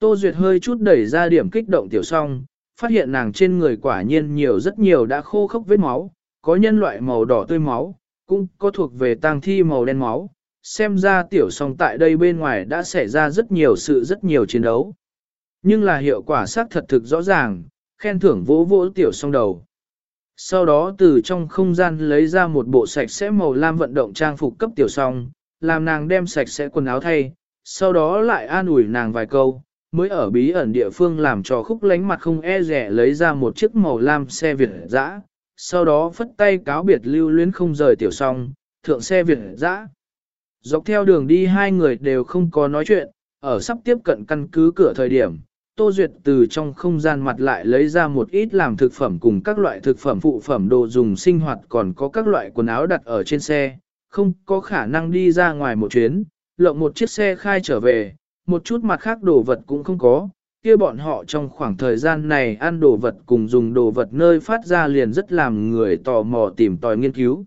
Tô Duyệt hơi chút đẩy ra điểm kích động tiểu song, phát hiện nàng trên người quả nhiên nhiều rất nhiều đã khô khốc vết máu, có nhân loại màu đỏ tươi máu, cũng có thuộc về tang thi màu đen máu. Xem ra tiểu song tại đây bên ngoài đã xảy ra rất nhiều sự rất nhiều chiến đấu. Nhưng là hiệu quả xác thật thực rõ ràng, khen thưởng vỗ vỗ tiểu song đầu. Sau đó từ trong không gian lấy ra một bộ sạch sẽ màu lam vận động trang phục cấp tiểu song, làm nàng đem sạch sẽ quần áo thay, sau đó lại an ủi nàng vài câu, mới ở bí ẩn địa phương làm cho khúc lánh mặt không e rẻ lấy ra một chiếc màu lam xe Việt dã, sau đó phất tay cáo biệt lưu luyến không rời tiểu song, thượng xe Việt dã. Dọc theo đường đi hai người đều không có nói chuyện, ở sắp tiếp cận căn cứ cửa thời điểm, Tô Duyệt từ trong không gian mặt lại lấy ra một ít làm thực phẩm cùng các loại thực phẩm phụ phẩm đồ dùng sinh hoạt còn có các loại quần áo đặt ở trên xe, không có khả năng đi ra ngoài một chuyến, lộng một chiếc xe khai trở về, một chút mặt khác đồ vật cũng không có, kia bọn họ trong khoảng thời gian này ăn đồ vật cùng dùng đồ vật nơi phát ra liền rất làm người tò mò tìm tòi nghiên cứu.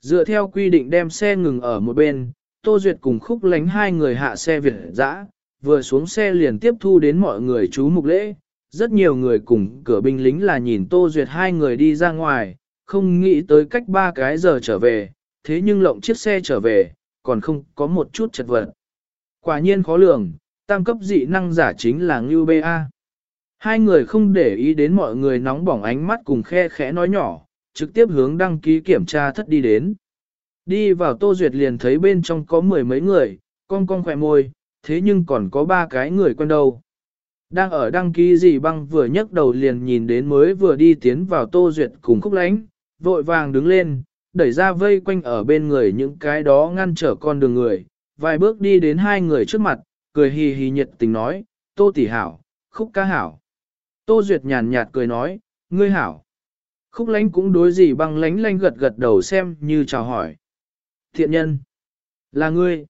Dựa theo quy định đem xe ngừng ở một bên, Tô Duyệt cùng khúc lánh hai người hạ xe Việt dã vừa xuống xe liền tiếp thu đến mọi người chú mục lễ. Rất nhiều người cùng cửa binh lính là nhìn Tô Duyệt hai người đi ra ngoài, không nghĩ tới cách ba cái giờ trở về, thế nhưng lộng chiếc xe trở về, còn không có một chút chật vật. Quả nhiên khó lường, tam cấp dị năng giả chính là Ngưu A. Hai người không để ý đến mọi người nóng bỏng ánh mắt cùng khe khẽ nói nhỏ, trực tiếp hướng đăng ký kiểm tra thất đi đến. Đi vào Tô Duyệt liền thấy bên trong có mười mấy người, con con khỏe môi, thế nhưng còn có ba cái người quen đâu. Đang ở đăng ký gì băng vừa nhấc đầu liền nhìn đến mới vừa đi tiến vào Tô Duyệt cùng khúc lánh, vội vàng đứng lên, đẩy ra vây quanh ở bên người những cái đó ngăn trở con đường người, vài bước đi đến hai người trước mặt, cười hì hì nhiệt tình nói, Tô tỷ hảo, khúc ca hảo. Tô Duyệt nhàn nhạt cười nói, ngươi hảo. Khúc lánh cũng đối gì băng lánh lánh gật gật đầu xem như chào hỏi. Thiện nhân, là ngươi.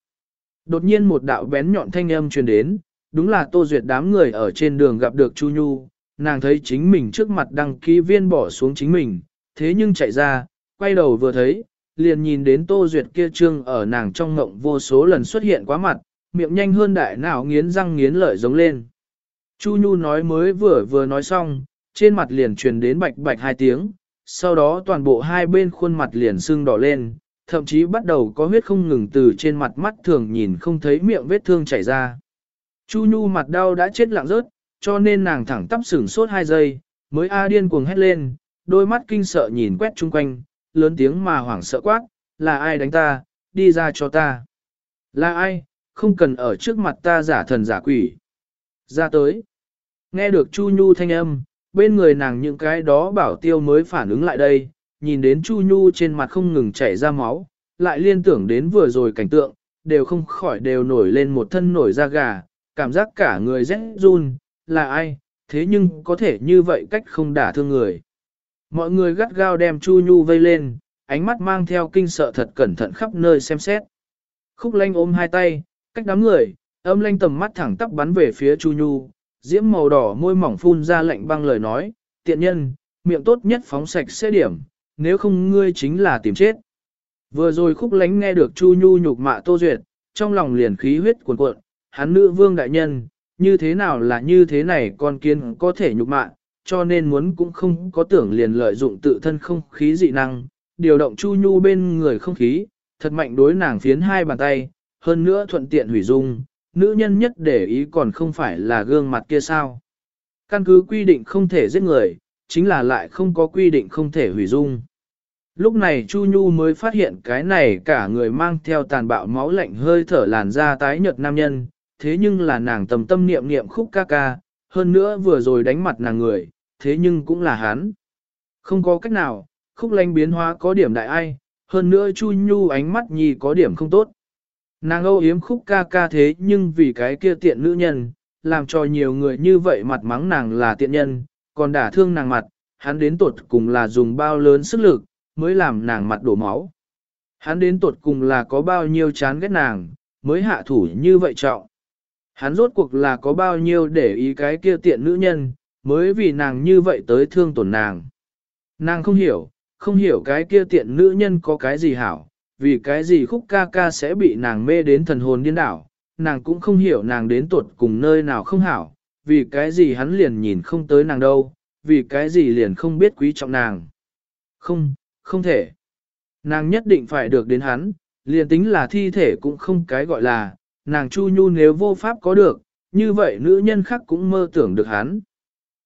Đột nhiên một đạo bén nhọn thanh âm truyền đến, đúng là Tô Duyệt đám người ở trên đường gặp được Chu Nhu, nàng thấy chính mình trước mặt đăng ký viên bỏ xuống chính mình, thế nhưng chạy ra, quay đầu vừa thấy, liền nhìn đến Tô Duyệt kia trương ở nàng trong ngộng vô số lần xuất hiện quá mặt, miệng nhanh hơn đại nào nghiến răng nghiến lợi giống lên. Chu Nhu nói mới vừa vừa nói xong, trên mặt liền truyền đến bạch bạch hai tiếng, sau đó toàn bộ hai bên khuôn mặt liền sưng đỏ lên, thậm chí bắt đầu có huyết không ngừng từ trên mặt mắt thường nhìn không thấy miệng vết thương chảy ra. Chu Nhu mặt đau đã chết lặng rớt, cho nên nàng thẳng tắp sửng sốt hai giây, mới a điên cuồng hét lên, đôi mắt kinh sợ nhìn quét chung quanh, lớn tiếng mà hoảng sợ quát, là ai đánh ta, đi ra cho ta. Là ai, không cần ở trước mặt ta giả thần giả quỷ. Ra tới. Nghe được Chu Nhu thanh âm, bên người nàng những cái đó bảo tiêu mới phản ứng lại đây, nhìn đến Chu Nhu trên mặt không ngừng chảy ra máu, lại liên tưởng đến vừa rồi cảnh tượng, đều không khỏi đều nổi lên một thân nổi da gà, cảm giác cả người rét run, là ai, thế nhưng có thể như vậy cách không đả thương người. Mọi người gắt gao đem Chu Nhu vây lên, ánh mắt mang theo kinh sợ thật cẩn thận khắp nơi xem xét. Khúc lanh ôm hai tay, cách đám người, âm lanh tầm mắt thẳng tắp bắn về phía Chu Nhu, diễm màu đỏ môi mỏng phun ra lạnh băng lời nói, tiện nhân, miệng tốt nhất phóng sạch sẽ điểm, nếu không ngươi chính là tìm chết. Vừa rồi khúc lánh nghe được Chu Nhu nhục mạ Tô Duyệt, trong lòng liền khí huyết cuồn cuộn, hắn nữ vương đại nhân, như thế nào là như thế này con kiến có thể nhục mạ, cho nên muốn cũng không có tưởng liền lợi dụng tự thân không khí dị năng, điều động Chu Nhu bên người không khí, thật mạnh đối nàng phiến hai bàn tay, hơn nữa thuận tiện hủy dung, nữ nhân nhất để ý còn không phải là gương mặt kia sao. Căn cứ quy định không thể giết người, chính là lại không có quy định không thể hủy dung. Lúc này Chu Nhu mới phát hiện cái này cả người mang theo tàn bạo máu lạnh hơi thở làn da tái nhợt nam nhân, thế nhưng là nàng tầm tâm niệm niệm khúc ca ca, hơn nữa vừa rồi đánh mặt nàng người, thế nhưng cũng là hắn. Không có cách nào, khúc lanh biến hóa có điểm đại ai, hơn nữa Chu Nhu ánh mắt nhì có điểm không tốt. Nàng âu yếm khúc ca ca thế nhưng vì cái kia tiện nữ nhân, làm cho nhiều người như vậy mặt mắng nàng là tiện nhân, còn đả thương nàng mặt, hắn đến tột cùng là dùng bao lớn sức lực, mới làm nàng mặt đổ máu. Hắn đến tột cùng là có bao nhiêu chán ghét nàng, mới hạ thủ như vậy trọng. Hắn rốt cuộc là có bao nhiêu để ý cái kia tiện nữ nhân, mới vì nàng như vậy tới thương tổn nàng. Nàng không hiểu, không hiểu cái kia tiện nữ nhân có cái gì hảo, vì cái gì khúc ca ca sẽ bị nàng mê đến thần hồn điên đảo, nàng cũng không hiểu nàng đến tuột cùng nơi nào không hảo, vì cái gì hắn liền nhìn không tới nàng đâu, vì cái gì liền không biết quý trọng nàng. Không, không thể. Nàng nhất định phải được đến hắn, liền tính là thi thể cũng không cái gọi là, nàng Chu Nhu nếu vô pháp có được, như vậy nữ nhân khác cũng mơ tưởng được hắn.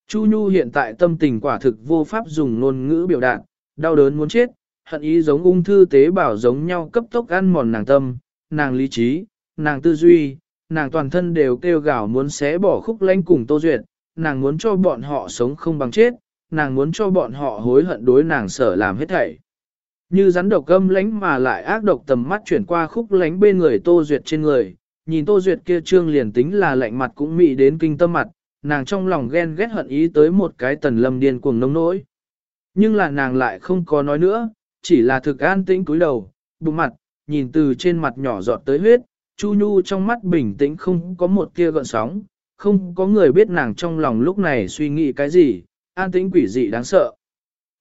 Chu Nhu hiện tại tâm tình quả thực vô pháp dùng ngôn ngữ biểu đạt, đau đớn muốn chết, hận ý giống ung thư tế bào giống nhau cấp tốc ăn mòn nàng tâm, nàng lý trí, nàng tư duy, nàng toàn thân đều kêu gào muốn xé bỏ khúc lãnh cùng Tô Duyệt, nàng muốn cho bọn họ sống không bằng chết, nàng muốn cho bọn họ hối hận đối nàng sở làm hết thảy. Như rắn độc gâm lánh mà lại ác độc tầm mắt chuyển qua khúc lánh bên người Tô Duyệt trên người, nhìn Tô Duyệt kia trương liền tính là lạnh mặt cũng mị đến kinh tâm mặt, nàng trong lòng ghen ghét hận ý tới một cái tần lâm điên cuồng nông nỗi. Nhưng là nàng lại không có nói nữa, chỉ là thực an tĩnh cúi đầu, bụng mặt, nhìn từ trên mặt nhỏ giọt tới huyết, Chu Nhu trong mắt bình tĩnh không có một tia gợn sóng, không có người biết nàng trong lòng lúc này suy nghĩ cái gì, an tĩnh quỷ dị đáng sợ.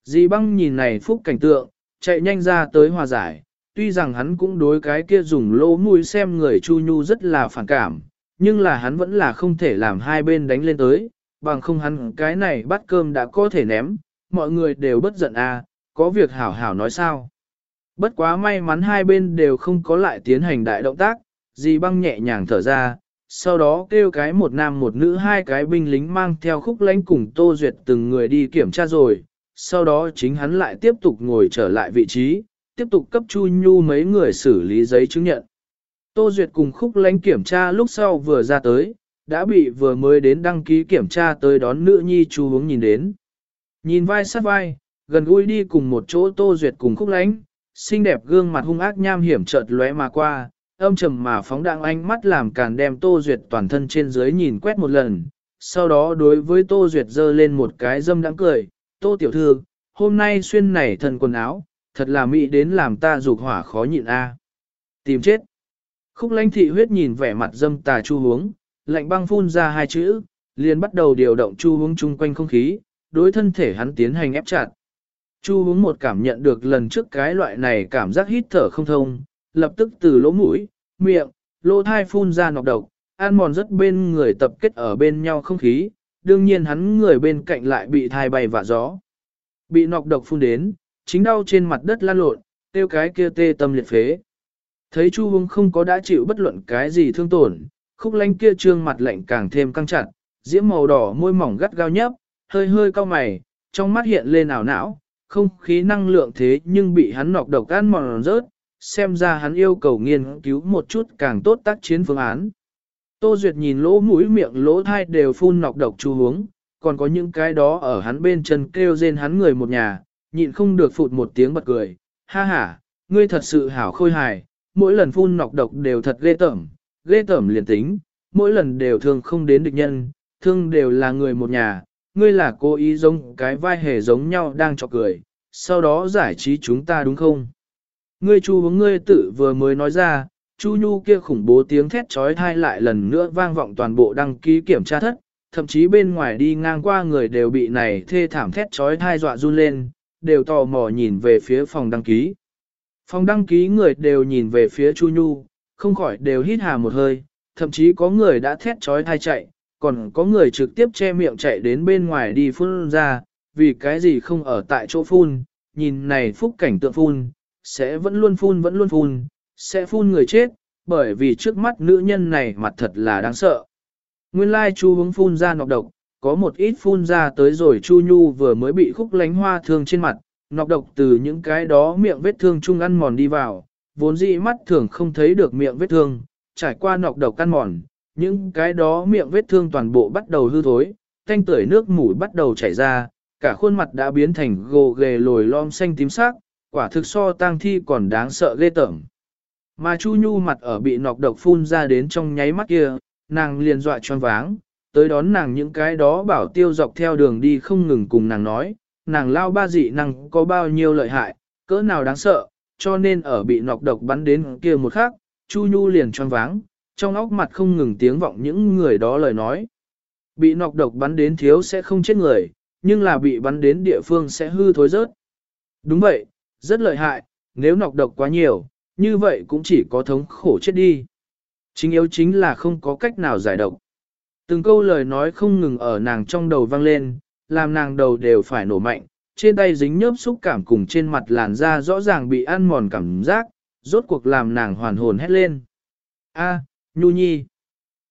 Dì băng nhìn này phúc cảnh tượng, chạy nhanh ra tới hòa giải, tuy rằng hắn cũng đối cái kia dùng lỗ mũi xem người Chu Nhu rất là phản cảm, nhưng là hắn vẫn là không thể làm hai bên đánh lên tới, bằng không hắn cái này bắt cơm đã có thể ném, mọi người đều bất giận à, có việc hảo hảo nói sao. Bất quá may mắn hai bên đều không có lại tiến hành đại động tác, dì băng nhẹ nhàng thở ra, sau đó kêu cái một nam một nữ hai cái binh lính mang theo khúc lãnh cùng Tô Duyệt từng người đi kiểm tra rồi, sau đó chính hắn lại tiếp tục ngồi trở lại vị trí, tiếp tục cấp Chu Nhu mấy người xử lý giấy chứng nhận. Tô Duyệt cùng khúc lãnh kiểm tra lúc sau vừa ra tới, đã bị vừa mới đến đăng ký kiểm tra tới đón nữ nhi Chu hướng nhìn đến. Nhìn vai sát vai, gần gũi đi cùng một chỗ Tô Duyệt cùng khúc lãnh, xinh đẹp gương mặt hung ác nham hiểm chợt lóe mà qua, âm trầm mà phóng đạng ánh mắt làm càn đem Tô Duyệt toàn thân trên dưới nhìn quét một lần, sau đó đối với Tô Duyệt dơ lên một cái dâm đắng cười, Tô Tiểu Thư, hôm nay xuyên này thần quần áo, thật là mỹ đến làm ta dục hỏa khó nhịn a. Tìm chết. Khúc lãnh thị huyết nhìn vẻ mặt dâm tà chu hướng, lạnh băng phun ra hai chữ, liền bắt đầu điều động chu hướng chung quanh không khí, đối thân thể hắn tiến hành ép chặt. Chu hướng một cảm nhận được lần trước cái loại này cảm giác hít thở không thông, lập tức từ lỗ mũi, miệng, lỗ thai phun ra nọc độc, an mòn rất bên người tập kết ở bên nhau không khí, đương nhiên hắn người bên cạnh lại bị thai bay vạ gió. Bị nọc độc phun đến, chính đau trên mặt đất lan lộn, tiêu cái kia tê tâm liệt phế. Thấy Chu Hùng không có đã chịu bất luận cái gì thương tổn, khúc lanh kia trương mặt lạnh càng thêm căng chặt, diễm màu đỏ môi mỏng gắt gao nhấp, hơi hơi cau mày, trong mắt hiện lên ảo não, không khí năng lượng thế nhưng bị hắn nọc độc ăn mòn rớt, xem ra hắn yêu cầu nghiên cứu một chút càng tốt tác chiến phương án. Tô Duyệt nhìn lỗ mũi miệng lỗ thai đều phun nọc độc chu hướng, còn có những cái đó ở hắn bên chân kêu rên hắn người một nhà, nhịn không được phụt một tiếng bật cười, ha ha, ngươi thật sự hảo khôi hài, mỗi lần phun nọc độc đều thật ghê tởm, ghê tởm liền tính, mỗi lần đều thương không đến địch nhân, thương đều là người một nhà, ngươi là cố ý giống cái vai hề giống nhau đang chọc cười, sau đó giải trí chúng ta đúng không? Ngươi chu hướng ngươi tự vừa mới nói ra, chu nhu kia khủng bố tiếng thét trói thai lại lần nữa vang vọng toàn bộ đăng ký kiểm tra thất, thậm chí bên ngoài đi ngang qua người đều bị này thê thảm thét trói thai dọa run lên, đều tò mò nhìn về phía phòng đăng ký. Phòng đăng ký người đều nhìn về phía Chu Nhu, không khỏi đều hít hà một hơi, thậm chí có người đã thét trói thai chạy, còn có người trực tiếp che miệng chạy đến bên ngoài đi phun ra, vì cái gì không ở tại chỗ phun, nhìn này phúc cảnh tượng phun, sẽ vẫn luôn phun vẫn luôn phun, sẽ phun người chết, bởi vì trước mắt nữ nhân này mặt thật là đáng sợ. Nguyên lai chu hướng phun ra nọc độc, có một ít phun ra tới rồi chu nhu vừa mới bị khúc lánh hoa thương trên mặt, nọc độc từ những cái đó miệng vết thương chung ăn mòn đi vào, vốn dĩ mắt thường không thấy được miệng vết thương, trải qua nọc độc ăn mòn, những cái đó miệng vết thương toàn bộ bắt đầu hư thối, thanh tưởi nước mũi bắt đầu chảy ra, cả khuôn mặt đã biến thành gồ ghề lồi lom xanh tím sắc, quả thực so tang thi còn đáng sợ ghê tởm. Mà Chu Nhu mặt ở bị nọc độc phun ra đến trong nháy mắt kia, nàng liền dọa choáng váng, tới đón nàng những cái đó bảo tiêu dọc theo đường đi không ngừng cùng nàng nói, nàng lao ba dị năng có bao nhiêu lợi hại, cỡ nào đáng sợ, cho nên ở bị nọc độc bắn đến kia một khắc, Chu Nhu liền choáng váng, trong óc mặt không ngừng tiếng vọng những người đó lời nói. Bị nọc độc bắn đến thiếu sẽ không chết người, nhưng là bị bắn đến địa phương sẽ hư thối rớt. Đúng vậy, rất lợi hại, nếu nọc độc quá nhiều, như vậy cũng chỉ có thống khổ chết đi. Chính yếu chính là không có cách nào giải độc. Từng câu lời nói không ngừng ở nàng trong đầu vang lên, làm nàng đầu đều phải nổ mạnh, trên tay dính nhớp xúc cảm cùng trên mặt làn da rõ ràng bị ăn mòn cảm giác, rốt cuộc làm nàng hoàn hồn hét lên. A, Nhu Nhi.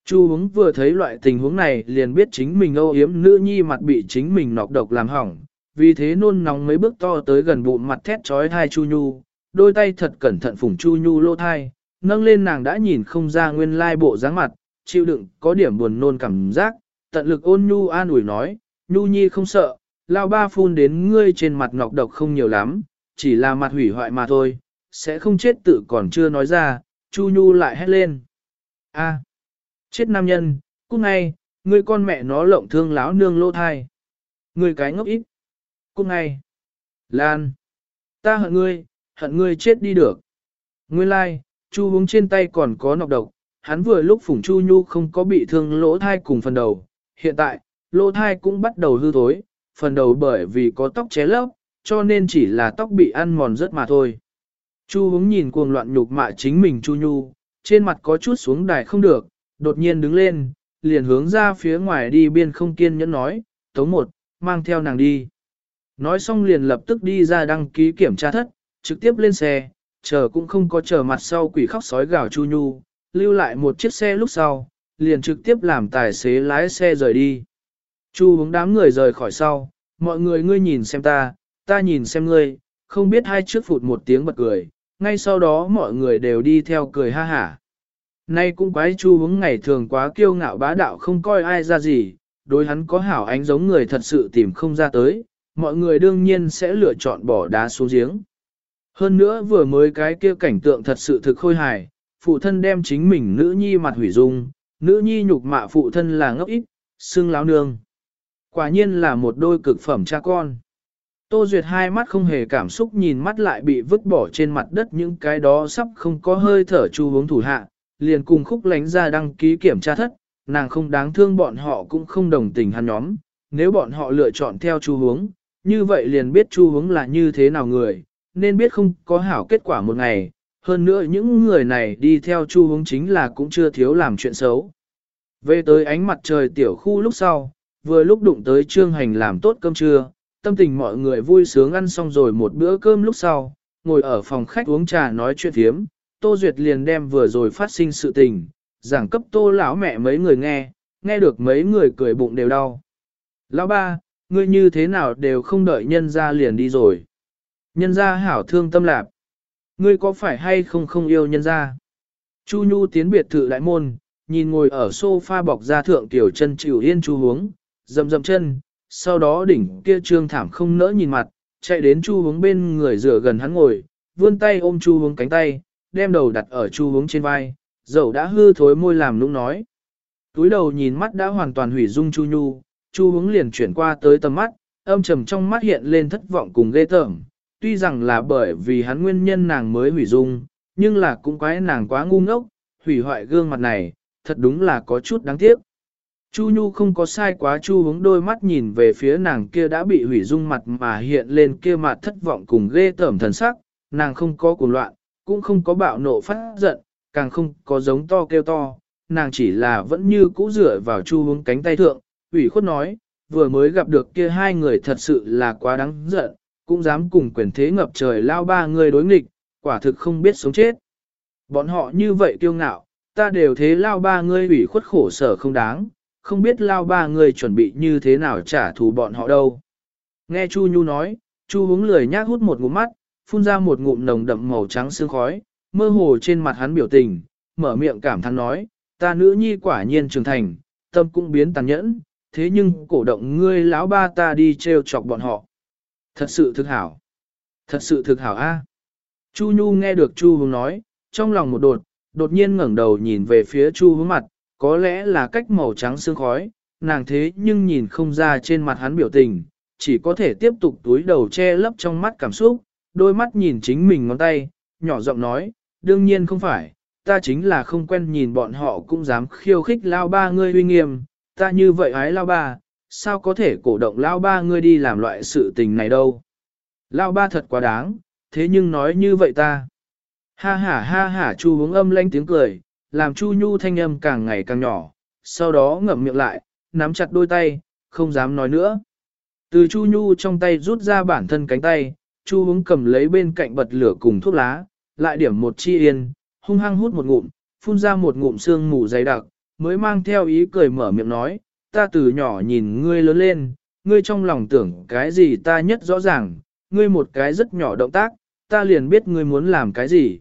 Chu hướng vừa thấy loại tình huống này liền biết chính mình âu yếm nữ nhi mặt bị chính mình nọc độc làm hỏng, vì thế nôn nóng mấy bước to tới gần bụng mặt thét trói thai Chu Nhu, đôi tay thật cẩn thận phủng Chu Nhu lô thai, nâng lên nàng đã nhìn không ra nguyên lai bộ dáng mặt, chịu đựng có điểm buồn nôn cảm giác, tận lực ôn Nhu an ủi nói, Nhu Nhi không sợ, lao ba phun đến ngươi trên mặt ngọc độc không nhiều lắm, chỉ là mặt hủy hoại mà thôi, sẽ không chết tự còn chưa nói ra, Chu Nhu lại hét lên. A, chết nam nhân, cút ngay, ngươi con mẹ nó lộng thương láo nương lô thai. Ngươi cái ngốc ít. Cút ngay. Lan. Ta hận ngươi, hận ngươi chết đi được. Nguyên lai, like, Chu hướng trên tay còn có nọc độc, hắn vừa lúc Phùng Chu Nhu không có bị thương lỗ thai cùng phần đầu. Hiện tại, lỗ thai cũng bắt đầu hư thối, phần đầu bởi vì có tóc ché lấp, cho nên chỉ là tóc bị ăn mòn rất mà thôi. Chu hướng nhìn cuồng loạn nhục mạ chính mình Chu Nhu, trên mặt có chút xuống đài không được, đột nhiên đứng lên, liền hướng ra phía ngoài đi biên không kiên nhẫn nói, tống một, mang theo nàng đi. Nói xong liền lập tức đi ra đăng ký kiểm tra thất, trực tiếp lên xe, chờ cũng không có chờ mặt sau quỷ khóc sói gào Chu Nhu, lưu lại một chiếc xe lúc sau, liền trực tiếp làm tài xế lái xe rời đi. Chu hướng đám người rời khỏi sau, mọi người ngươi nhìn xem ta, ta nhìn xem ngươi, không biết hai trước phụt một tiếng bật cười, ngay sau đó mọi người đều đi theo cười ha hả. Nay cũng quái chu hướng ngày thường quá kiêu ngạo bá đạo không coi ai ra gì, đối hắn có hảo ánh giống người thật sự tìm không ra tới, mọi người đương nhiên sẽ lựa chọn bỏ đá xuống giếng. Hơn nữa vừa mới cái kia cảnh tượng thật sự thực khôi hài, phụ thân đem chính mình nữ nhi mặt hủy dung, nữ nhi nhục mạ phụ thân là ngốc ít, xương láo nương. Quả nhiên là một đôi cực phẩm cha con. Tô Duyệt hai mắt không hề cảm xúc nhìn mắt lại bị vứt bỏ trên mặt đất những cái đó sắp không có hơi thở chu hướng thủ hạ, liền cùng khúc lánh ra đăng ký kiểm tra thất, nàng không đáng thương bọn họ cũng không đồng tình hắn nhóm, nếu bọn họ lựa chọn theo chu hướng, như vậy liền biết chu hướng là như thế nào người, nên biết không có hảo kết quả một ngày, hơn nữa những người này đi theo chu hướng chính là cũng chưa thiếu làm chuyện xấu. Về tới ánh mặt trời tiểu khu lúc sau, vừa lúc đụng tới trương hành làm tốt cơm trưa, tâm tình mọi người vui sướng ăn xong rồi một bữa cơm lúc sau, ngồi ở phòng khách uống trà nói chuyện thiếm, Tô Duyệt liền đem vừa rồi phát sinh sự tình, giảng cấp Tô lão mẹ mấy người nghe, nghe được mấy người cười bụng đều đau. Lão ba, ngươi như thế nào đều không đợi nhân ra liền đi rồi. Nhân ra hảo thương tâm lạc. Ngươi có phải hay không không yêu nhân ra? Chu Nhu tiến biệt thự đại môn, nhìn ngồi ở sofa bọc ra thượng tiểu chân chịu yên chu hướng, dầm dầm chân, sau đó đỉnh kia trương thảm không nỡ nhìn mặt, chạy đến chu hướng bên người rửa gần hắn ngồi, vươn tay ôm chu hướng cánh tay, đem đầu đặt ở chu hướng trên vai, dầu đã hư thối môi làm nũng nói. Túi đầu nhìn mắt đã hoàn toàn hủy dung chu nhu, chu hướng liền chuyển qua tới tầm mắt, âm trầm trong mắt hiện lên thất vọng cùng ghê tởm. Tuy rằng là bởi vì hắn nguyên nhân nàng mới hủy dung, nhưng là cũng quái nàng quá ngu ngốc, hủy hoại gương mặt này, thật đúng là có chút đáng tiếc. Chu Nhu không có sai quá Chu hướng đôi mắt nhìn về phía nàng kia đã bị hủy dung mặt mà hiện lên kia mặt thất vọng cùng ghê tởm thần sắc, nàng không có cuồng loạn, cũng không có bạo nộ phát giận, càng không có giống to kêu to, nàng chỉ là vẫn như cũ dựa vào Chu hướng cánh tay thượng, ủy khuất nói, vừa mới gặp được kia hai người thật sự là quá đáng giận, cũng dám cùng quyền thế ngập trời lao ba người đối nghịch, quả thực không biết sống chết. Bọn họ như vậy kiêu ngạo, ta đều thế lao ba ngươi ủy khuất khổ sở không đáng, không biết lao ba người chuẩn bị như thế nào trả thù bọn họ đâu. Nghe Chu Nhu nói, Chu hướng lười nhác hút một ngụm mắt, phun ra một ngụm nồng đậm màu trắng sương khói, mơ hồ trên mặt hắn biểu tình, mở miệng cảm thán nói, ta nữ nhi quả nhiên trưởng thành, tâm cũng biến tàn nhẫn, thế nhưng cổ động ngươi lão ba ta đi treo chọc bọn họ. Thật sự thực hảo. Thật sự thực hảo a. Chu Nhu nghe được Chu Hướng nói, trong lòng một đột, đột nhiên ngẩng đầu nhìn về phía Chu Hướng mặt, có lẽ là cách màu trắng sương khói, nàng thế nhưng nhìn không ra trên mặt hắn biểu tình, chỉ có thể tiếp tục túi đầu che lấp trong mắt cảm xúc, đôi mắt nhìn chính mình ngón tay, nhỏ giọng nói, đương nhiên không phải, ta chính là không quen nhìn bọn họ cũng dám khiêu khích lao ba ngươi uy nghiêm, ta như vậy ái lao ba, sao có thể cổ động lao ba ngươi đi làm loại sự tình này đâu. Lao ba thật quá đáng, thế nhưng nói như vậy ta. Ha ha ha ha chu hướng âm lanh tiếng cười, làm Chu Nhu thanh âm càng ngày càng nhỏ, sau đó ngậm miệng lại, nắm chặt đôi tay, không dám nói nữa. Từ Chu Nhu trong tay rút ra bản thân cánh tay, Chu hướng cầm lấy bên cạnh bật lửa cùng thuốc lá, lại điểm một chi yên, hung hăng hút một ngụm, phun ra một ngụm sương mù dày đặc, mới mang theo ý cười mở miệng nói, ta từ nhỏ nhìn ngươi lớn lên, ngươi trong lòng tưởng cái gì ta nhất rõ ràng, ngươi một cái rất nhỏ động tác, ta liền biết ngươi muốn làm cái gì.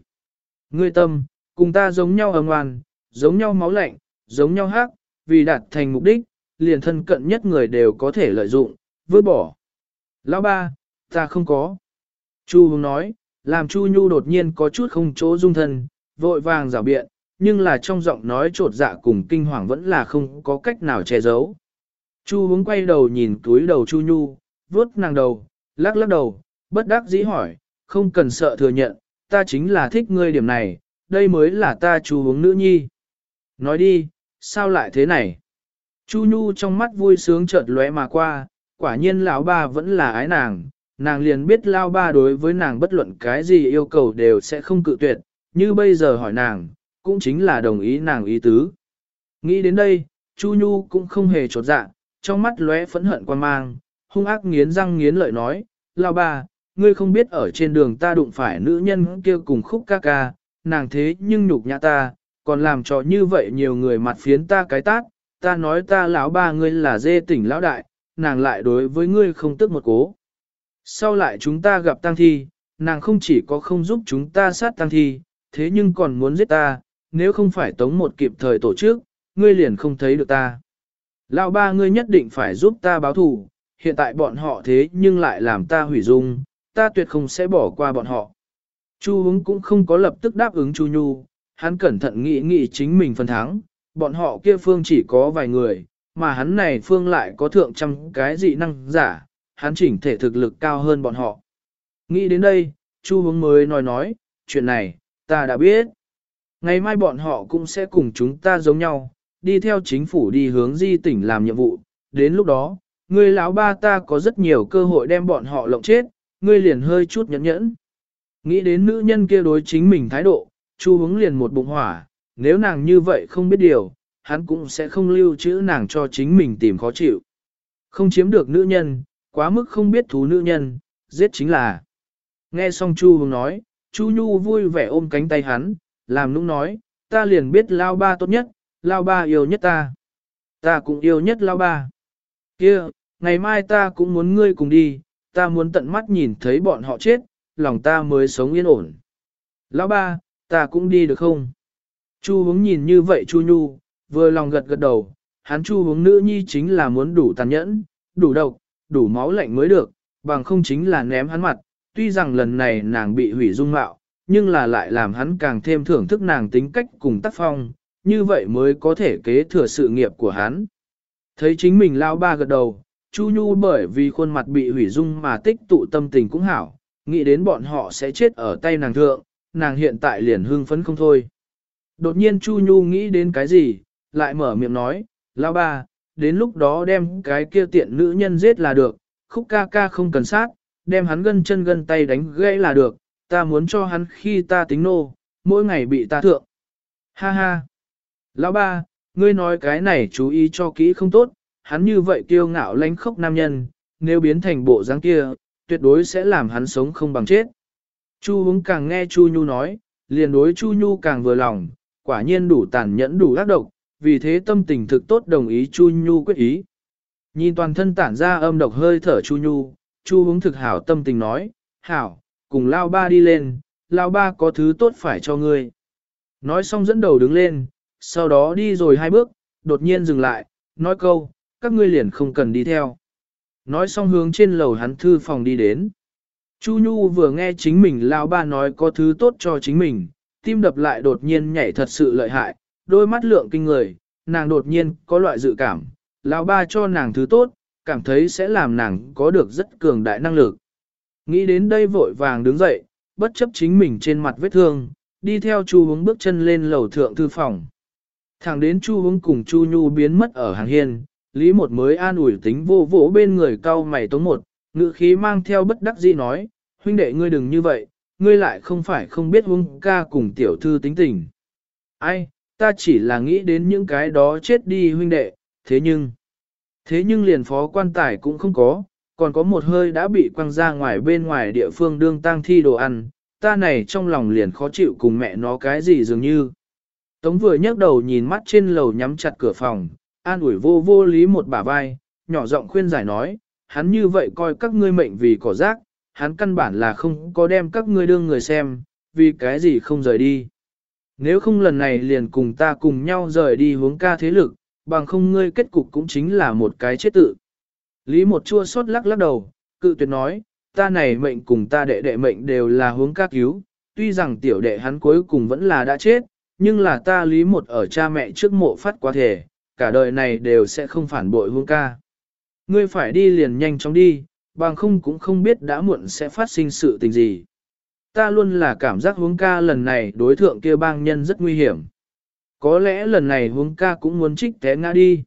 Ngươi tâm, cùng ta giống nhau ấm ngoan, giống nhau máu lạnh, giống nhau hát, vì đạt thành mục đích, liền thân cận nhất người đều có thể lợi dụng, vứt bỏ. Lão ba, ta không có. Chu Hùng nói, làm Chu Nhu đột nhiên có chút không chỗ dung thân, vội vàng rào biện, nhưng là trong giọng nói trột dạ cùng kinh hoàng vẫn là không có cách nào che giấu. Chu hướng quay đầu nhìn túi đầu Chu Nhu, vuốt nàng đầu, lắc lắc đầu, bất đắc dĩ hỏi, không cần sợ thừa nhận, ta chính là thích ngươi điểm này, đây mới là ta Chu hướng nữ nhi. Nói đi, sao lại thế này? Chu Nhu trong mắt vui sướng chợt lóe mà qua, quả nhiên lão ba vẫn là ái nàng, nàng liền biết Lão ba đối với nàng bất luận cái gì yêu cầu đều sẽ không cự tuyệt, như bây giờ hỏi nàng, cũng chính là đồng ý nàng ý tứ. Nghĩ đến đây, Chu Nhu cũng không hề trột dạ, trong mắt lóe phẫn hận quan mang, hung ác nghiến răng nghiến lợi nói, lao ba, ngươi không biết ở trên đường ta đụng phải nữ nhân kia cùng khúc ca ca, nàng thế nhưng nhục nhã ta, còn làm cho như vậy nhiều người mặt phiến ta cái tát, ta nói ta lão ba ngươi là dê tỉnh lão đại, nàng lại đối với ngươi không tức một cố. Sau lại chúng ta gặp tang thi, nàng không chỉ có không giúp chúng ta sát tang thi, thế nhưng còn muốn giết ta, nếu không phải tống một kịp thời tổ chức, ngươi liền không thấy được ta. Lão ba ngươi nhất định phải giúp ta báo thù, hiện tại bọn họ thế nhưng lại làm ta hủy dung, ta tuyệt không sẽ bỏ qua bọn họ. Chu hướng cũng không có lập tức đáp ứng Chu Nhu, hắn cẩn thận nghĩ nghĩ chính mình phần thắng, bọn họ kia phương chỉ có vài người, mà hắn này phương lại có thượng trăm cái dị năng giả, hắn chỉnh thể thực lực cao hơn bọn họ. Nghĩ đến đây, Chu hướng mới nói nói, chuyện này, ta đã biết. Ngày mai bọn họ cũng sẽ cùng chúng ta giống nhau, đi theo chính phủ đi hướng di tỉnh làm nhiệm vụ, đến lúc đó, người lão ba ta có rất nhiều cơ hội đem bọn họ lộng chết, ngươi liền hơi chút nhẫn nhẫn. Nghĩ đến nữ nhân kia đối chính mình thái độ, Chu hướng liền một bụng hỏa, nếu nàng như vậy không biết điều, hắn cũng sẽ không lưu trữ nàng cho chính mình tìm khó chịu. Không chiếm được nữ nhân, quá mức không biết thú nữ nhân, giết chính là. Nghe xong Chu hướng nói, Chu Nhu vui vẻ ôm cánh tay hắn, làm nũng nói, ta liền biết Lao Ba tốt nhất, Lao Ba yêu nhất ta. Ta cũng yêu nhất Lao Ba. kia ngày mai ta cũng muốn ngươi cùng đi, ta muốn tận mắt nhìn thấy bọn họ chết, lòng ta mới sống yên ổn. Lão ba, ta cũng đi được không? Chu hướng nhìn như vậy Chu Nhu, vừa lòng gật gật đầu, hắn Chu hướng nữ nhi chính là muốn đủ tàn nhẫn, đủ độc, đủ máu lạnh mới được, bằng không chính là ném hắn mặt, tuy rằng lần này nàng bị hủy dung mạo, nhưng là lại làm hắn càng thêm thưởng thức nàng tính cách cùng tác phong, như vậy mới có thể kế thừa sự nghiệp của hắn. Thấy chính mình lao ba gật đầu, Chu Nhu bởi vì khuôn mặt bị hủy dung mà tích tụ tâm tình cũng hảo, nghĩ đến bọn họ sẽ chết ở tay nàng thượng, nàng hiện tại liền hưng phấn không thôi. Đột nhiên Chu Nhu nghĩ đến cái gì, lại mở miệng nói, lao ba, đến lúc đó đem cái kia tiện nữ nhân giết là được, khúc ca ca không cần sát, đem hắn gân chân gân tay đánh gãy là được, ta muốn cho hắn khi ta tính nô, mỗi ngày bị ta thượng. Ha ha! Lão ba, ngươi nói cái này chú ý cho kỹ không tốt, hắn như vậy kiêu ngạo lánh khốc nam nhân, nếu biến thành bộ dáng kia, tuyệt đối sẽ làm hắn sống không bằng chết. Chu hướng càng nghe Chu Nhu nói, liền đối Chu Nhu càng vừa lòng, quả nhiên đủ tàn nhẫn đủ ác độc, vì thế tâm tình thực tốt đồng ý Chu Nhu quyết ý. Nhìn toàn thân tản ra âm độc hơi thở Chu Nhu, Chu hướng thực hảo tâm tình nói, hảo, cùng Lao Ba đi lên, Lao Ba có thứ tốt phải cho ngươi. Nói xong dẫn đầu đứng lên, sau đó đi rồi hai bước, đột nhiên dừng lại, nói câu, các ngươi liền không cần đi theo. Nói xong hướng trên lầu hắn thư phòng đi đến. Chu Nhu vừa nghe chính mình lao ba nói có thứ tốt cho chính mình, tim đập lại đột nhiên nhảy thật sự lợi hại, đôi mắt lượng kinh người, nàng đột nhiên có loại dự cảm, lao ba cho nàng thứ tốt, cảm thấy sẽ làm nàng có được rất cường đại năng lực. Nghĩ đến đây vội vàng đứng dậy, bất chấp chính mình trên mặt vết thương, đi theo Chu hướng bước chân lên lầu thượng thư phòng. Thẳng đến Chu hướng cùng Chu Nhu biến mất ở hàng hiên, Lý một mới an ủi tính vô vỗ bên người cao mày tống một, ngữ khí mang theo bất đắc dĩ nói, huynh đệ ngươi đừng như vậy, ngươi lại không phải không biết Hướng ca cùng tiểu thư tính tình. Ai, Ta chỉ là nghĩ đến những cái đó chết đi huynh đệ, thế nhưng, thế nhưng liền phó quan tài cũng không có, còn có một hơi đã bị quăng ra ngoài bên ngoài địa phương đương tang thi đồ ăn, ta này trong lòng liền khó chịu cùng mẹ nó cái gì dường như. Tống vừa nhấc đầu nhìn mắt trên lầu nhắm chặt cửa phòng, an ủi vô vô lý một bả vai, nhỏ giọng khuyên giải nói, hắn như vậy coi các ngươi mệnh vì cỏ rác, hắn căn bản là không có đem các ngươi đương người xem, vì cái gì không rời đi. Nếu không lần này liền cùng ta cùng nhau rời đi hướng ca thế lực, bằng không ngươi kết cục cũng chính là một cái chết tự. Lý một chua xót lắc lắc đầu, cự tuyệt nói, ta này mệnh cùng ta đệ đệ mệnh đều là hướng ca cứu, tuy rằng tiểu đệ hắn cuối cùng vẫn là đã chết, nhưng là ta lý một ở cha mẹ trước mộ phát quá thể, cả đời này đều sẽ không phản bội hướng ca. Ngươi phải đi liền nhanh chóng đi, bằng không cũng không biết đã muộn sẽ phát sinh sự tình gì. Ta luôn là cảm giác hướng ca lần này đối thượng kia bang nhân rất nguy hiểm. Có lẽ lần này hướng ca cũng muốn trích té ngã đi.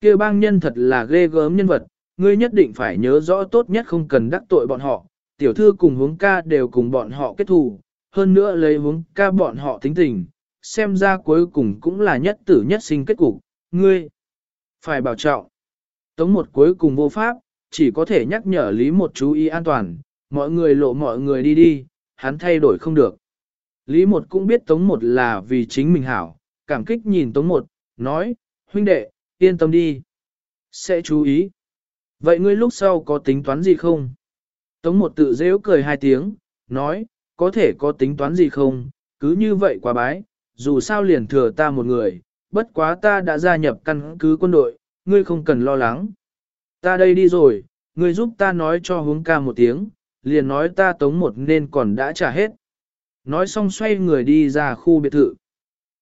Kia bang nhân thật là ghê gớm nhân vật, ngươi nhất định phải nhớ rõ tốt nhất không cần đắc tội bọn họ. Tiểu thư cùng hướng ca đều cùng bọn họ kết thù, hơn nữa lấy hướng ca bọn họ tính tình, xem ra cuối cùng cũng là nhất tử nhất sinh kết cục, ngươi phải bảo trọng. Tống một cuối cùng vô pháp, chỉ có thể nhắc nhở Lý một chú ý an toàn, mọi người lộ mọi người đi đi, hắn thay đổi không được. Lý một cũng biết Tống một là vì chính mình hảo, cảm kích nhìn Tống một, nói, huynh đệ, yên tâm đi. Sẽ chú ý. Vậy ngươi lúc sau có tính toán gì không? Tống một tự dễ cười hai tiếng, nói, có thể có tính toán gì không, cứ như vậy quá bái, dù sao liền thừa ta một người, bất quá ta đã gia nhập căn cứ quân đội, ngươi không cần lo lắng. Ta đây đi rồi, ngươi giúp ta nói cho hướng ca một tiếng, liền nói ta tống một nên còn đã trả hết. Nói xong xoay người đi ra khu biệt thự.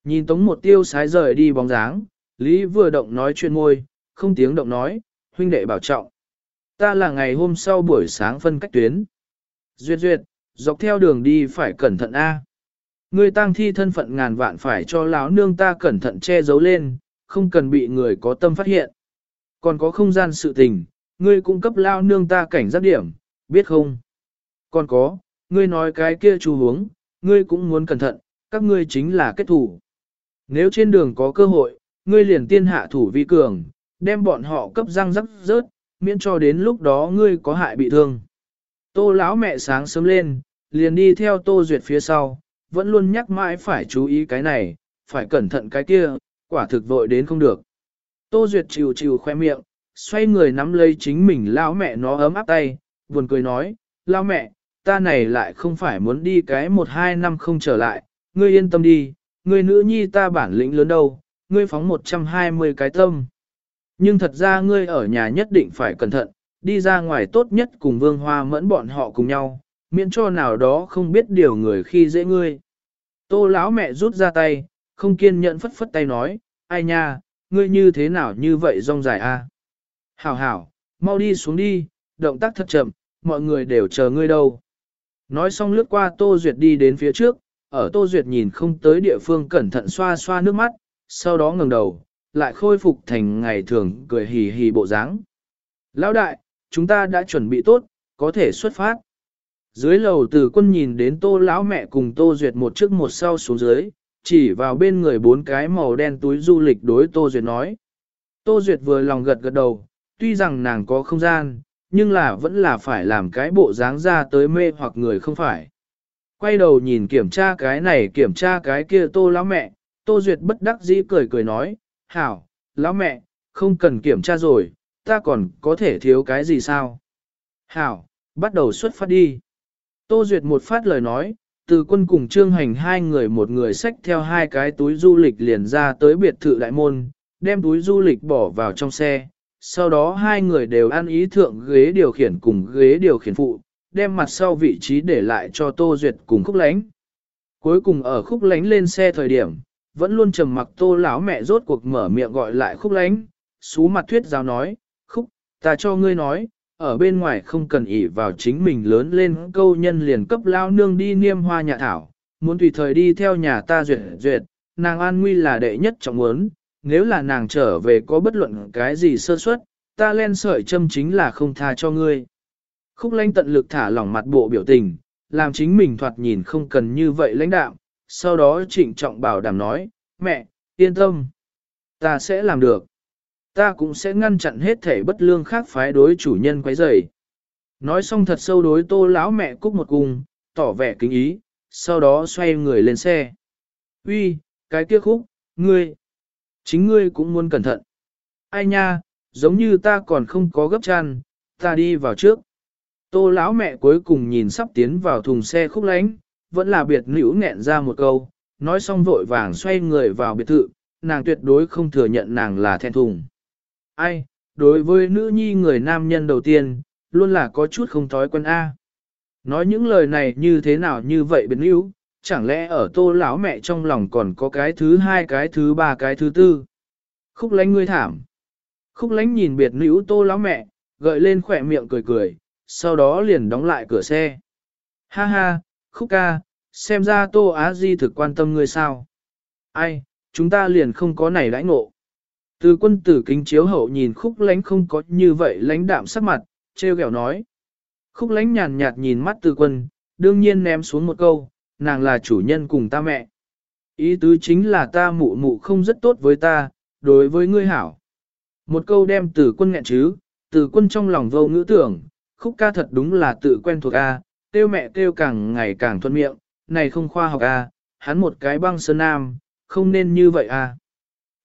Nhìn tống một tiêu sái rời đi bóng dáng, Lý vừa động nói chuyện môi, không tiếng động nói, huynh đệ bảo trọng. Ta là ngày hôm sau buổi sáng phân cách tuyến. Duyệt duyệt, dọc theo đường đi phải cẩn thận A. Ngươi tang thi thân phận ngàn vạn phải cho lão nương ta cẩn thận che giấu lên, không cần bị người có tâm phát hiện. Còn có không gian sự tình, ngươi cung cấp lao nương ta cảnh giác điểm, biết không? Còn có, ngươi nói cái kia chú hướng, ngươi cũng muốn cẩn thận, các ngươi chính là kết thủ. Nếu trên đường có cơ hội, ngươi liền tiên hạ thủ vi cường, đem bọn họ cấp răng rắc rớt, miễn cho đến lúc đó ngươi có hại bị thương. Tô lão mẹ sáng sớm lên, liền đi theo Tô Duyệt phía sau, vẫn luôn nhắc mãi phải chú ý cái này, phải cẩn thận cái kia, quả thực vội đến không được. Tô Duyệt chịu chịu khoe miệng, xoay người nắm lấy chính mình lão mẹ nó ấm áp tay, buồn cười nói, lão mẹ, ta này lại không phải muốn đi cái một hai năm không trở lại, ngươi yên tâm đi, ngươi nữ nhi ta bản lĩnh lớn đâu, ngươi phóng 120 cái tâm. Nhưng thật ra ngươi ở nhà nhất định phải cẩn thận, đi ra ngoài tốt nhất cùng vương hoa mẫn bọn họ cùng nhau, miễn cho nào đó không biết điều người khi dễ ngươi. Tô lão mẹ rút ra tay, không kiên nhẫn phất phất tay nói, ai nha, ngươi như thế nào như vậy rong dài a? Hảo hảo, mau đi xuống đi, động tác thật chậm, mọi người đều chờ ngươi đâu. Nói xong lướt qua Tô Duyệt đi đến phía trước, ở Tô Duyệt nhìn không tới địa phương cẩn thận xoa xoa nước mắt, sau đó ngẩng đầu, lại khôi phục thành ngày thường cười hì hì bộ dáng. Lão đại, chúng ta đã chuẩn bị tốt, có thể xuất phát. Dưới lầu từ quân nhìn đến tô lão mẹ cùng tô duyệt một trước một sau xuống dưới, chỉ vào bên người bốn cái màu đen túi du lịch đối tô duyệt nói. Tô duyệt vừa lòng gật gật đầu, tuy rằng nàng có không gian, nhưng là vẫn là phải làm cái bộ dáng ra tới mê hoặc người không phải. Quay đầu nhìn kiểm tra cái này kiểm tra cái kia tô lão mẹ, tô duyệt bất đắc dĩ cười cười nói, hảo, lão mẹ, không cần kiểm tra rồi, ta còn có thể thiếu cái gì sao? Hảo, bắt đầu xuất phát đi. Tô Duyệt một phát lời nói, từ quân cùng trương hành hai người một người xách theo hai cái túi du lịch liền ra tới biệt thự đại môn, đem túi du lịch bỏ vào trong xe. Sau đó hai người đều ăn ý thượng ghế điều khiển cùng ghế điều khiển phụ, đem mặt sau vị trí để lại cho Tô Duyệt cùng khúc lánh. Cuối cùng ở khúc lánh lên xe thời điểm, vẫn luôn trầm mặc tô lão mẹ rốt cuộc mở miệng gọi lại khúc lánh, xú mặt thuyết giáo nói, khúc, ta cho ngươi nói, ở bên ngoài không cần ỷ vào chính mình lớn lên câu nhân liền cấp lao nương đi niêm hoa nhà thảo, muốn tùy thời đi theo nhà ta duyệt duyệt, nàng an nguy là đệ nhất trọng muốn, nếu là nàng trở về có bất luận cái gì sơ suất, ta len sợi châm chính là không tha cho ngươi. Khúc lanh tận lực thả lỏng mặt bộ biểu tình, làm chính mình thoạt nhìn không cần như vậy lãnh đạo, sau đó trịnh trọng bảo đảm nói, mẹ, yên tâm. Ta sẽ làm được. Ta cũng sẽ ngăn chặn hết thể bất lương khác phái đối chủ nhân quấy rầy. Nói xong thật sâu đối tô lão mẹ cúc một cung, tỏ vẻ kính ý, sau đó xoay người lên xe. Uy, cái kia khúc, ngươi, chính ngươi cũng muốn cẩn thận. Ai nha, giống như ta còn không có gấp chăn, ta đi vào trước. Tô lão mẹ cuối cùng nhìn sắp tiến vào thùng xe khúc lánh, vẫn là biệt nữ nghẹn ra một câu, nói xong vội vàng xoay người vào biệt thự, nàng tuyệt đối không thừa nhận nàng là thẹn thùng. Ai, đối với nữ nhi người nam nhân đầu tiên, luôn là có chút không thói quen A. Nói những lời này như thế nào như vậy biệt nữ, chẳng lẽ ở tô lão mẹ trong lòng còn có cái thứ hai cái thứ ba cái thứ tư. Khúc lánh ngươi thảm. Khúc lánh nhìn biệt nữ tô lão mẹ, gợi lên khỏe miệng cười cười, sau đó liền đóng lại cửa xe. Ha ha, khúc ca, xem ra tô á di thực quan tâm ngươi sao. Ai, chúng ta liền không có này đãi ngộ. Từ quân tử kính chiếu hậu nhìn khúc lánh không có như vậy lánh đạm sắc mặt, treo kẹo nói. Khúc lánh nhàn nhạt nhìn mắt từ quân, đương nhiên ném xuống một câu, nàng là chủ nhân cùng ta mẹ. Ý tứ chính là ta mụ mụ không rất tốt với ta, đối với ngươi hảo. Một câu đem từ quân nghẹn chứ, từ quân trong lòng vô ngữ tưởng, khúc ca thật đúng là tự quen thuộc A, tiêu mẹ tiêu càng ngày càng thuận miệng, này không khoa học à? hắn một cái băng sơn nam, không nên như vậy à?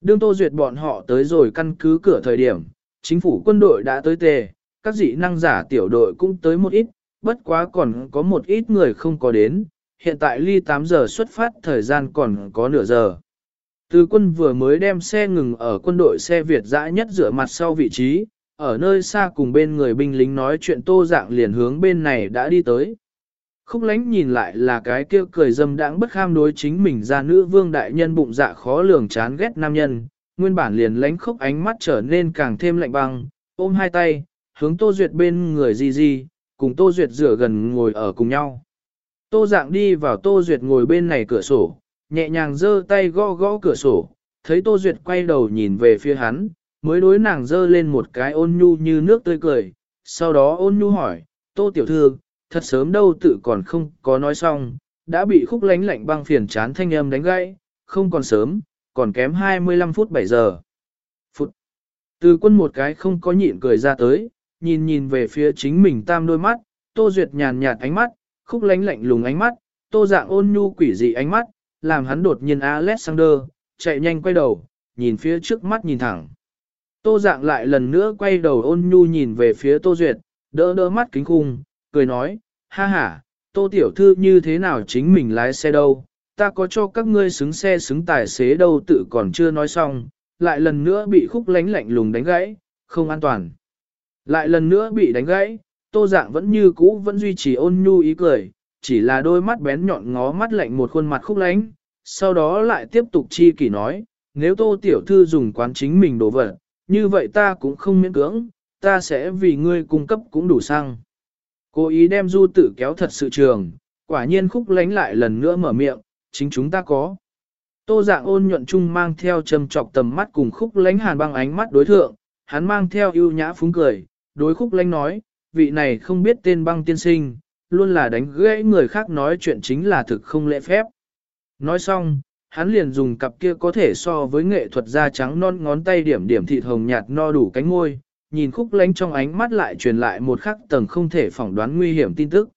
Đương tô duyệt bọn họ tới rồi căn cứ cửa thời điểm, chính phủ quân đội đã tới tề, các dị năng giả tiểu đội cũng tới một ít, bất quá còn có một ít người không có đến, hiện tại ly 8 giờ xuất phát thời gian còn có nửa giờ. Từ quân vừa mới đem xe ngừng ở quân đội xe Việt dã nhất rửa mặt sau vị trí, ở nơi xa cùng bên người binh lính nói chuyện tô dạng liền hướng bên này đã đi tới. Khúc lánh nhìn lại là cái kia cười dâm đãng bất kham đối chính mình ra nữ vương đại nhân bụng dạ khó lường chán ghét nam nhân, nguyên bản liền lánh khúc ánh mắt trở nên càng thêm lạnh băng, ôm hai tay, hướng tô duyệt bên người di di, cùng tô duyệt rửa gần ngồi ở cùng nhau. Tô dạng đi vào tô duyệt ngồi bên này cửa sổ, nhẹ nhàng giơ tay gõ gõ cửa sổ, thấy tô duyệt quay đầu nhìn về phía hắn, mới đối nàng dơ lên một cái ôn nhu như nước tươi cười, sau đó ôn nhu hỏi, tô tiểu thư, thật sớm đâu tự còn không có nói xong, đã bị khúc lánh lạnh băng phiền chán thanh âm đánh gãy, không còn sớm, còn kém 25 phút 7 giờ. Phút. Từ quân một cái không có nhịn cười ra tới, nhìn nhìn về phía chính mình tam đôi mắt, tô duyệt nhàn nhạt ánh mắt, khúc lánh lạnh lùng ánh mắt, tô dạng ôn nhu quỷ dị ánh mắt, làm hắn đột nhiên Alexander, chạy nhanh quay đầu, nhìn phía trước mắt nhìn thẳng. Tô dạng lại lần nữa quay đầu ôn nhu nhìn về phía Tô Duyệt, đỡ đỡ mắt kính khung, cười nói, ha ha, Tô Tiểu Thư như thế nào chính mình lái xe đâu, ta có cho các ngươi xứng xe xứng tài xế đâu tự còn chưa nói xong, lại lần nữa bị khúc lánh lạnh lùng đánh gãy, không an toàn. Lại lần nữa bị đánh gãy, Tô dạng vẫn như cũ vẫn duy trì ôn nhu ý cười, chỉ là đôi mắt bén nhọn ngó mắt lạnh một khuôn mặt khúc lánh, sau đó lại tiếp tục chi kỷ nói, nếu Tô Tiểu Thư dùng quán chính mình đồ vật, như vậy ta cũng không miễn cưỡng, ta sẽ vì ngươi cung cấp cũng đủ xăng. Cố ý đem du tử kéo thật sự trường, quả nhiên khúc lánh lại lần nữa mở miệng, chính chúng ta có. Tô dạng ôn nhuận chung mang theo trầm trọc tầm mắt cùng khúc lánh hàn băng ánh mắt đối thượng, hắn mang theo ưu nhã phúng cười, đối khúc lánh nói, vị này không biết tên băng tiên sinh, luôn là đánh gãy người khác nói chuyện chính là thực không lễ phép. Nói xong, hắn liền dùng cặp kia có thể so với nghệ thuật da trắng non ngón tay điểm điểm thịt hồng nhạt no đủ cánh môi, nhìn khúc lánh trong ánh mắt lại truyền lại một khắc tầng không thể phỏng đoán nguy hiểm tin tức.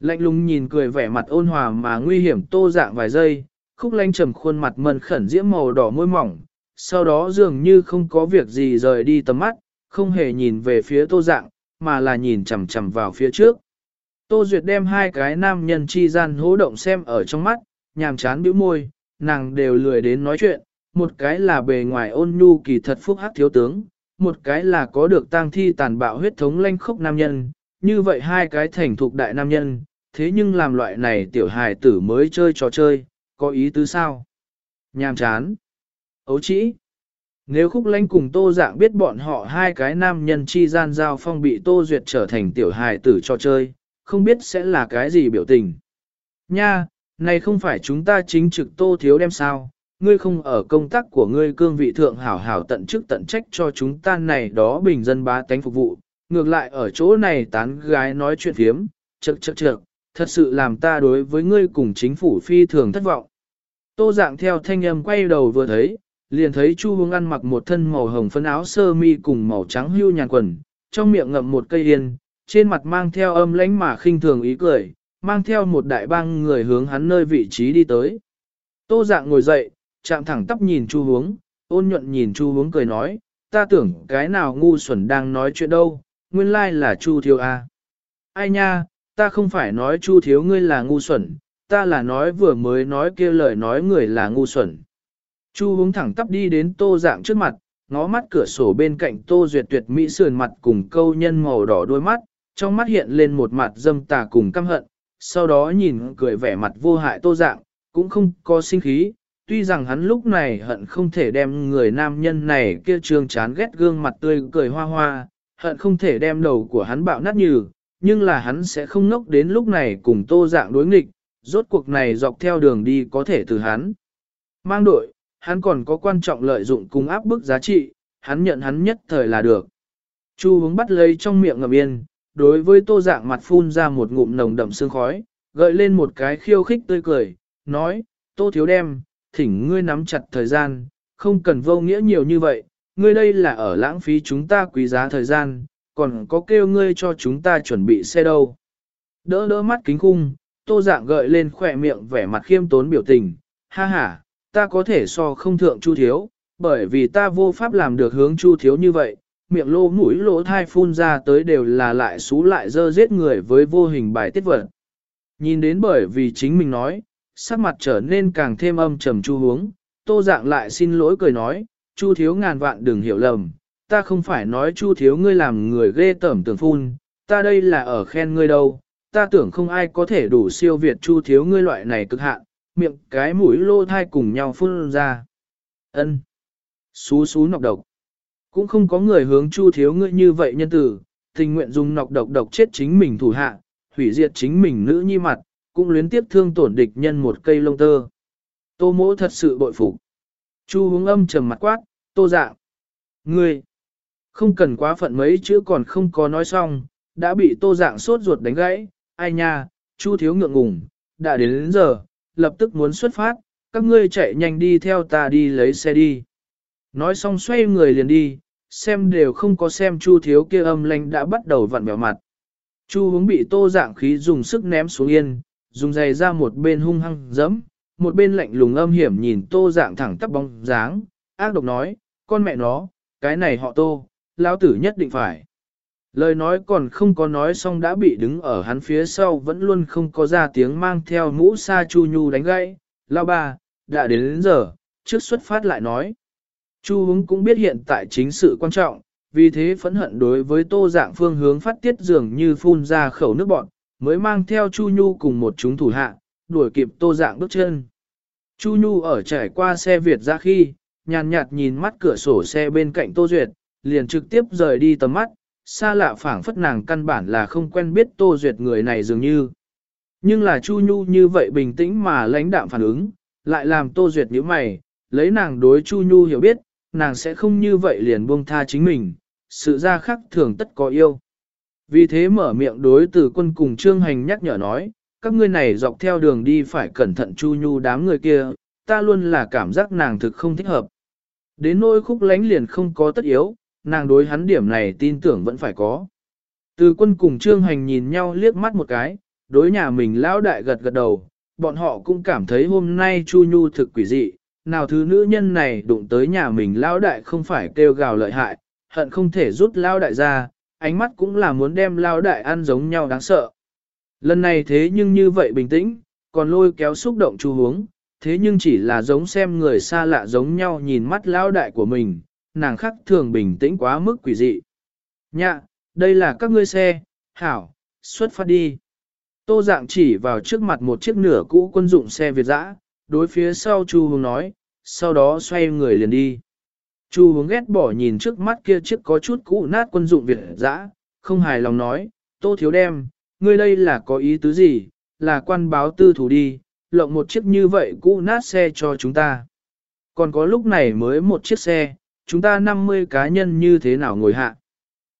Lạnh lùng nhìn cười vẻ mặt ôn hòa mà nguy hiểm tô dạng vài giây, khúc lánh trầm khuôn mặt mần khẩn diễm màu đỏ môi mỏng, sau đó dường như không có việc gì rời đi tầm mắt, không hề nhìn về phía tô dạng, mà là nhìn chằm chằm vào phía trước. Tô Duyệt đem hai cái nam nhân chi gian hố động xem ở trong mắt, nhàm chán bĩu môi, nàng đều lười đến nói chuyện, một cái là bề ngoài ôn nhu kỳ thật phúc hắc thiếu tướng, một cái là có được tang thi tàn bạo huyết thống lanh khốc nam nhân, như vậy hai cái thành thục đại nam nhân, thế nhưng làm loại này tiểu hài tử mới chơi trò chơi, có ý tứ sao? Nhàm chán. Ấu chỉ. Nếu khúc lanh cùng tô dạng biết bọn họ hai cái nam nhân chi gian giao phong bị tô duyệt trở thành tiểu hài tử trò chơi, không biết sẽ là cái gì biểu tình. Nha, này không phải chúng ta chính trực tô thiếu đem sao, ngươi không ở công tác của ngươi cương vị thượng hảo hảo tận chức tận trách cho chúng ta này đó bình dân bá tánh phục vụ, ngược lại ở chỗ này tán gái nói chuyện phiếm, chật chật chật, thật sự làm ta đối với ngươi cùng chính phủ phi thường thất vọng. Tô dạng theo thanh âm quay đầu vừa thấy, liền thấy Chu Hương ăn mặc một thân màu hồng phấn áo sơ mi cùng màu trắng hưu nhàn quần, trong miệng ngậm một cây yên, trên mặt mang theo âm lãnh mà khinh thường ý cười, mang theo một đại bang người hướng hắn nơi vị trí đi tới. Tô dạng ngồi dậy, chạm thẳng tóc nhìn Chu Hướng, ôn nhuận nhìn Chu Hướng cười nói, ta tưởng cái nào ngu xuẩn đang nói chuyện đâu, nguyên lai là Chu Thiếu A. Ai nha, ta không phải nói Chu Thiếu ngươi là ngu xuẩn, ta là nói vừa mới nói kia lời nói người là ngu xuẩn. Chu hướng thẳng tắp đi đến tô dạng trước mặt, ngó mắt cửa sổ bên cạnh tô duyệt tuyệt mỹ sườn mặt cùng câu nhân màu đỏ đôi mắt, trong mắt hiện lên một mặt dâm tà cùng căm hận, sau đó nhìn cười vẻ mặt vô hại tô dạng, cũng không có sinh khí, tuy rằng hắn lúc này hận không thể đem người nam nhân này kia trương chán ghét gương mặt tươi cười hoa hoa, hận không thể đem đầu của hắn bạo nát như, nhưng là hắn sẽ không nốc đến lúc này cùng tô dạng đối nghịch, rốt cuộc này dọc theo đường đi có thể từ hắn. Mang đội, hắn còn có quan trọng lợi dụng cùng áp bức giá trị, hắn nhận hắn nhất thời là được. Chu hướng bắt lấy trong miệng ngầm yên, đối với tô dạng mặt phun ra một ngụm nồng đậm sương khói, gợi lên một cái khiêu khích tươi cười, nói, tô thiếu đem, thỉnh ngươi nắm chặt thời gian, không cần vô nghĩa nhiều như vậy, ngươi đây là ở lãng phí chúng ta quý giá thời gian, còn có kêu ngươi cho chúng ta chuẩn bị xe đâu. Đỡ đỡ mắt kính khung, tô dạng gợi lên khỏe miệng vẻ mặt khiêm tốn biểu tình, ha ha, ta có thể so không thượng chu thiếu, bởi vì ta vô pháp làm được hướng chu thiếu như vậy, miệng lô mũi lỗ thai phun ra tới đều là lại xú lại dơ giết người với vô hình bài tiết vật. Nhìn đến bởi vì chính mình nói, sắc mặt trở nên càng thêm âm trầm chu hướng, tô dạng lại xin lỗi cười nói, chu thiếu ngàn vạn đừng hiểu lầm, ta không phải nói chu thiếu ngươi làm người ghê tởm tưởng phun, ta đây là ở khen ngươi đâu, ta tưởng không ai có thể đủ siêu việt chu thiếu ngươi loại này cực hạn, miệng cái mũi lô thai cùng nhau phun ra. ân Xú xú nọc độc. Cũng không có người hướng chu thiếu ngươi như vậy nhân tử, tình nguyện dùng nọc độc độc chết chính mình thủ hạ, hủy diệt chính mình nữ nhi mặt, cũng luyến tiếp thương tổn địch nhân một cây lông tơ. Tô mỗ thật sự bội phục. Chu hướng âm trầm mặt quát, tô dạng. Ngươi, không cần quá phận mấy chữ còn không có nói xong, đã bị tô dạng sốt ruột đánh gãy, ai nha, chu thiếu ngượng ngùng, đã đến, đến giờ, lập tức muốn xuất phát, các ngươi chạy nhanh đi theo ta đi lấy xe đi. Nói xong xoay người liền đi, xem đều không có xem chu thiếu kia âm lanh đã bắt đầu vặn vẹo mặt. Chu hướng bị tô dạng khí dùng sức ném xuống yên, dùng giày ra một bên hung hăng dẫm, một bên lạnh lùng âm hiểm nhìn tô dạng thẳng tắp bóng dáng, ác độc nói, con mẹ nó, cái này họ tô, lão tử nhất định phải. Lời nói còn không có nói xong đã bị đứng ở hắn phía sau vẫn luôn không có ra tiếng mang theo mũ sa chu nhu đánh gãy. Lao ba, đã đến, đến giờ, trước xuất phát lại nói. Chu hướng cũng biết hiện tại chính sự quan trọng, vì thế phẫn hận đối với tô dạng phương hướng phát tiết dường như phun ra khẩu nước bọn, mới mang theo Chu Nhu cùng một chúng thủ hạ, đuổi kịp tô dạng bước chân. Chu Nhu ở trải qua xe Việt ra khi, nhàn nhạt nhìn mắt cửa sổ xe bên cạnh Tô Duyệt, liền trực tiếp rời đi tầm mắt, xa lạ phảng phất nàng căn bản là không quen biết Tô Duyệt người này dường như. Nhưng là Chu Nhu như vậy bình tĩnh mà lãnh đạm phản ứng, lại làm Tô Duyệt nhíu mày, lấy nàng đối Chu Nhu hiểu biết, nàng sẽ không như vậy liền buông tha chính mình, sự ra khắc thường tất có yêu. Vì thế mở miệng đối từ quân cùng Trương Hành nhắc nhở nói, các ngươi này dọc theo đường đi phải cẩn thận Chu Nhu đám người kia, ta luôn là cảm giác nàng thực không thích hợp. Đến nỗi khúc lánh liền không có tất yếu, nàng đối hắn điểm này tin tưởng vẫn phải có. Từ quân cùng trương hành nhìn nhau liếc mắt một cái, đối nhà mình lão đại gật gật đầu, bọn họ cũng cảm thấy hôm nay Chu Nhu thực quỷ dị, nào thứ nữ nhân này đụng tới nhà mình lão đại không phải kêu gào lợi hại, hận không thể rút lão đại ra, ánh mắt cũng là muốn đem lão đại ăn giống nhau đáng sợ. Lần này thế nhưng như vậy bình tĩnh, còn lôi kéo xúc động chu hướng, thế nhưng chỉ là giống xem người xa lạ giống nhau nhìn mắt lão đại của mình, nàng khắc thường bình tĩnh quá mức quỷ dị. Nhạ, đây là các ngươi xe, hảo, xuất phát đi. Tô dạng chỉ vào trước mặt một chiếc nửa cũ quân dụng xe Việt dã, đối phía sau Chu Hướng nói, sau đó xoay người liền đi. Chu Hướng ghét bỏ nhìn trước mắt kia chiếc có chút cũ nát quân dụng Việt dã, không hài lòng nói, Tô Thiếu Đem, ngươi đây là có ý tứ gì, là quan báo tư thủ đi, lộng một chiếc như vậy cũ nát xe cho chúng ta. Còn có lúc này mới một chiếc xe, chúng ta 50 cá nhân như thế nào ngồi hạ.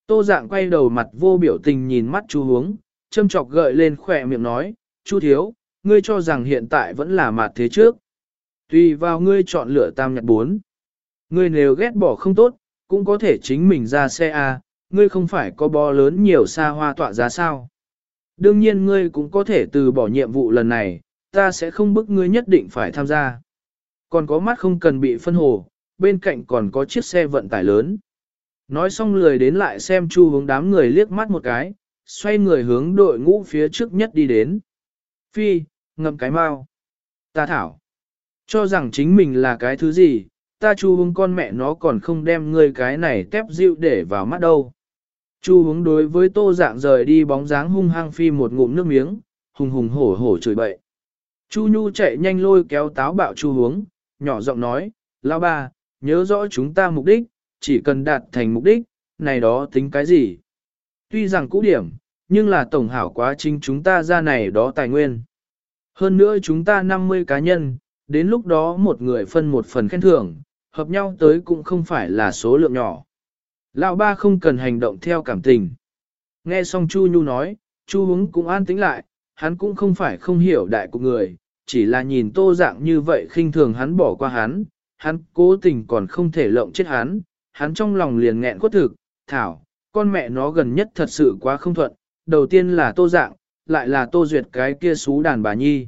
Tô dạng quay đầu mặt vô biểu tình nhìn mắt chu hướng, châm chọc gợi lên khỏe miệng nói, chu thiếu, ngươi cho rằng hiện tại vẫn là mặt thế trước. Tùy vào ngươi chọn lựa tam nhật bốn. Ngươi nếu ghét bỏ không tốt, cũng có thể chính mình ra xe A, ngươi không phải có bó lớn nhiều xa hoa tọa giá sao. Đương nhiên ngươi cũng có thể từ bỏ nhiệm vụ lần này, ta sẽ không bức ngươi nhất định phải tham gia. Còn có mắt không cần bị phân hồ, bên cạnh còn có chiếc xe vận tải lớn. Nói xong lười đến lại xem chu hướng đám người liếc mắt một cái, xoay người hướng đội ngũ phía trước nhất đi đến. Phi, ngậm cái mau. Ta thảo. Cho rằng chính mình là cái thứ gì, ta chu hướng con mẹ nó còn không đem ngươi cái này tép dịu để vào mắt đâu. Chu hướng đối với tô dạng rời đi bóng dáng hung hăng phi một ngụm nước miếng, hùng hùng hổ hổ chửi bậy. Chu Nhu chạy nhanh lôi kéo táo bạo Chu hướng, nhỏ giọng nói, Lão ba, nhớ rõ chúng ta mục đích, chỉ cần đạt thành mục đích, này đó tính cái gì. Tuy rằng cũ điểm, nhưng là tổng hảo quá trình chúng ta ra này đó tài nguyên. Hơn nữa chúng ta 50 cá nhân, đến lúc đó một người phân một phần khen thưởng, hợp nhau tới cũng không phải là số lượng nhỏ. Lão ba không cần hành động theo cảm tình. Nghe xong Chu Nhu nói, Chu Húng cũng an tĩnh lại, hắn cũng không phải không hiểu đại của người, chỉ là nhìn tô dạng như vậy khinh thường hắn bỏ qua hắn, hắn cố tình còn không thể lộng chết hắn, hắn trong lòng liền nghẹn khuất thực, thảo, con mẹ nó gần nhất thật sự quá không thuận, đầu tiên là tô dạng, lại là tô duyệt cái kia xú đàn bà nhi.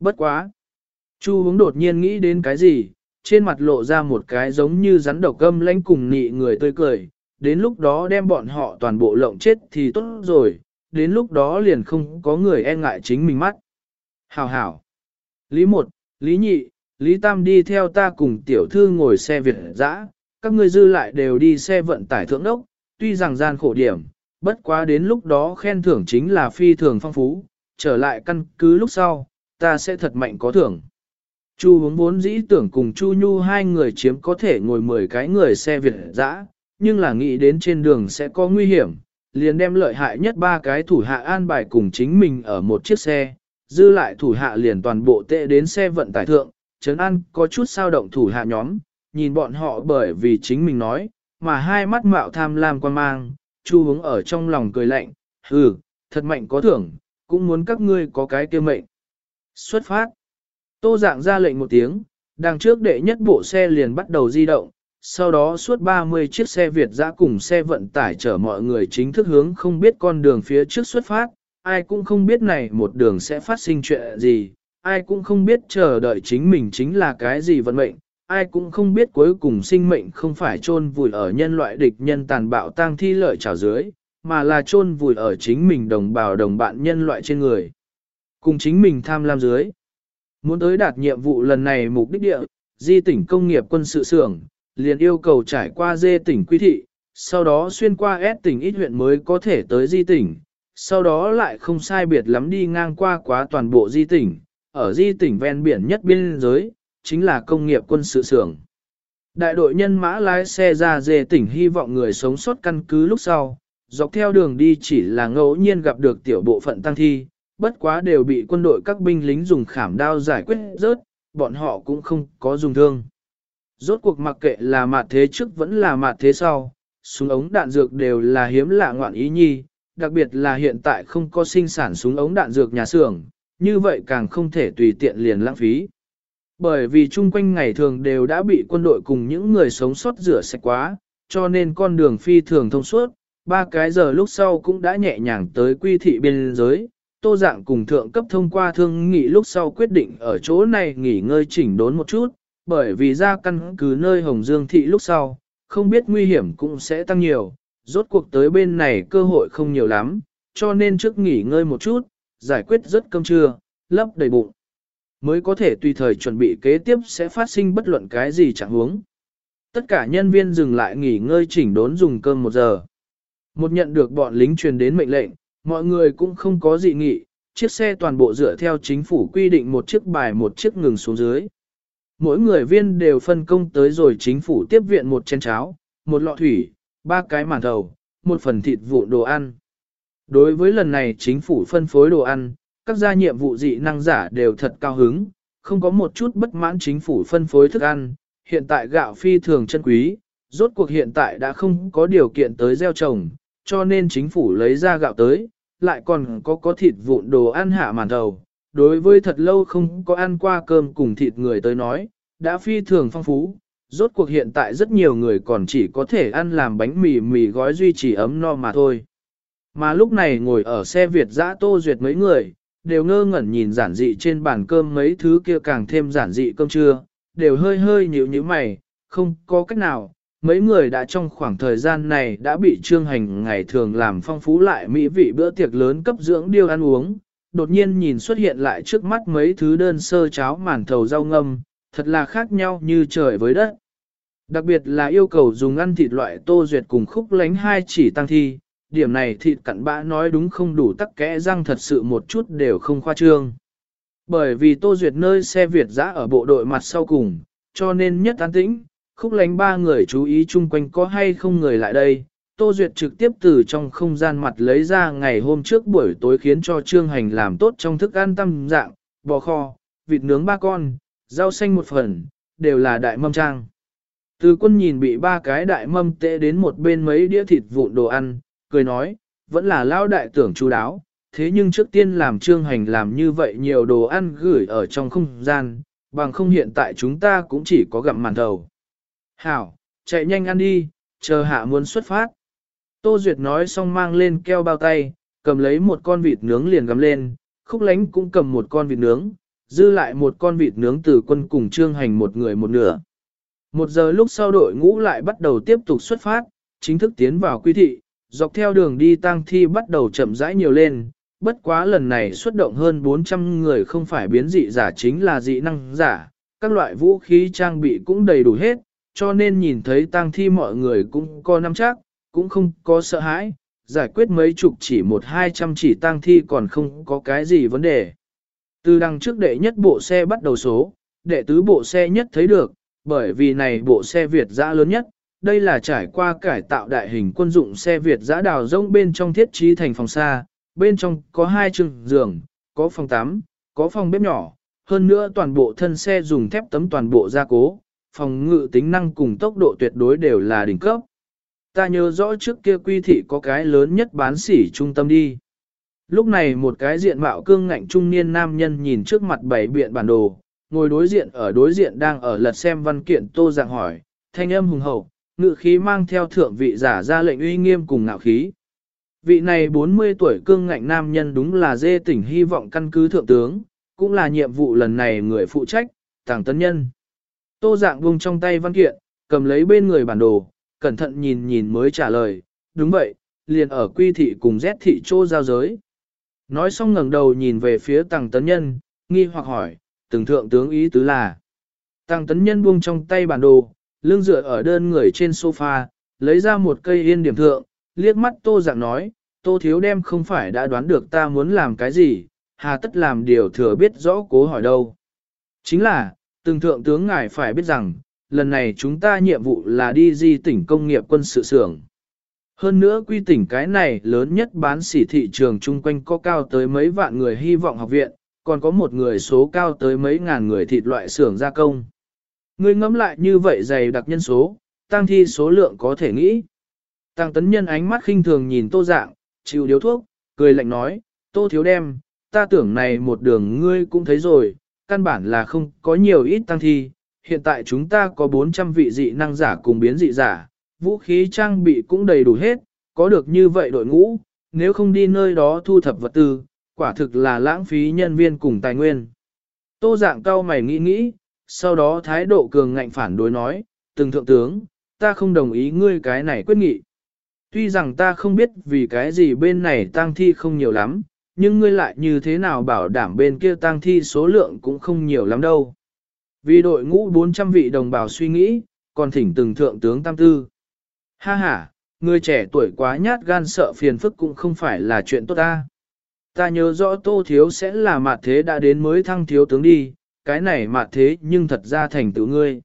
Bất quá. Chu hướng đột nhiên nghĩ đến cái gì, trên mặt lộ ra một cái giống như rắn đầu câm lãnh cùng nị người tươi cười, đến lúc đó đem bọn họ toàn bộ lộng chết thì tốt rồi, đến lúc đó liền không có người e ngại chính mình mắt. Hảo hảo. Lý một, Lý nhị, Lý tam đi theo ta cùng tiểu thư ngồi xe Việt dã, các ngươi dư lại đều đi xe vận tải thượng đốc, tuy rằng gian khổ điểm, bất quá đến lúc đó khen thưởng chính là phi thường phong phú, trở lại căn cứ lúc sau, ta sẽ thật mạnh có thưởng. Chu hướng vốn dĩ tưởng cùng Chu Nhu hai người chiếm có thể ngồi 10 cái người xe Việt dã, nhưng là nghĩ đến trên đường sẽ có nguy hiểm, liền đem lợi hại nhất ba cái thủ hạ an bài cùng chính mình ở một chiếc xe, dư lại thủ hạ liền toàn bộ tệ đến xe vận tải thượng, Trấn An có chút sao động thủ hạ nhóm, nhìn bọn họ bởi vì chính mình nói, mà hai mắt mạo tham lam quan mang, Chu hướng ở trong lòng cười lạnh, hừ, thật mạnh có thưởng, cũng muốn các ngươi có cái kia mệnh. Xuất phát. Tô dạng ra lệnh một tiếng, đằng trước đệ nhất bộ xe liền bắt đầu di động, sau đó suốt 30 chiếc xe Việt ra cùng xe vận tải chở mọi người chính thức hướng không biết con đường phía trước xuất phát, ai cũng không biết này một đường sẽ phát sinh chuyện gì, ai cũng không biết chờ đợi chính mình chính là cái gì vận mệnh, ai cũng không biết cuối cùng sinh mệnh không phải chôn vùi ở nhân loại địch nhân tàn bạo tang thi lợi trào dưới, mà là chôn vùi ở chính mình đồng bào đồng bạn nhân loại trên người. Cùng chính mình tham lam dưới. Muốn tới đạt nhiệm vụ lần này mục đích địa, di tỉnh công nghiệp quân sự xưởng, liền yêu cầu trải qua dê tỉnh quy thị, sau đó xuyên qua S tỉnh ít huyện mới có thể tới di tỉnh, sau đó lại không sai biệt lắm đi ngang qua quá toàn bộ di tỉnh, ở di tỉnh ven biển nhất biên giới, chính là công nghiệp quân sự xưởng. Đại đội nhân mã lái xe ra dề tỉnh hy vọng người sống sót căn cứ lúc sau, dọc theo đường đi chỉ là ngẫu nhiên gặp được tiểu bộ phận tăng thi, bất quá đều bị quân đội các binh lính dùng khảm đao giải quyết rớt, bọn họ cũng không có dùng thương. Rốt cuộc mặc kệ là mặt thế trước vẫn là mặt thế sau, súng ống đạn dược đều là hiếm lạ ngoạn ý nhi, đặc biệt là hiện tại không có sinh sản súng ống đạn dược nhà xưởng, như vậy càng không thể tùy tiện liền lãng phí. Bởi vì chung quanh ngày thường đều đã bị quân đội cùng những người sống sót rửa sạch quá, cho nên con đường phi thường thông suốt, ba cái giờ lúc sau cũng đã nhẹ nhàng tới quy thị biên giới. Tô dạng cùng thượng cấp thông qua thương nghị lúc sau quyết định ở chỗ này nghỉ ngơi chỉnh đốn một chút, bởi vì ra căn cứ nơi Hồng Dương thị lúc sau, không biết nguy hiểm cũng sẽ tăng nhiều, rốt cuộc tới bên này cơ hội không nhiều lắm, cho nên trước nghỉ ngơi một chút, giải quyết rất cơm trưa, lấp đầy bụng. Mới có thể tùy thời chuẩn bị kế tiếp sẽ phát sinh bất luận cái gì chẳng huống. Tất cả nhân viên dừng lại nghỉ ngơi chỉnh đốn dùng cơm một giờ. Một nhận được bọn lính truyền đến mệnh lệnh, mọi người cũng không có dị nghị, chiếc xe toàn bộ dựa theo chính phủ quy định một chiếc bài một chiếc ngừng xuống dưới. Mỗi người viên đều phân công tới rồi chính phủ tiếp viện một chén cháo, một lọ thủy, ba cái màn thầu, một phần thịt vụ đồ ăn. Đối với lần này chính phủ phân phối đồ ăn, các gia nhiệm vụ dị năng giả đều thật cao hứng, không có một chút bất mãn chính phủ phân phối thức ăn, hiện tại gạo phi thường chân quý, rốt cuộc hiện tại đã không có điều kiện tới gieo trồng, cho nên chính phủ lấy ra gạo tới, lại còn có có thịt vụn đồ ăn hạ màn đầu. Đối với thật lâu không có ăn qua cơm cùng thịt người tới nói, đã phi thường phong phú, rốt cuộc hiện tại rất nhiều người còn chỉ có thể ăn làm bánh mì mì gói duy trì ấm no mà thôi. Mà lúc này ngồi ở xe Việt dã tô duyệt mấy người, đều ngơ ngẩn nhìn giản dị trên bàn cơm mấy thứ kia càng thêm giản dị cơm trưa, đều hơi hơi nhíu nhíu mày, không có cách nào, mấy người đã trong khoảng thời gian này đã bị trương hành ngày thường làm phong phú lại mỹ vị bữa tiệc lớn cấp dưỡng điêu ăn uống, đột nhiên nhìn xuất hiện lại trước mắt mấy thứ đơn sơ cháo màn thầu rau ngâm, thật là khác nhau như trời với đất. Đặc biệt là yêu cầu dùng ăn thịt loại tô duyệt cùng khúc lánh hai chỉ tăng thi, điểm này thịt cặn bã nói đúng không đủ tắc kẽ răng thật sự một chút đều không khoa trương. Bởi vì tô duyệt nơi xe Việt giã ở bộ đội mặt sau cùng, cho nên nhất an tĩnh, khúc lánh ba người chú ý chung quanh có hay không người lại đây. Tô Duyệt trực tiếp từ trong không gian mặt lấy ra ngày hôm trước buổi tối khiến cho Trương Hành làm tốt trong thức ăn tâm dạng, bò kho, vịt nướng ba con, rau xanh một phần, đều là đại mâm trang. Từ quân nhìn bị ba cái đại mâm tệ đến một bên mấy đĩa thịt vụn đồ ăn, cười nói, vẫn là lao đại tưởng chú đáo, thế nhưng trước tiên làm trương hành làm như vậy nhiều đồ ăn gửi ở trong không gian, bằng không hiện tại chúng ta cũng chỉ có gặm màn thầu. Hảo, chạy nhanh ăn đi, chờ hạ muốn xuất phát. Tô Duyệt nói xong mang lên keo bao tay, cầm lấy một con vịt nướng liền gắm lên, khúc lánh cũng cầm một con vịt nướng, dư lại một con vịt nướng từ quân cùng trương hành một người một nửa. Một giờ lúc sau đội ngũ lại bắt đầu tiếp tục xuất phát, chính thức tiến vào quy thị, dọc theo đường đi tang thi bắt đầu chậm rãi nhiều lên, bất quá lần này xuất động hơn 400 người không phải biến dị giả chính là dị năng giả, các loại vũ khí trang bị cũng đầy đủ hết, cho nên nhìn thấy tang thi mọi người cũng có nắm chắc, cũng không có sợ hãi, giải quyết mấy chục chỉ một hai trăm chỉ tang thi còn không có cái gì vấn đề. Từ đằng trước đệ nhất bộ xe bắt đầu số, đệ tứ bộ xe nhất thấy được, bởi vì này bộ xe Việt dã lớn nhất, đây là trải qua cải tạo đại hình quân dụng xe Việt giã đào rông bên trong thiết trí thành phòng xa, bên trong có hai trường giường, có phòng tắm, có phòng bếp nhỏ, hơn nữa toàn bộ thân xe dùng thép tấm toàn bộ gia cố, phòng ngự tính năng cùng tốc độ tuyệt đối đều là đỉnh cấp. Ta nhớ rõ trước kia quy thị có cái lớn nhất bán sỉ trung tâm đi. Lúc này một cái diện mạo cương ngạnh trung niên nam nhân nhìn trước mặt bảy biện bản đồ, ngồi đối diện ở đối diện đang ở lật xem văn kiện tô dạng hỏi, thanh âm hùng hậu, ngự khí mang theo thượng vị giả ra lệnh uy nghiêm cùng ngạo khí. Vị này 40 tuổi cương ngạnh nam nhân đúng là dê tỉnh hy vọng căn cứ thượng tướng, cũng là nhiệm vụ lần này người phụ trách, tàng tấn nhân. Tô dạng buông trong tay văn kiện, cầm lấy bên người bản đồ, cẩn thận nhìn nhìn mới trả lời, đúng vậy, liền ở quy thị cùng Z thị chô giao giới. Nói xong ngẩng đầu nhìn về phía tàng tấn nhân, nghi hoặc hỏi, từng thượng tướng ý tứ là. Tàng tấn nhân buông trong tay bản đồ, lưng dựa ở đơn người trên sofa, lấy ra một cây yên điểm thượng, liếc mắt tô dạng nói, tô thiếu đem không phải đã đoán được ta muốn làm cái gì, hà tất làm điều thừa biết rõ cố hỏi đâu. Chính là, từng thượng tướng ngài phải biết rằng, lần này chúng ta nhiệm vụ là đi di tỉnh công nghiệp quân sự xưởng. Hơn nữa quy tỉnh cái này lớn nhất bán sỉ thị trường chung quanh có cao tới mấy vạn người hy vọng học viện, còn có một người số cao tới mấy ngàn người thịt loại xưởng gia công. Ngươi ngẫm lại như vậy dày đặc nhân số, tăng thi số lượng có thể nghĩ. Tăng tấn nhân ánh mắt khinh thường nhìn tô dạng, chịu điếu thuốc, cười lạnh nói, tô thiếu đem, ta tưởng này một đường ngươi cũng thấy rồi, căn bản là không có nhiều ít tăng thi, hiện tại chúng ta có 400 vị dị năng giả cùng biến dị giả, vũ khí trang bị cũng đầy đủ hết, có được như vậy đội ngũ, nếu không đi nơi đó thu thập vật tư, quả thực là lãng phí nhân viên cùng tài nguyên. Tô dạng cao mày nghĩ nghĩ, sau đó thái độ cường ngạnh phản đối nói, từng thượng tướng, ta không đồng ý ngươi cái này quyết nghị. Tuy rằng ta không biết vì cái gì bên này tang thi không nhiều lắm, nhưng ngươi lại như thế nào bảo đảm bên kia tang thi số lượng cũng không nhiều lắm đâu. Vì đội ngũ 400 vị đồng bào suy nghĩ, còn thỉnh từng thượng tướng tam tư. Ha ha, người trẻ tuổi quá nhát gan sợ phiền phức cũng không phải là chuyện tốt ta. Ta nhớ rõ tô thiếu sẽ là mặt thế đã đến mới thăng thiếu tướng đi, cái này mà thế nhưng thật ra thành tựu ngươi.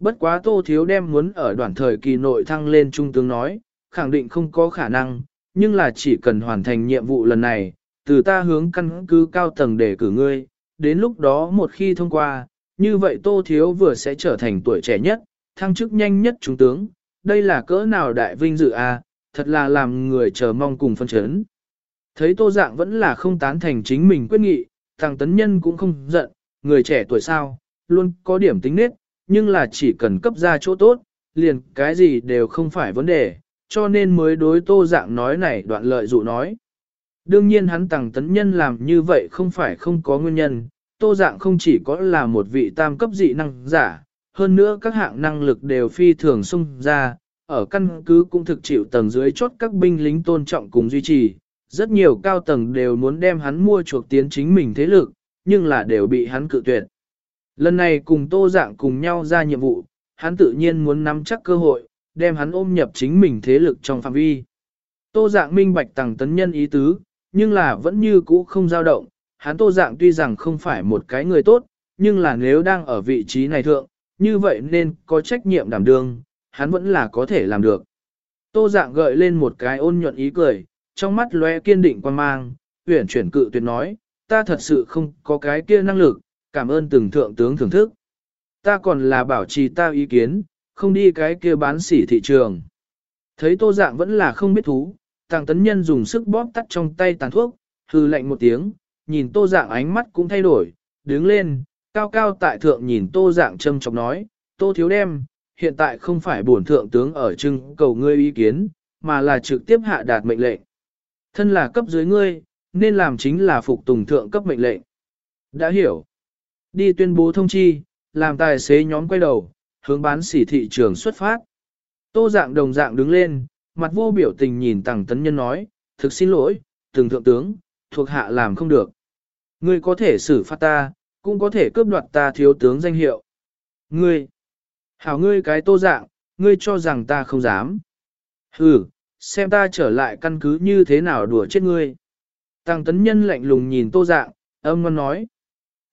Bất quá tô thiếu đem muốn ở đoạn thời kỳ nội thăng lên trung tướng nói, khẳng định không có khả năng, nhưng là chỉ cần hoàn thành nhiệm vụ lần này, từ ta hướng căn cứ cao tầng để cử ngươi, đến lúc đó một khi thông qua, như vậy Tô Thiếu vừa sẽ trở thành tuổi trẻ nhất, thăng chức nhanh nhất trung tướng, đây là cỡ nào đại vinh dự a, à, thật là làm người chờ mong cùng phân chấn. Thấy Tô Dạng vẫn là không tán thành chính mình quyết nghị, thằng tấn nhân cũng không giận, người trẻ tuổi sao, luôn có điểm tính nết, nhưng là chỉ cần cấp ra chỗ tốt, liền cái gì đều không phải vấn đề, cho nên mới đối tô dạng nói này đoạn lợi dụ nói. Đương nhiên hắn tàng tấn nhân làm như vậy không phải không có nguyên nhân, tô dạng không chỉ có là một vị tam cấp dị năng giả, hơn nữa các hạng năng lực đều phi thường xung ra, ở căn cứ cũng thực chịu tầng dưới chốt các binh lính tôn trọng cùng duy trì, rất nhiều cao tầng đều muốn đem hắn mua chuộc tiến chính mình thế lực, nhưng là đều bị hắn cự tuyệt. Lần này cùng tô dạng cùng nhau ra nhiệm vụ, hắn tự nhiên muốn nắm chắc cơ hội, đem hắn ôm nhập chính mình thế lực trong phạm vi. Tô dạng minh bạch tàng tấn nhân ý tứ, nhưng là vẫn như cũ không dao động, hắn tô dạng tuy rằng không phải một cái người tốt, nhưng là nếu đang ở vị trí này thượng, như vậy nên có trách nhiệm đảm đương, hắn vẫn là có thể làm được. Tô dạng gợi lên một cái ôn nhuận ý cười, trong mắt lóe kiên định quan mang, huyển chuyển cự tuyệt nói, ta thật sự không có cái kia năng lực, cảm ơn từng thượng tướng thưởng thức. Ta còn là bảo trì ta ý kiến, không đi cái kia bán sỉ thị trường. Thấy tô dạng vẫn là không biết thú, tàng tấn nhân dùng sức bóp tắt trong tay tàn thuốc, hư lạnh một tiếng, nhìn tô dạng ánh mắt cũng thay đổi, đứng lên, cao cao tại thượng nhìn tô dạng châm chọc nói, tô thiếu đem, hiện tại không phải bổn thượng tướng ở trưng cầu ngươi ý kiến, mà là trực tiếp hạ đạt mệnh lệnh. Thân là cấp dưới ngươi, nên làm chính là phục tùng thượng cấp mệnh lệnh. Đã hiểu. Đi tuyên bố thông chi, làm tài xế nhóm quay đầu, hướng bán sỉ thị trường xuất phát. Tô dạng đồng dạng đứng lên, mặt vô biểu tình nhìn tàng tấn nhân nói, thực xin lỗi, từng thượng tướng, thuộc hạ làm không được. Ngươi có thể xử phạt ta, cũng có thể cướp đoạt ta thiếu tướng danh hiệu. Ngươi, hảo ngươi cái tô dạng, ngươi cho rằng ta không dám. Ừ, xem ta trở lại căn cứ như thế nào đùa chết ngươi. Tăng tấn nhân lạnh lùng nhìn tô dạng, âm ngon nói.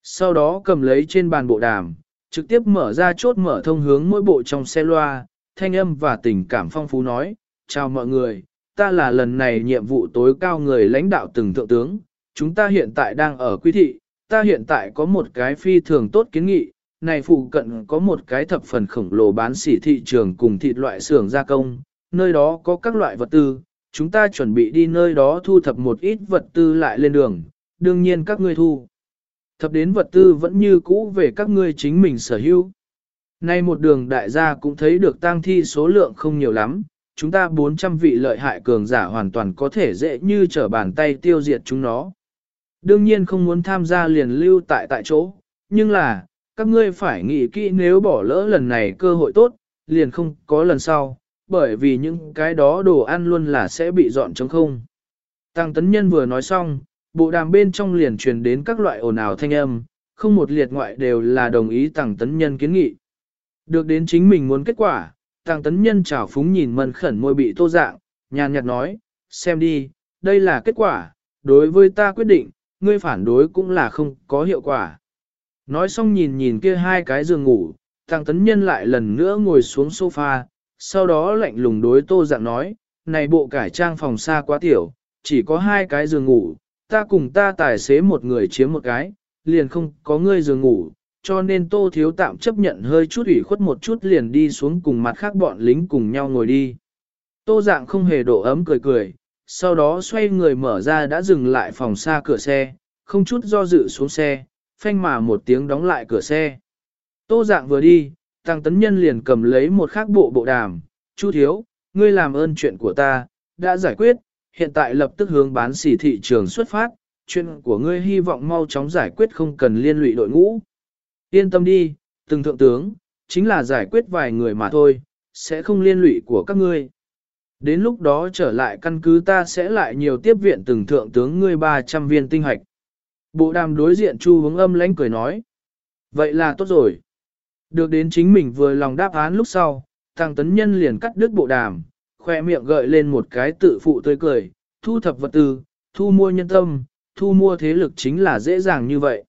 Sau đó cầm lấy trên bàn bộ đàm, trực tiếp mở ra chốt mở thông hướng mỗi bộ trong xe loa, thanh âm và tình cảm phong phú nói, chào mọi người, ta là lần này nhiệm vụ tối cao người lãnh đạo từng thượng tướng, chúng ta hiện tại đang ở quý thị, ta hiện tại có một cái phi thường tốt kiến nghị, này phụ cận có một cái thập phần khổng lồ bán sỉ thị trường cùng thịt loại xưởng gia công, nơi đó có các loại vật tư, chúng ta chuẩn bị đi nơi đó thu thập một ít vật tư lại lên đường, đương nhiên các ngươi thu. Thập đến vật tư vẫn như cũ về các ngươi chính mình sở hữu. Nay một đường đại gia cũng thấy được tang thi số lượng không nhiều lắm, chúng ta 400 vị lợi hại cường giả hoàn toàn có thể dễ như trở bàn tay tiêu diệt chúng nó. Đương nhiên không muốn tham gia liền lưu tại tại chỗ, nhưng là, các ngươi phải nghĩ kỹ nếu bỏ lỡ lần này cơ hội tốt, liền không có lần sau, bởi vì những cái đó đồ ăn luôn là sẽ bị dọn trống không. Tăng tấn nhân vừa nói xong, bộ đàm bên trong liền truyền đến các loại ồn ào thanh âm, không một liệt ngoại đều là đồng ý tăng tấn nhân kiến nghị. Được đến chính mình muốn kết quả, tăng tấn nhân chào phúng nhìn mân khẩn môi bị tô dạng, nhàn nhạt nói, xem đi, đây là kết quả, đối với ta quyết định, ngươi phản đối cũng là không có hiệu quả. Nói xong nhìn nhìn kia hai cái giường ngủ, tăng tấn nhân lại lần nữa ngồi xuống sofa, sau đó lạnh lùng đối tô dạng nói, này bộ cải trang phòng xa quá tiểu, chỉ có hai cái giường ngủ, ta cùng ta tài xế một người chiếm một cái, liền không có ngươi giường ngủ, cho nên tô thiếu tạm chấp nhận hơi chút ủy khuất một chút liền đi xuống cùng mặt khác bọn lính cùng nhau ngồi đi. Tô dạng không hề độ ấm cười cười, sau đó xoay người mở ra đã dừng lại phòng xa cửa xe, không chút do dự xuống xe, phanh mà một tiếng đóng lại cửa xe. Tô dạng vừa đi, tăng tấn nhân liền cầm lấy một khác bộ bộ đàm, Chu thiếu, ngươi làm ơn chuyện của ta, đã giải quyết, hiện tại lập tức hướng bán xỉ thị trường xuất phát, chuyện của ngươi hy vọng mau chóng giải quyết không cần liên lụy đội ngũ. Yên tâm đi, từng thượng tướng, chính là giải quyết vài người mà thôi, sẽ không liên lụy của các ngươi. Đến lúc đó trở lại căn cứ ta sẽ lại nhiều tiếp viện từng thượng tướng ngươi 300 viên tinh hạch. Bộ đàm đối diện Chu hướng âm lãnh cười nói. Vậy là tốt rồi. Được đến chính mình vừa lòng đáp án lúc sau, thằng tấn nhân liền cắt đứt bộ đàm, khoe miệng gợi lên một cái tự phụ tươi cười, thu thập vật tư, thu mua nhân tâm, thu mua thế lực chính là dễ dàng như vậy.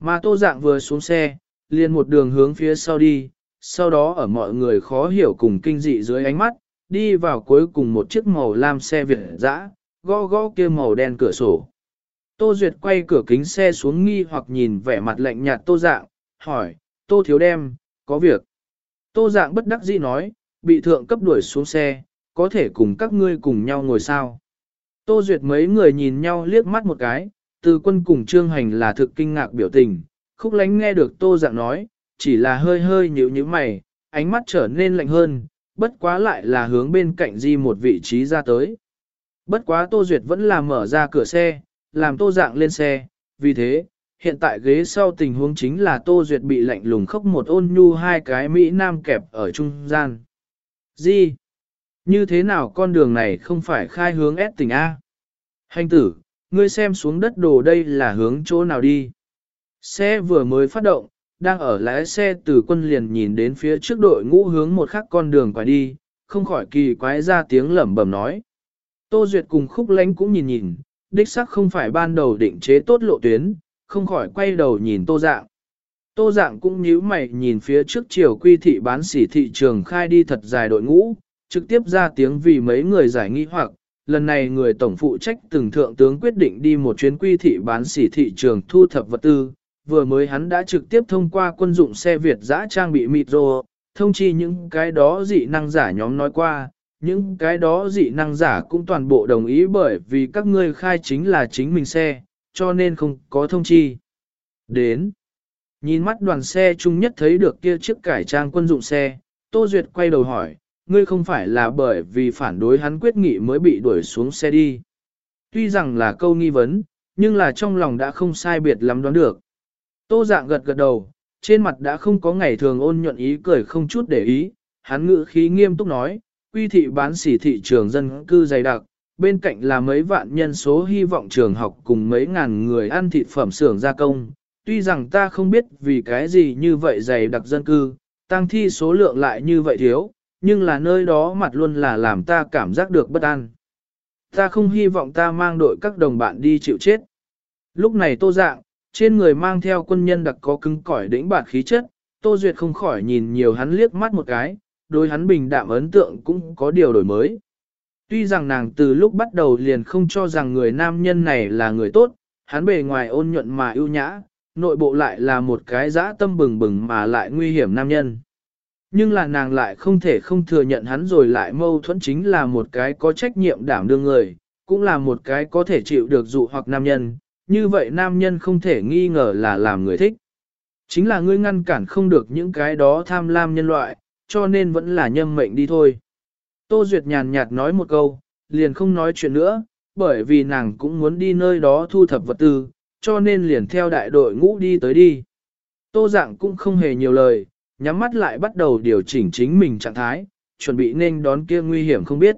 Mà tô dạng vừa xuống xe, liền một đường hướng phía sau đi, sau đó ở mọi người khó hiểu cùng kinh dị dưới ánh mắt, đi vào cuối cùng một chiếc màu lam xe Việt dã, gõ gõ kia màu đen cửa sổ. Tô Duyệt quay cửa kính xe xuống nghi hoặc nhìn vẻ mặt lạnh nhạt tô dạng, hỏi, tô thiếu đem, có việc. Tô dạng bất đắc dĩ nói, bị thượng cấp đuổi xuống xe, có thể cùng các ngươi cùng nhau ngồi sao. Tô Duyệt mấy người nhìn nhau liếc mắt một cái, từ quân cùng trương hành là thực kinh ngạc biểu tình, khúc lánh nghe được tô dạng nói, chỉ là hơi hơi nhíu nhíu mày, ánh mắt trở nên lạnh hơn, bất quá lại là hướng bên cạnh di một vị trí ra tới. Bất quá Tô Duyệt vẫn là mở ra cửa xe, làm Tô Dạng lên xe, vì thế, hiện tại ghế sau tình huống chính là Tô Duyệt bị lạnh lùng khóc một ôn nhu hai cái Mỹ Nam kẹp ở trung gian. Gì? Như thế nào con đường này không phải khai hướng S tỉnh A? Hành tử, ngươi xem xuống đất đồ đây là hướng chỗ nào đi? Xe vừa mới phát động, đang ở lái xe từ quân liền nhìn đến phía trước đội ngũ hướng một khắc con đường quay đi, không khỏi kỳ quái ra tiếng lẩm bẩm nói. Tô Duyệt cùng khúc lánh cũng nhìn nhìn, đích sắc không phải ban đầu định chế tốt lộ tuyến, không khỏi quay đầu nhìn tô dạng. Tô dạng cũng nhíu mày nhìn phía trước chiều quy thị bán sỉ thị trường khai đi thật dài đội ngũ, trực tiếp ra tiếng vì mấy người giải nghi hoặc, lần này người tổng phụ trách từng thượng tướng quyết định đi một chuyến quy thị bán sỉ thị trường thu thập vật tư, vừa mới hắn đã trực tiếp thông qua quân dụng xe Việt giã trang bị micro, thông chi những cái đó dị năng giả nhóm nói qua, những cái đó dị năng giả cũng toàn bộ đồng ý bởi vì các ngươi khai chính là chính mình xe, cho nên không có thông chi. Đến, nhìn mắt đoàn xe chung nhất thấy được kia chiếc cải trang quân dụng xe, Tô Duyệt quay đầu hỏi, ngươi không phải là bởi vì phản đối hắn quyết nghị mới bị đuổi xuống xe đi. Tuy rằng là câu nghi vấn, nhưng là trong lòng đã không sai biệt lắm đoán được. Tô dạng gật gật đầu, trên mặt đã không có ngày thường ôn nhuận ý cười không chút để ý, hắn ngữ khí nghiêm túc nói, quy thị bán sỉ thị trường dân cư dày đặc, bên cạnh là mấy vạn nhân số hy vọng trường học cùng mấy ngàn người ăn thịt phẩm xưởng gia công. Tuy rằng ta không biết vì cái gì như vậy dày đặc dân cư, tăng thi số lượng lại như vậy thiếu, nhưng là nơi đó mặt luôn là làm ta cảm giác được bất an. Ta không hy vọng ta mang đội các đồng bạn đi chịu chết. Lúc này tô dạng, trên người mang theo quân nhân đặc có cứng cỏi đỉnh bản khí chất, tô duyệt không khỏi nhìn nhiều hắn liếc mắt một cái, đối hắn bình đạm ấn tượng cũng có điều đổi mới. Tuy rằng nàng từ lúc bắt đầu liền không cho rằng người nam nhân này là người tốt, hắn bề ngoài ôn nhuận mà ưu nhã, nội bộ lại là một cái dã tâm bừng bừng mà lại nguy hiểm nam nhân. Nhưng là nàng lại không thể không thừa nhận hắn rồi lại mâu thuẫn chính là một cái có trách nhiệm đảm đương người, cũng là một cái có thể chịu được dụ hoặc nam nhân, như vậy nam nhân không thể nghi ngờ là làm người thích. Chính là ngươi ngăn cản không được những cái đó tham lam nhân loại, cho nên vẫn là nhâm mệnh đi thôi. Tô Duyệt nhàn nhạt nói một câu, liền không nói chuyện nữa, bởi vì nàng cũng muốn đi nơi đó thu thập vật tư, cho nên liền theo đại đội ngũ đi tới đi. Tô dạng cũng không hề nhiều lời, nhắm mắt lại bắt đầu điều chỉnh chính mình trạng thái, chuẩn bị nên đón kia nguy hiểm không biết.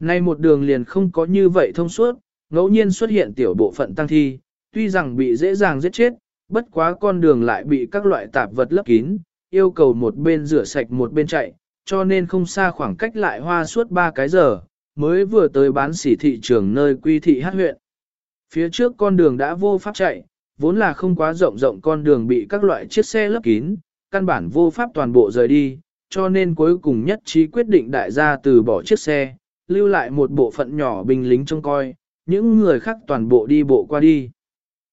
Nay một đường liền không có như vậy thông suốt, ngẫu nhiên xuất hiện tiểu bộ phận tăng thi, tuy rằng bị dễ dàng giết chết, bất quá con đường lại bị các loại tạp vật lấp kín, yêu cầu một bên rửa sạch một bên chạy, cho nên không xa khoảng cách lại hoa suốt 3 cái giờ, mới vừa tới bán sỉ thị trường nơi quy thị hát huyện. Phía trước con đường đã vô pháp chạy, vốn là không quá rộng rộng con đường bị các loại chiếc xe lấp kín, căn bản vô pháp toàn bộ rời đi, cho nên cuối cùng nhất trí quyết định đại gia từ bỏ chiếc xe, lưu lại một bộ phận nhỏ binh lính trông coi, những người khác toàn bộ đi bộ qua đi.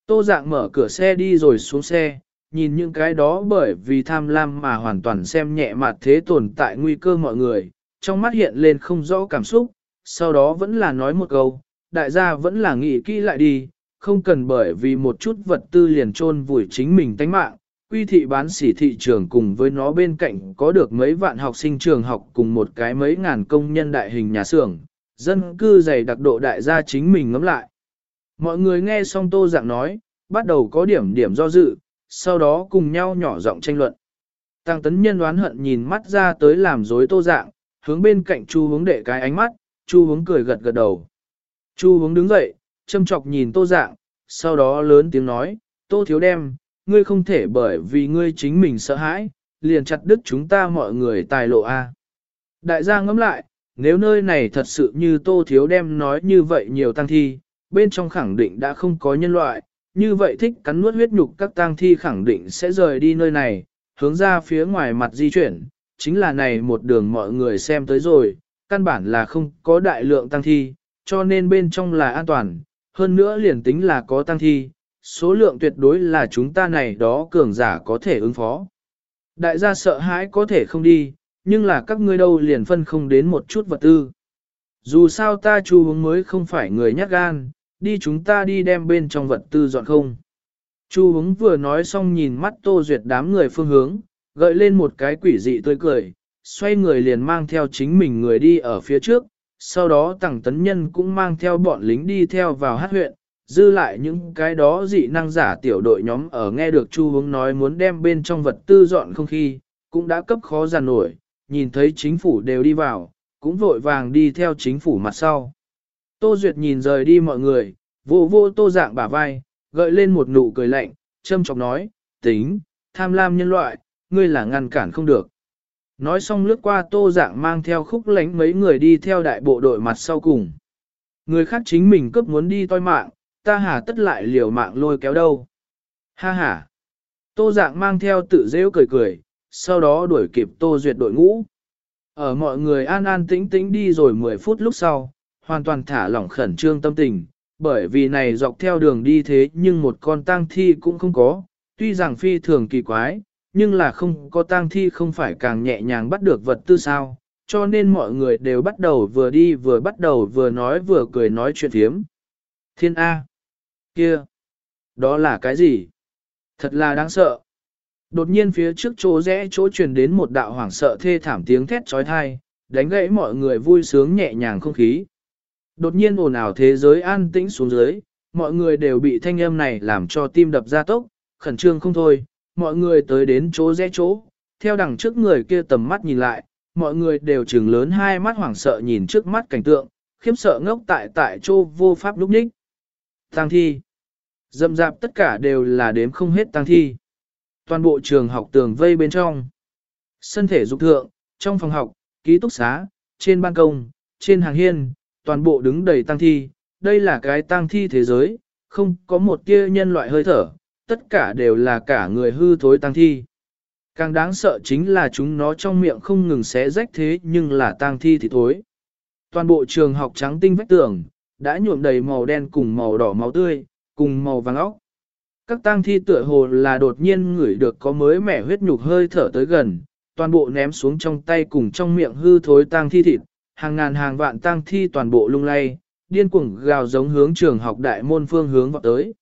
Tô dạng mở cửa xe đi rồi xuống xe, nhìn những cái đó bởi vì tham lam mà hoàn toàn xem nhẹ mặt thế tồn tại nguy cơ mọi người, trong mắt hiện lên không rõ cảm xúc, sau đó vẫn là nói một câu, đại gia vẫn là nghĩ kỹ lại đi, không cần bởi vì một chút vật tư liền trôn vùi chính mình tánh mạng, quy thị bán sỉ thị trường cùng với nó bên cạnh có được mấy vạn học sinh trường học cùng một cái mấy ngàn công nhân đại hình nhà xưởng, dân cư dày đặc độ đại gia chính mình ngắm lại. Mọi người nghe xong tô dạng nói, bắt đầu có điểm điểm do dự, sau đó cùng nhau nhỏ giọng tranh luận. Tăng tấn nhân đoán hận nhìn mắt ra tới làm dối tô dạng, hướng bên cạnh chu hướng đệ cái ánh mắt, chu hướng cười gật gật đầu. Chu hướng đứng dậy, châm chọc nhìn tô dạng, sau đó lớn tiếng nói, tô thiếu đem, ngươi không thể bởi vì ngươi chính mình sợ hãi, liền chặt đứt chúng ta mọi người tài lộ a. Đại gia ngẫm lại, nếu nơi này thật sự như tô thiếu đem nói như vậy nhiều tăng thi, bên trong khẳng định đã không có nhân loại, như vậy thích cắn nuốt huyết nhục các tang thi khẳng định sẽ rời đi nơi này, hướng ra phía ngoài mặt di chuyển, chính là này một đường mọi người xem tới rồi, căn bản là không có đại lượng tang thi, cho nên bên trong là an toàn, hơn nữa liền tính là có tang thi, số lượng tuyệt đối là chúng ta này đó cường giả có thể ứng phó. Đại gia sợ hãi có thể không đi, nhưng là các ngươi đâu liền phân không đến một chút vật tư. Dù sao ta chu hướng mới không phải người nhát gan, đi chúng ta đi đem bên trong vật tư dọn không. Chu hứng vừa nói xong nhìn mắt Tô Duyệt đám người phương hướng, gợi lên một cái quỷ dị tươi cười, xoay người liền mang theo chính mình người đi ở phía trước, sau đó tàng tấn nhân cũng mang theo bọn lính đi theo vào hát huyện, dư lại những cái đó dị năng giả tiểu đội nhóm ở nghe được Chu hướng nói muốn đem bên trong vật tư dọn không khí, cũng đã cấp khó giàn nổi, nhìn thấy chính phủ đều đi vào, cũng vội vàng đi theo chính phủ mặt sau. Tô Duyệt nhìn rời đi mọi người, vô vô tô dạng bả vai, gợi lên một nụ cười lạnh, châm chọc nói, tính, tham lam nhân loại, ngươi là ngăn cản không được. Nói xong lướt qua tô dạng mang theo khúc lánh mấy người đi theo đại bộ đội mặt sau cùng. Người khác chính mình cướp muốn đi toi mạng, ta hà tất lại liều mạng lôi kéo đâu. Ha ha. Tô dạng mang theo tự rêu cười cười, sau đó đuổi kịp tô duyệt đội ngũ. Ở mọi người an an tĩnh tĩnh đi rồi 10 phút lúc sau, hoàn toàn thả lỏng khẩn trương tâm tình, bởi vì này dọc theo đường đi thế nhưng một con tang thi cũng không có, tuy rằng phi thường kỳ quái, nhưng là không có tang thi không phải càng nhẹ nhàng bắt được vật tư sao, cho nên mọi người đều bắt đầu vừa đi vừa bắt đầu vừa nói vừa cười nói chuyện thiếm. Thiên A. Kia. Đó là cái gì? Thật là đáng sợ. Đột nhiên phía trước chỗ rẽ chỗ truyền đến một đạo hoảng sợ thê thảm tiếng thét trói thai, đánh gãy mọi người vui sướng nhẹ nhàng không khí. Đột nhiên ồn ào thế giới an tĩnh xuống dưới, mọi người đều bị thanh âm này làm cho tim đập ra tốc, khẩn trương không thôi, mọi người tới đến chỗ rẽ chỗ, theo đằng trước người kia tầm mắt nhìn lại, mọi người đều trừng lớn hai mắt hoảng sợ nhìn trước mắt cảnh tượng, khiếp sợ ngốc tại tại chỗ vô pháp lúc ních. Tăng thi. Dâm dạp tất cả đều là đếm không hết tăng thi. Toàn bộ trường học tường vây bên trong. Sân thể dục thượng, trong phòng học, ký túc xá, trên ban công, trên hàng hiên, toàn bộ đứng đầy tăng thi. Đây là cái tăng thi thế giới, không có một tia nhân loại hơi thở, tất cả đều là cả người hư thối tăng thi. Càng đáng sợ chính là chúng nó trong miệng không ngừng xé rách thế nhưng là tang thi thì thối. Toàn bộ trường học trắng tinh vách tường, đã nhuộm đầy màu đen cùng màu đỏ máu tươi, cùng màu vàng óc. Các tang thi tựa hồ là đột nhiên ngửi được có mới mẻ huyết nhục hơi thở tới gần, toàn bộ ném xuống trong tay cùng trong miệng hư thối tang thi thịt, hàng ngàn hàng vạn tang thi toàn bộ lung lay, điên cuồng gào giống hướng trường học đại môn phương hướng vọt tới.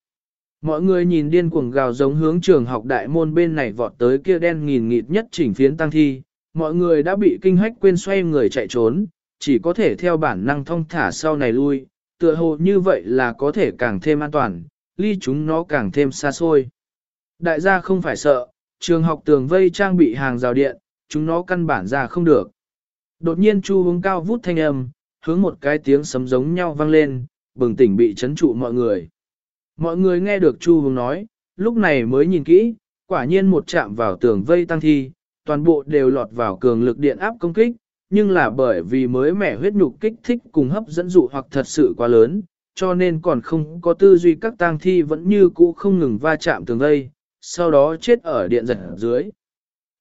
Mọi người nhìn điên cuồng gào giống hướng trường học đại môn bên này vọt tới kia đen nghìn nghịt nhất chỉnh phiến tang thi, mọi người đã bị kinh hách quên xoay người chạy trốn, chỉ có thể theo bản năng thông thả sau này lui, tựa hồ như vậy là có thể càng thêm an toàn, ly chúng nó càng thêm xa xôi. Đại gia không phải sợ, trường học tường vây trang bị hàng rào điện, chúng nó căn bản ra không được. Đột nhiên chu hướng cao vút thanh âm, hướng một cái tiếng sấm giống nhau vang lên, bừng tỉnh bị chấn trụ mọi người. Mọi người nghe được Chu Hướng nói, lúc này mới nhìn kỹ, quả nhiên một chạm vào tường vây tăng thi, toàn bộ đều lọt vào cường lực điện áp công kích, nhưng là bởi vì mới mẻ huyết nhục kích thích cùng hấp dẫn dụ hoặc thật sự quá lớn, cho nên còn không có tư duy các tang thi vẫn như cũ không ngừng va chạm tường vây, sau đó chết ở điện giật dưới.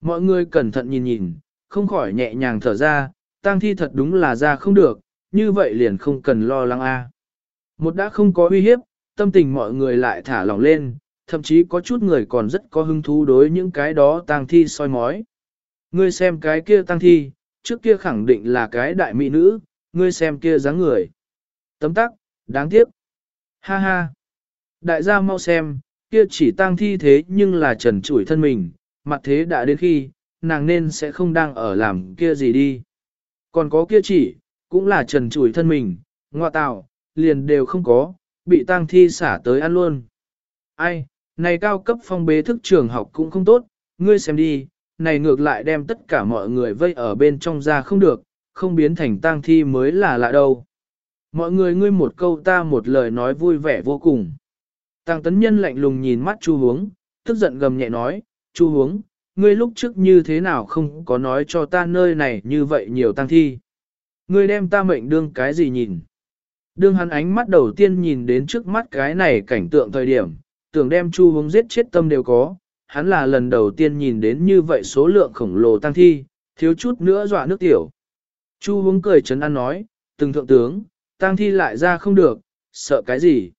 Mọi người cẩn thận nhìn nhìn, không khỏi nhẹ nhàng thở ra, tang thi thật đúng là ra không được, như vậy liền không cần lo lắng a. Một đã không có uy hiếp, tâm tình mọi người lại thả lỏng lên, thậm chí có chút người còn rất có hứng thú đối những cái đó tang thi soi mói. Ngươi xem cái kia tang thi, trước kia khẳng định là cái đại mỹ nữ, ngươi xem kia dáng người. Tấm tắc, đáng tiếc. Ha ha. Đại gia mau xem, kia chỉ tang thi thế nhưng là trần trụi thân mình, mặt thế đã đến khi, nàng nên sẽ không đang ở làm kia gì đi. Còn có kia chỉ, cũng là trần trụi thân mình, ngoa tạo, liền đều không có, bị tang thi xả tới ăn luôn. Ai, này cao cấp phong bế thức trường học cũng không tốt, ngươi xem đi, này ngược lại đem tất cả mọi người vây ở bên trong ra không được, không biến thành tang thi mới là lạ đâu. Mọi người ngươi một câu ta một lời nói vui vẻ vô cùng. Tàng tấn nhân lạnh lùng nhìn mắt chu hướng, tức giận gầm nhẹ nói, chu hướng, ngươi lúc trước như thế nào không có nói cho ta nơi này như vậy nhiều tang thi. Ngươi đem ta mệnh đương cái gì nhìn. Đương hắn ánh mắt đầu tiên nhìn đến trước mắt cái này cảnh tượng thời điểm, tưởng đem chu hướng giết chết tâm đều có, hắn là lần đầu tiên nhìn đến như vậy số lượng khổng lồ tăng thi, thiếu chút nữa dọa nước tiểu. Chu hướng cười chấn an nói, từng thượng tướng, tăng thi lại ra không được, sợ cái gì.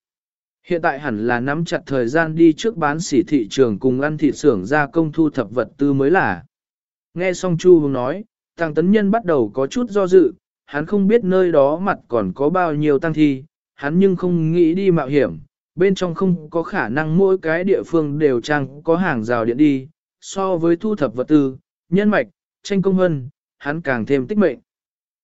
Hiện tại hẳn là nắm chặt thời gian đi trước bán sỉ thị trường cùng ăn thịt xưởng ra công thu thập vật tư mới là. Nghe xong Chu Hùng nói, Tăng Tấn Nhân bắt đầu có chút do dự, hắn không biết nơi đó mặt còn có bao nhiêu tăng thi, hắn nhưng không nghĩ đi mạo hiểm, bên trong không có khả năng mỗi cái địa phương đều trang có hàng rào điện đi, so với thu thập vật tư, nhân mạch, tranh công hân, hắn càng thêm tích mệnh.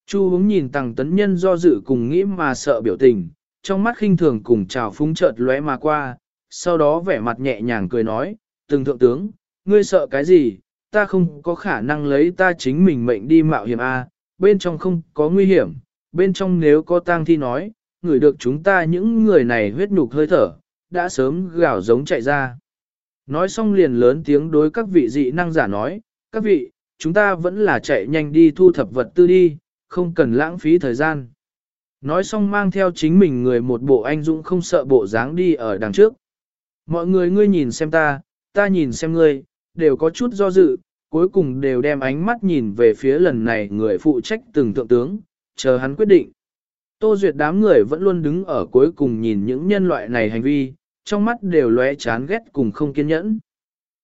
Chu hướng nhìn Tăng tấn nhân do dự cùng nghĩ mà sợ biểu tình, trong mắt khinh thường cùng chào phúng chợt lóe mà qua, sau đó vẻ mặt nhẹ nhàng cười nói, từng thượng tướng, ngươi sợ cái gì, ta không có khả năng lấy ta chính mình mệnh đi mạo hiểm A, bên trong không có nguy hiểm, bên trong nếu có tang thi nói, người được chúng ta những người này huyết nhục hơi thở, đã sớm gào giống chạy ra. Nói xong liền lớn tiếng đối các vị dị năng giả nói, các vị, chúng ta vẫn là chạy nhanh đi thu thập vật tư đi, không cần lãng phí thời gian. Nói xong mang theo chính mình người một bộ anh dũng không sợ bộ dáng đi ở đằng trước. Mọi người ngươi nhìn xem ta, ta nhìn xem ngươi, đều có chút do dự, cuối cùng đều đem ánh mắt nhìn về phía lần này người phụ trách từng thượng tướng, chờ hắn quyết định. Tô Duyệt đám người vẫn luôn đứng ở cuối cùng nhìn những nhân loại này hành vi, trong mắt đều lóe chán ghét cùng không kiên nhẫn.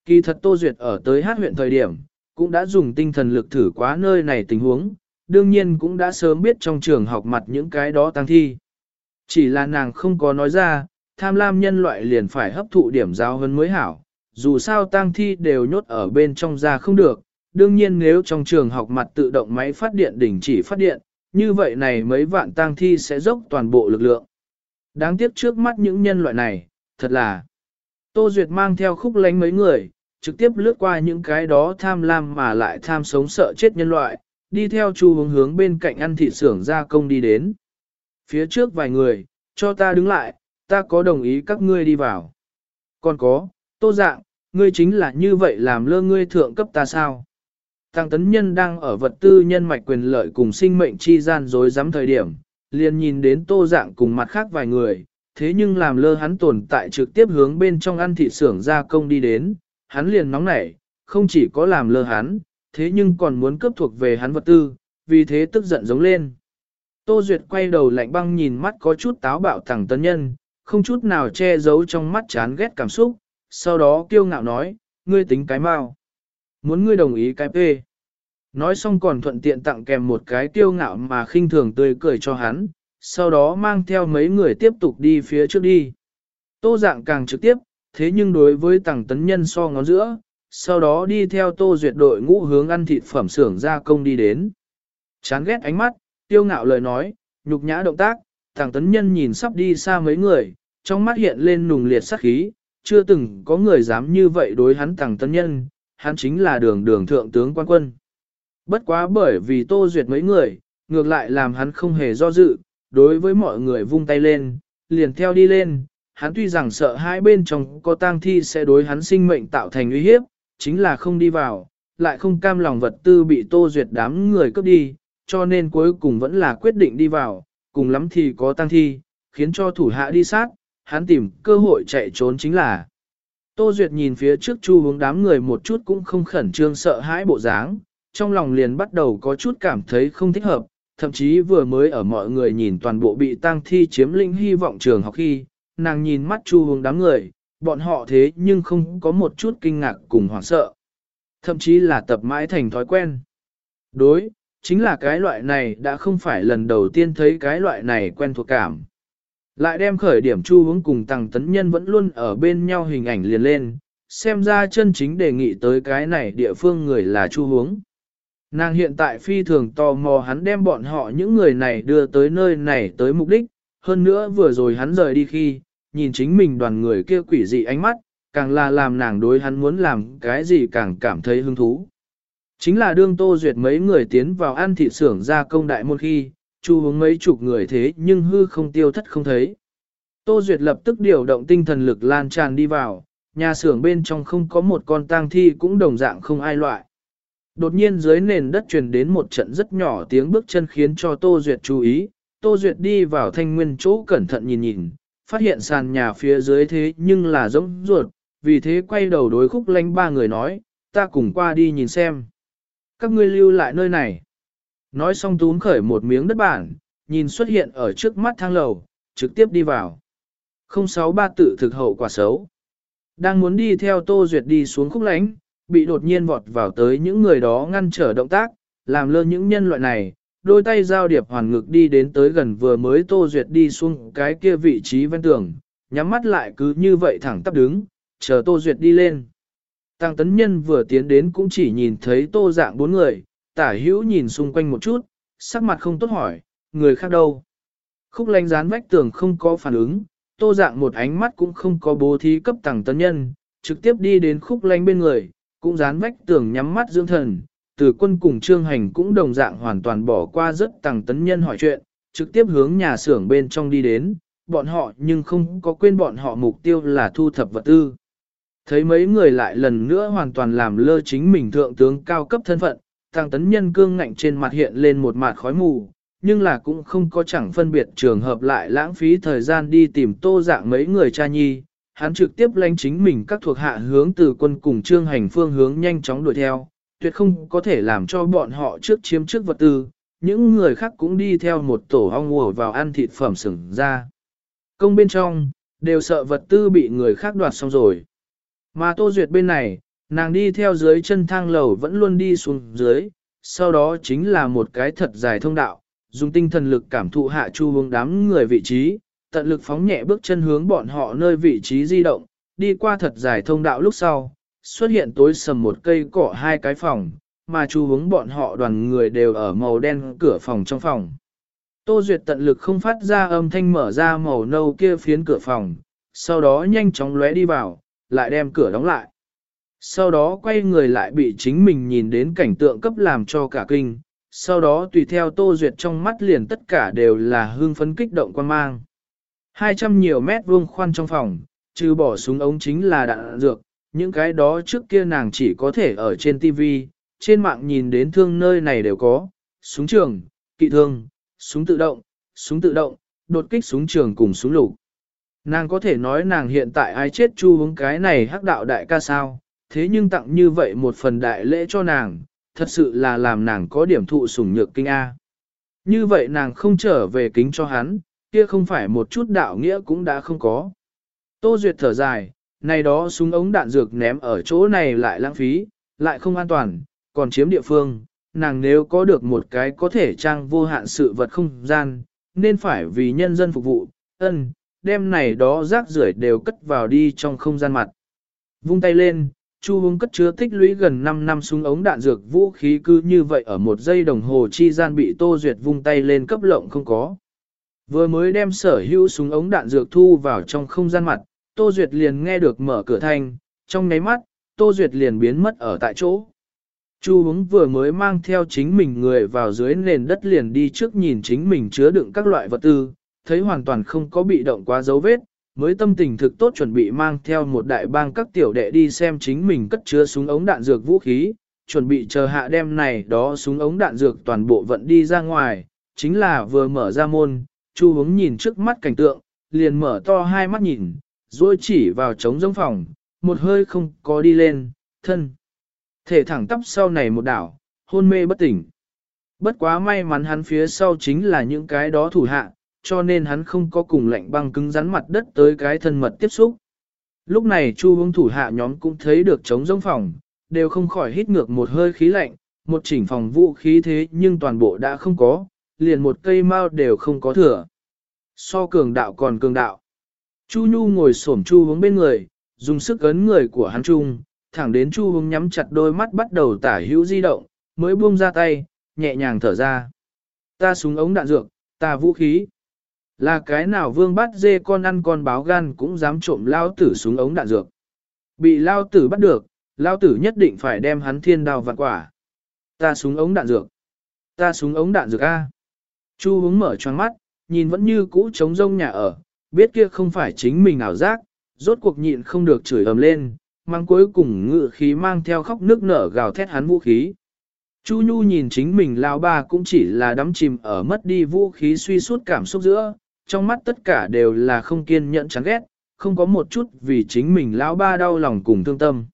Kỳ thật Tô Duyệt ở tới hát huyện thời điểm, cũng đã dùng tinh thần lực thử quá nơi này tình huống, đương nhiên cũng đã sớm biết trong trường học mặt những cái đó tăng thi. Chỉ là nàng không có nói ra, tham lam nhân loại liền phải hấp thụ điểm giáo hơn mới hảo, dù sao tăng thi đều nhốt ở bên trong ra không được, đương nhiên nếu trong trường học mặt tự động máy phát điện đình chỉ phát điện, như vậy này mấy vạn tang thi sẽ dốc toàn bộ lực lượng. Đáng tiếc trước mắt những nhân loại này, thật là Tô Duyệt mang theo khúc lánh mấy người, trực tiếp lướt qua những cái đó tham lam mà lại tham sống sợ chết nhân loại, đi theo chu hướng hướng bên cạnh ăn thịt xưởng gia công đi đến. Phía trước vài người, cho ta đứng lại, ta có đồng ý các ngươi đi vào. Còn có, tô dạng, ngươi chính là như vậy làm lơ ngươi thượng cấp ta sao? Tăng tấn nhân đang ở vật tư nhân mạch quyền lợi cùng sinh mệnh chi gian dối dám thời điểm, liền nhìn đến tô dạng cùng mặt khác vài người, thế nhưng làm lơ hắn tồn tại trực tiếp hướng bên trong ăn thịt xưởng gia công đi đến, hắn liền nóng nảy, không chỉ có làm lơ hắn, thế nhưng còn muốn cướp thuộc về hắn vật tư, vì thế tức giận giống lên. Tô Duyệt quay đầu lạnh băng nhìn mắt có chút táo bạo thẳng tấn nhân, không chút nào che giấu trong mắt chán ghét cảm xúc, sau đó kiêu ngạo nói, ngươi tính cái mau. Muốn ngươi đồng ý cái phê. Nói xong còn thuận tiện tặng kèm một cái kiêu ngạo mà khinh thường tươi cười cho hắn, sau đó mang theo mấy người tiếp tục đi phía trước đi. Tô dạng càng trực tiếp, thế nhưng đối với tàng tấn nhân so ngón giữa, sau đó đi theo tô duyệt đội ngũ hướng ăn thịt phẩm xưởng gia công đi đến. Chán ghét ánh mắt, tiêu ngạo lời nói, nhục nhã động tác, tàng tấn nhân nhìn sắp đi xa mấy người, trong mắt hiện lên nùng liệt sắc khí, chưa từng có người dám như vậy đối hắn tàng tấn nhân, hắn chính là đường đường thượng tướng quan quân. Bất quá bởi vì tô duyệt mấy người, ngược lại làm hắn không hề do dự, đối với mọi người vung tay lên, liền theo đi lên, hắn tuy rằng sợ hai bên trong có tang thi sẽ đối hắn sinh mệnh tạo thành uy hiếp, chính là không đi vào, lại không cam lòng vật tư bị tô duyệt đám người cướp đi, cho nên cuối cùng vẫn là quyết định đi vào, cùng lắm thì có tang thi, khiến cho thủ hạ đi sát, hắn tìm cơ hội chạy trốn chính là. Tô Duyệt nhìn phía trước chu hướng đám người một chút cũng không khẩn trương sợ hãi bộ dáng, trong lòng liền bắt đầu có chút cảm thấy không thích hợp, thậm chí vừa mới ở mọi người nhìn toàn bộ bị tang thi chiếm lĩnh hy vọng trường học khi, nàng nhìn mắt chu hướng đám người, bọn họ thế nhưng không có một chút kinh ngạc cùng hoảng sợ. Thậm chí là tập mãi thành thói quen. Đối, chính là cái loại này đã không phải lần đầu tiên thấy cái loại này quen thuộc cảm. Lại đem khởi điểm chu hướng cùng tăng tấn nhân vẫn luôn ở bên nhau hình ảnh liền lên, xem ra chân chính đề nghị tới cái này địa phương người là chu hướng. Nàng hiện tại phi thường tò mò hắn đem bọn họ những người này đưa tới nơi này tới mục đích, hơn nữa vừa rồi hắn rời đi khi, nhìn chính mình đoàn người kia quỷ dị ánh mắt, càng là làm nàng đối hắn muốn làm cái gì càng cảm thấy hứng thú. Chính là đương tô duyệt mấy người tiến vào ăn thị xưởng ra công đại môn khi, chu hướng mấy chục người thế nhưng hư không tiêu thất không thấy. Tô duyệt lập tức điều động tinh thần lực lan tràn đi vào, nhà xưởng bên trong không có một con tang thi cũng đồng dạng không ai loại. Đột nhiên dưới nền đất truyền đến một trận rất nhỏ tiếng bước chân khiến cho Tô Duyệt chú ý, Tô Duyệt đi vào thanh nguyên chỗ cẩn thận nhìn nhìn, phát hiện sàn nhà phía dưới thế nhưng là giống ruột, vì thế quay đầu đối khúc lánh ba người nói, ta cùng qua đi nhìn xem. Các ngươi lưu lại nơi này. Nói xong túm khởi một miếng đất bản, nhìn xuất hiện ở trước mắt thang lầu, trực tiếp đi vào. 063 tự thực hậu quả xấu. Đang muốn đi theo Tô Duyệt đi xuống khúc lánh, bị đột nhiên vọt vào tới những người đó ngăn trở động tác, làm lơ những nhân loại này, đôi tay giao điệp hoàn ngực đi đến tới gần vừa mới Tô Duyệt đi xuống cái kia vị trí ven tường, nhắm mắt lại cứ như vậy thẳng tắp đứng, chờ Tô Duyệt đi lên. Tăng tấn nhân vừa tiến đến cũng chỉ nhìn thấy tô dạng bốn người, tả hữu nhìn xung quanh một chút, sắc mặt không tốt hỏi, người khác đâu. Khúc lánh dán vách tường không có phản ứng, tô dạng một ánh mắt cũng không có bố thí cấp tăng tấn nhân, trực tiếp đi đến khúc lánh bên người, cũng dán vách tường nhắm mắt dưỡng thần. Từ quân cùng trương hành cũng đồng dạng hoàn toàn bỏ qua rất tăng tấn nhân hỏi chuyện, trực tiếp hướng nhà xưởng bên trong đi đến, bọn họ nhưng không có quên bọn họ mục tiêu là thu thập vật tư. Thấy mấy người lại lần nữa hoàn toàn làm lơ chính mình thượng tướng cao cấp thân phận, tăng tấn nhân cương ngạnh trên mặt hiện lên một mặt khói mù, nhưng là cũng không có chẳng phân biệt trường hợp lại lãng phí thời gian đi tìm tô dạng mấy người cha nhi. Hắn trực tiếp lánh chính mình các thuộc hạ hướng từ quân cùng trương hành phương hướng nhanh chóng đuổi theo, tuyệt không có thể làm cho bọn họ trước chiếm trước vật tư, những người khác cũng đi theo một tổ ong ngùa vào ăn thịt phẩm sừng ra. Công bên trong, đều sợ vật tư bị người khác đoạt xong rồi. Mà Tô Duyệt bên này, nàng đi theo dưới chân thang lầu vẫn luôn đi xuống dưới, sau đó chính là một cái thật dài thông đạo, dùng tinh thần lực cảm thụ hạ chu hướng đám người vị trí, tận lực phóng nhẹ bước chân hướng bọn họ nơi vị trí di động, đi qua thật dài thông đạo lúc sau, xuất hiện tối sầm một cây cỏ hai cái phòng, mà chú hướng bọn họ đoàn người đều ở màu đen cửa phòng trong phòng. Tô Duyệt tận lực không phát ra âm thanh mở ra màu nâu kia phiến cửa phòng, sau đó nhanh chóng lóe đi vào, lại đem cửa đóng lại. Sau đó quay người lại bị chính mình nhìn đến cảnh tượng cấp làm cho cả kinh, sau đó tùy theo Tô Duyệt trong mắt liền tất cả đều là hương phấn kích động quan mang. 200 nhiều mét vuông khoan trong phòng, trừ bỏ súng ống chính là đạn dược, những cái đó trước kia nàng chỉ có thể ở trên TV, trên mạng nhìn đến thương nơi này đều có, súng trường, kỵ thương, súng tự động, súng tự động, đột kích súng trường cùng súng lục. Nàng có thể nói nàng hiện tại ai chết chu hướng cái này hắc đạo đại ca sao, thế nhưng tặng như vậy một phần đại lễ cho nàng, thật sự là làm nàng có điểm thụ sủng nhược kinh A. Như vậy nàng không trở về kính cho hắn, kia không phải một chút đạo nghĩa cũng đã không có. Tô Duyệt thở dài, này đó súng ống đạn dược ném ở chỗ này lại lãng phí, lại không an toàn, còn chiếm địa phương, nàng nếu có được một cái có thể trang vô hạn sự vật không gian, nên phải vì nhân dân phục vụ, ân, đem này đó rác rưởi đều cất vào đi trong không gian mặt. Vung tay lên, Chu Hướng cất chứa tích lũy gần 5 năm súng ống đạn dược vũ khí cứ như vậy ở một giây đồng hồ chi gian bị Tô Duyệt vung tay lên cấp lộng không có. Vừa mới đem sở hữu súng ống đạn dược thu vào trong không gian mặt, Tô Duyệt liền nghe được mở cửa thanh, trong nháy mắt, Tô Duyệt liền biến mất ở tại chỗ. Chu hướng vừa mới mang theo chính mình người vào dưới nền đất liền đi trước nhìn chính mình chứa đựng các loại vật tư, thấy hoàn toàn không có bị động quá dấu vết, mới tâm tình thực tốt chuẩn bị mang theo một đại bang các tiểu đệ đi xem chính mình cất chứa súng ống đạn dược vũ khí, chuẩn bị chờ hạ đem này đó súng ống đạn dược toàn bộ vận đi ra ngoài, chính là vừa mở ra môn, Chu hướng nhìn trước mắt cảnh tượng, liền mở to hai mắt nhìn, rồi chỉ vào trống giống phòng, một hơi không có đi lên, thân. Thể thẳng tắp sau này một đảo, hôn mê bất tỉnh. Bất quá may mắn hắn phía sau chính là những cái đó thủ hạ, cho nên hắn không có cùng lạnh băng cứng rắn mặt đất tới cái thân mật tiếp xúc. Lúc này Chu hướng thủ hạ nhóm cũng thấy được trống giống phòng, đều không khỏi hít ngược một hơi khí lạnh, một chỉnh phòng vũ khí thế nhưng toàn bộ đã không có, liền một cây mao đều không có thừa. So cường đạo còn cường đạo. Chu Nhu ngồi xổm Chu hướng bên người, dùng sức ấn người của hắn chung, thẳng đến Chu hướng nhắm chặt đôi mắt bắt đầu tả hữu di động, mới buông ra tay, nhẹ nhàng thở ra. Ta súng ống đạn dược, ta vũ khí. Là cái nào vương bắt dê con ăn con báo gan cũng dám trộm lao tử xuống ống đạn dược. Bị lao tử bắt được, lao tử nhất định phải đem hắn thiên đào vạn quả. Ta súng ống đạn dược. Ta súng ống đạn dược A. Chu hướng mở choáng mắt, nhìn vẫn như cũ trống rông nhà ở, biết kia không phải chính mình ảo giác, rốt cuộc nhịn không được chửi ầm lên, mang cuối cùng ngự khí mang theo khóc nước nở gào thét hắn vũ khí. Chu Nhu nhìn chính mình lao ba cũng chỉ là đắm chìm ở mất đi vũ khí suy suốt cảm xúc giữa, trong mắt tất cả đều là không kiên nhẫn chán ghét, không có một chút vì chính mình lão ba đau lòng cùng thương tâm.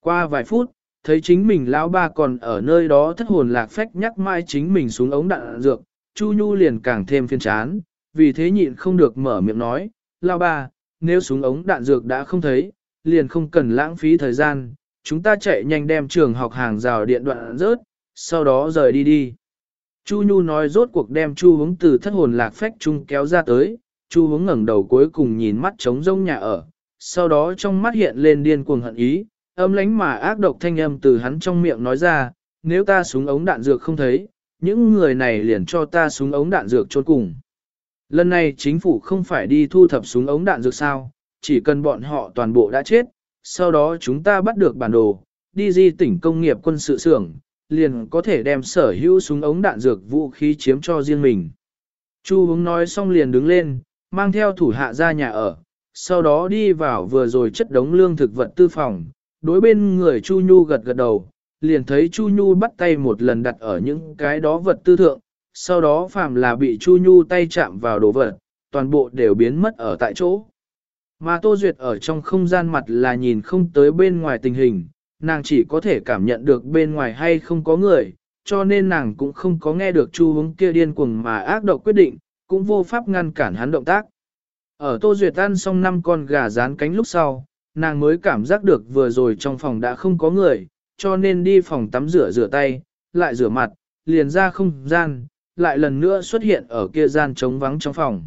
Qua vài phút, thấy chính mình lão ba còn ở nơi đó thất hồn lạc phách nhắc mai chính mình xuống ống đạn dược, Chu Nhu liền càng thêm phiền chán, vì thế nhịn không được mở miệng nói, lao ba, nếu xuống ống đạn dược đã không thấy, liền không cần lãng phí thời gian, chúng ta chạy nhanh đem trường học hàng rào điện đoạn rớt, sau đó rời đi đi. Chu Nhu nói rốt cuộc đem Chu hướng từ thất hồn lạc phách chung kéo ra tới, Chu hướng ngẩng đầu cuối cùng nhìn mắt trống rông nhà ở, sau đó trong mắt hiện lên điên cuồng hận ý, âm lánh mà ác độc thanh âm từ hắn trong miệng nói ra, nếu ta súng ống đạn dược không thấy, những người này liền cho ta súng ống đạn dược trốn cùng. Lần này chính phủ không phải đi thu thập súng ống đạn dược sao, chỉ cần bọn họ toàn bộ đã chết, sau đó chúng ta bắt được bản đồ, đi di tỉnh công nghiệp quân sự xưởng, liền có thể đem sở hữu súng ống đạn dược vũ khí chiếm cho riêng mình. Chu hướng nói xong liền đứng lên, mang theo thủ hạ ra nhà ở, sau đó đi vào vừa rồi chất đống lương thực vật tư phòng, đối bên người Chu Nhu gật gật đầu, liền thấy Chu Nhu bắt tay một lần đặt ở những cái đó vật tư thượng, sau đó phàm là bị Chu Nhu tay chạm vào đồ vật, toàn bộ đều biến mất ở tại chỗ. Mà Tô Duyệt ở trong không gian mặt là nhìn không tới bên ngoài tình hình, nàng chỉ có thể cảm nhận được bên ngoài hay không có người, cho nên nàng cũng không có nghe được Chu hướng kia điên cuồng mà ác độc quyết định, cũng vô pháp ngăn cản hắn động tác. Ở Tô Duyệt ăn xong năm con gà rán cánh lúc sau, nàng mới cảm giác được vừa rồi trong phòng đã không có người, cho nên đi phòng tắm rửa rửa tay, lại rửa mặt, liền ra không gian, lại lần nữa xuất hiện ở kia gian trống vắng trong phòng.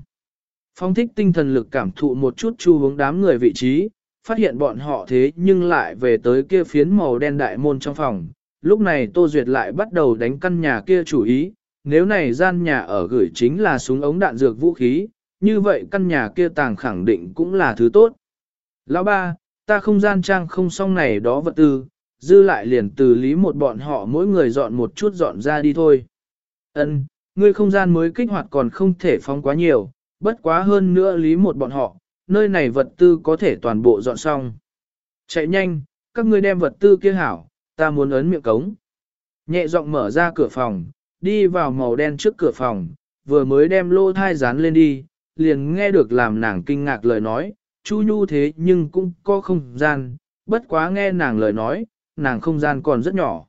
Phong thích tinh thần lực cảm thụ một chút chu hướng đám người vị trí, phát hiện bọn họ thế nhưng lại về tới kia phiến màu đen đại môn trong phòng. Lúc này Tô Duyệt lại bắt đầu đánh căn nhà kia chủ ý, nếu này gian nhà ở gửi chính là súng ống đạn dược vũ khí, như vậy căn nhà kia tàng khẳng định cũng là thứ tốt. Lão ba, ta không gian trang không xong này đó vật tư, dư lại liền từ lý một bọn họ mỗi người dọn một chút dọn ra đi thôi. Ân, ngươi không gian mới kích hoạt còn không thể phóng quá nhiều, bất quá hơn nữa lý một bọn họ, nơi này vật tư có thể toàn bộ dọn xong. Chạy nhanh, các ngươi đem vật tư kia hảo, ta muốn ấn miệng cống. Nhẹ giọng mở ra cửa phòng, đi vào màu đen trước cửa phòng, vừa mới đem lô thai dán lên đi, liền nghe được làm nàng kinh ngạc lời nói, Chu Nhu thế nhưng cũng có không gian, bất quá nghe nàng lời nói, nàng không gian còn rất nhỏ.